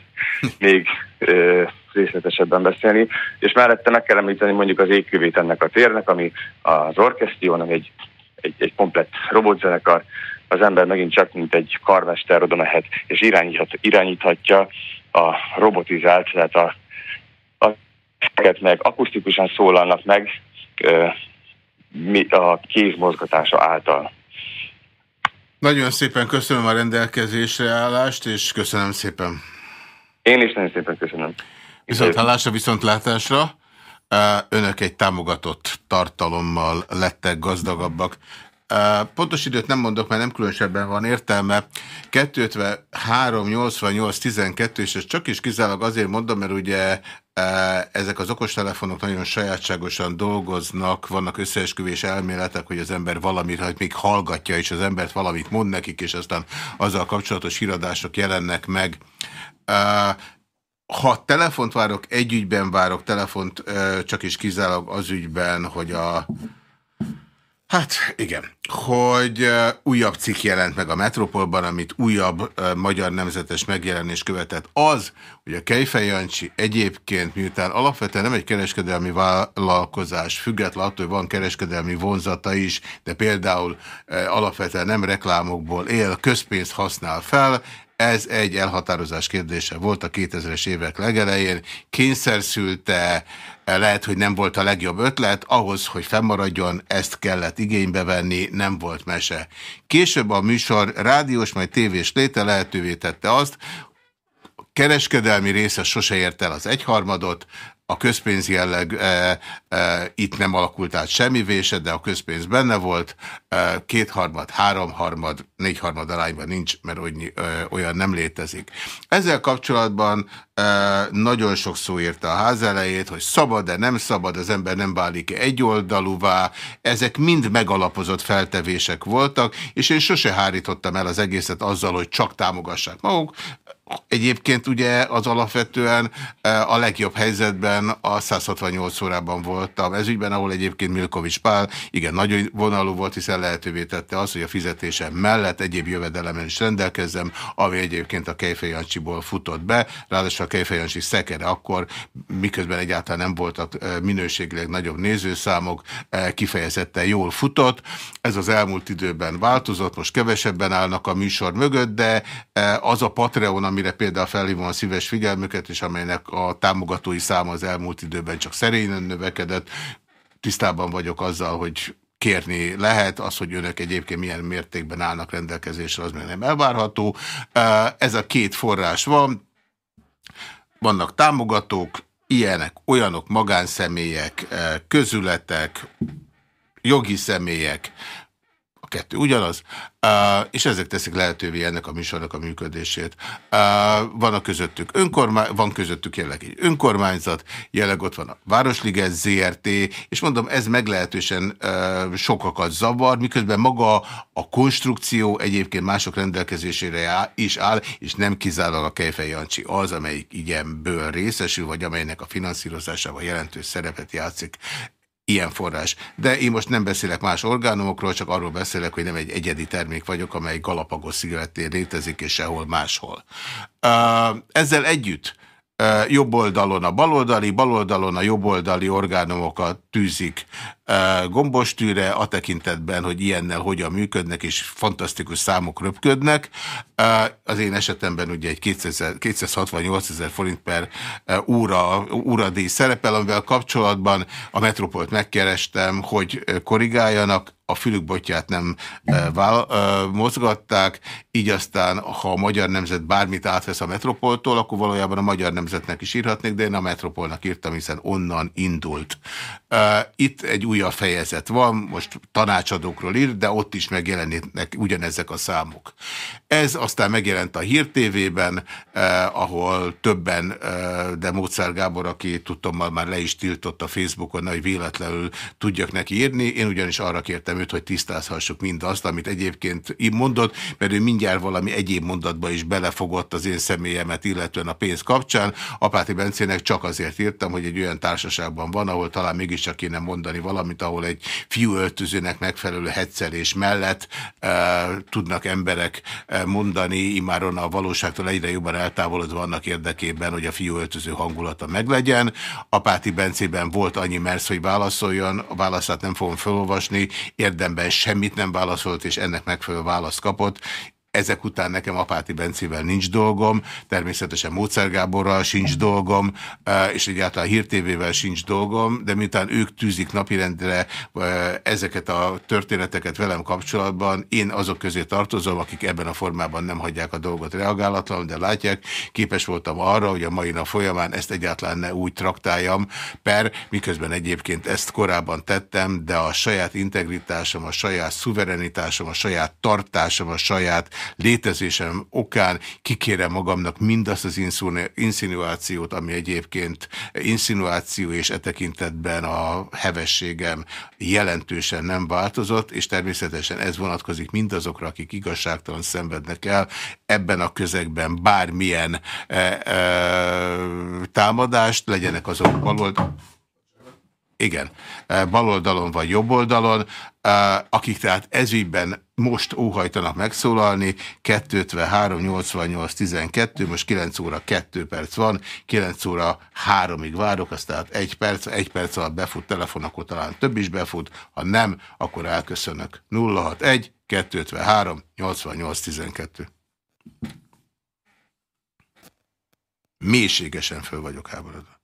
még ö, részletesebben beszélni. És mellette meg kell említeni mondjuk az égkövét ennek a térnek, ami az orkesztión, ami egy, egy, egy komplett robotzenekar, az ember megint csak mint egy karmester oda mehet, és irányíthat, irányíthatja a robotizált, tehát a, a meg akusztikusan szólalnak meg a kézmozgatása által. Nagyon szépen köszönöm a rendelkezésre állást, és köszönöm szépen. Én is nagyon szépen köszönöm. Viszont hallásra, viszont látásra. Önök egy támogatott tartalommal lettek gazdagabbak. Pontos időt nem mondok, mert nem különösebben van értelme. 253, 88, 12, és ez csak is kizárólag azért mondom, mert ugye ezek az okostelefonok nagyon sajátságosan dolgoznak, vannak összeesküvés elméletek, hogy az ember valamit, hogy még hallgatja, és az embert valamit mond nekik, és aztán azzal kapcsolatos híradások jelennek meg. Ha telefont várok, egy ügyben várok telefont, csak is kizárólag az ügyben, hogy a Hát igen, hogy újabb cikk jelent meg a Metropolban, amit újabb magyar nemzetes megjelenés követett. Az, hogy a Kejfej Jancsi egyébként, miután alapvetően nem egy kereskedelmi vállalkozás, független attól, hogy van kereskedelmi vonzata is, de például alapvetően nem reklámokból él, közpénzt használ fel, ez egy elhatározás kérdése volt a 2000-es évek legelején. Kényszer szülte, lehet, hogy nem volt a legjobb ötlet, ahhoz, hogy fennmaradjon, ezt kellett igénybe venni, nem volt mese. Később a műsor rádiós, majd tévés léte lehetővé tette azt, kereskedelmi része sose ért el az egyharmadot, a közpénz jelleg e, e, itt nem alakult át semmi vése, de a közpénz benne volt, e, kétharmad, háromharmad, négyharmad arányban nincs, mert olyan, e, olyan nem létezik. Ezzel kapcsolatban e, nagyon sok szó érte a ház elejét, hogy szabad, de nem szabad, az ember nem válik -e egyoldalúvá, ezek mind megalapozott feltevések voltak, és én sose hárítottam el az egészet azzal, hogy csak támogassák maguk, Egyébként ugye az alapvetően a legjobb helyzetben a 168 órában voltam ez ügyben, ahol egyébként Milkovics Pál igen nagyon vonalú volt, hiszen lehetővé tette az, hogy a fizetésem mellett egyéb jövedelemen is rendelkezzem, ami egyébként a Kejfejancsiból futott be, ráadásul a Kejfejancsi szekere akkor, miközben egyáltalán nem voltak minőségileg nagyobb nézőszámok, kifejezetten jól futott. Ez az elmúlt időben változott, most kevesebben állnak a műsor mögött, de az a Patreon, amire például felhívom a szíves figyelmüket, és amelynek a támogatói száma az elmúlt időben csak szerényen növekedett. Tisztában vagyok azzal, hogy kérni lehet, az, hogy önök egyébként milyen mértékben állnak rendelkezésre, az még nem elvárható. Ez a két forrás van, vannak támogatók, ilyenek, olyanok, magánszemélyek, közületek, jogi személyek, kettő ugyanaz, uh, és ezek teszik lehetővé ennek a műsornak a működését. Uh, van a közöttük önkormány, van közöttük jelenleg egy önkormányzat, jelenleg ott van a Városliget ZRT, és mondom, ez meglehetősen uh, sokakat zavar, miközben maga a konstrukció egyébként mások rendelkezésére is áll, és nem kizárólag a Kejfej Jancsi az, amelyik igyenből részesül, vagy amelynek a finanszírozásával jelentős szerepet játszik ilyen forrás. De én most nem beszélek más orgánumokról, csak arról beszélek, hogy nem egy egyedi termék vagyok, amely Galapagos szigetén létezik, és sehol máshol. Ezzel együtt jobb oldalon a baloldali, baloldalon a jobboldali orgánumokat tűzik gombostűre, a tekintetben, hogy ilyennel hogyan működnek, és fantasztikus számok röpködnek. Az én esetemben ugye egy 268 ezer forint per óra, óradíj szerepel, amivel kapcsolatban a Metropolt megkerestem, hogy korrigáljanak, a fülükbotját nem vál, mozgatták, így aztán, ha a Magyar Nemzet bármit átvesz a Metropoltól, akkor valójában a Magyar Nemzetnek is írhatnék, de én a Metropolnak írtam, hiszen onnan indult. Itt egy újabb fejezet van, most tanácsadókról ír, de ott is megjelennek ugyanezek a számok. Ez aztán megjelent a Hír TV-ben, ahol többen, eh, de Mócár Gábor, aki tudtommal már le is tiltott a Facebookon, hogy véletlenül tudjak neki írni. Én ugyanis arra kértem őt, hogy tisztázhassuk mindazt, amit egyébként így mondott, mert ő mindjárt valami egyéb mondatba is belefogott az én személyemet, illetően a pénz kapcsán. Apáti Bencének csak azért írtam, hogy egy olyan társaságban van, ahol talán mégiscsak kéne mondani valamit, ahol egy fiú öltözőnek megfelelő hetszelés mellett e, tudnak emberek e, mondani, imáron a valóságtól egyre jobban eltávolodva annak érdekében, hogy a fiú öltöző hangulata meglegyen. Apáti Bencében volt annyi mersz, hogy válaszoljon, a válaszát nem fogom felolvasni, érdemben semmit nem válaszolt, és ennek megfelelő választ kapott. Ezek után nekem Apáti Bencével nincs dolgom, természetesen Mócer Gáborral sincs dolgom, és egyáltalán Hírtévével sincs dolgom, de miután ők tűzik napirendre ezeket a történeteket velem kapcsolatban, én azok közé tartozom, akik ebben a formában nem hagyják a dolgot reagálatlan, de látják, képes voltam arra, hogy a mai nap folyamán ezt egyáltalán ne úgy traktáljam, per, miközben egyébként ezt korábban tettem, de a saját integritásom, a saját szuverenitásom, a saját tartásom, a saját létezésem okán kikérem magamnak mindazt az inszinuációt, ami egyébként inszinuáció és e tekintetben a hevességem jelentősen nem változott, és természetesen ez vonatkozik mindazokra, akik igazságtalan szenvednek el ebben a közegben bármilyen e, e, támadást, legyenek azok balold igen, baloldalon vagy jobboldalon, akik tehát ezügyben most óhajtanak megszólalni, 253 88 12, most 9 óra 2 perc van, 9 óra 3-ig várok, az tehát 1 perc, 1 perc alatt befut telefon, akkor talán több is befut, ha nem, akkor elköszönök. 061 253 88 12. Mélységesen föl vagyok háborodva.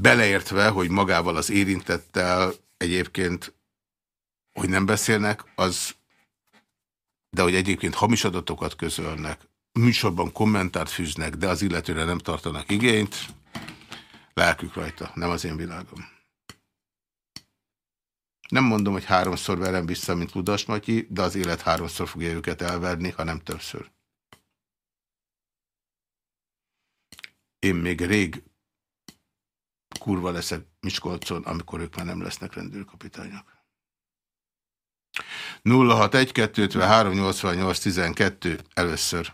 Beleértve, hogy magával az érintettel egyébként, hogy nem beszélnek, az, de hogy egyébként hamis adatokat közölnek, műsorban kommentárt fűznek, de az illetőre nem tartanak igényt, lelkük rajta, nem az én világom. Nem mondom, hogy háromszor verem vissza, mint Ludas Matyi, de az élet háromszor fogja őket elverni, ha nem többször. Én még rég kurva leszek Miskolcon, amikor ők már nem lesznek rendőrkapitányok. 061-253-88-12 először.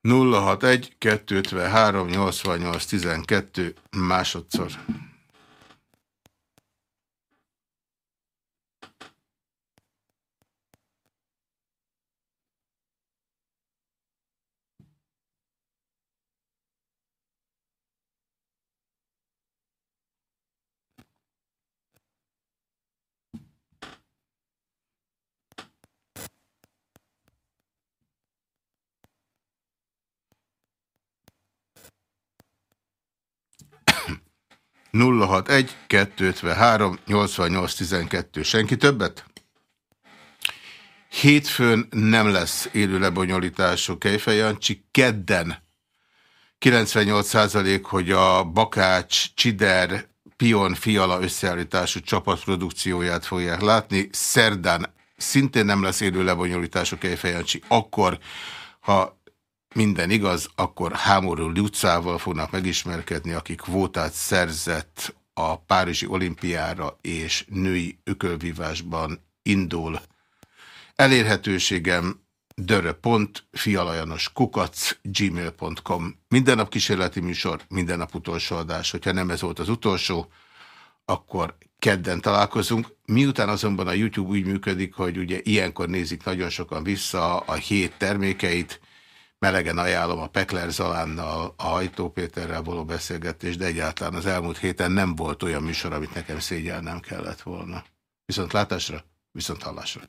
Nulla hat egy, kettőtve három, nyolcvan nyolc, tizenkettő, másodszor. 061 253 8812. Senki többet? Hétfőn nem lesz élő lebonyolítású Kejfej Jancsi, kedden 98% hogy a Bakács, Csider, Pion, Fiala összeállítású csapatprodukcióját fogják látni. Szerdán szintén nem lesz élő lebonyolítású Kejfej akkor, ha minden igaz, akkor Hámorú Lucával fognak megismerkedni, akik kvótát szerzett a Párizsi olimpiára és női ökölvívásban indul. Elérhetőségem gmail.com Minden nap kísérleti műsor, minden nap utolsó adás. Hogyha nem ez volt az utolsó, akkor kedden találkozunk. Miután azonban a YouTube úgy működik, hogy ugye ilyenkor nézik nagyon sokan vissza a hét termékeit, melegen ajánlom a Pekler Zalánnal, a Hajtó Péterrel való beszélgetést, de egyáltalán az elmúlt héten nem volt olyan műsor, amit nekem szégyelnem kellett volna. Viszont látásra, viszont hallásra.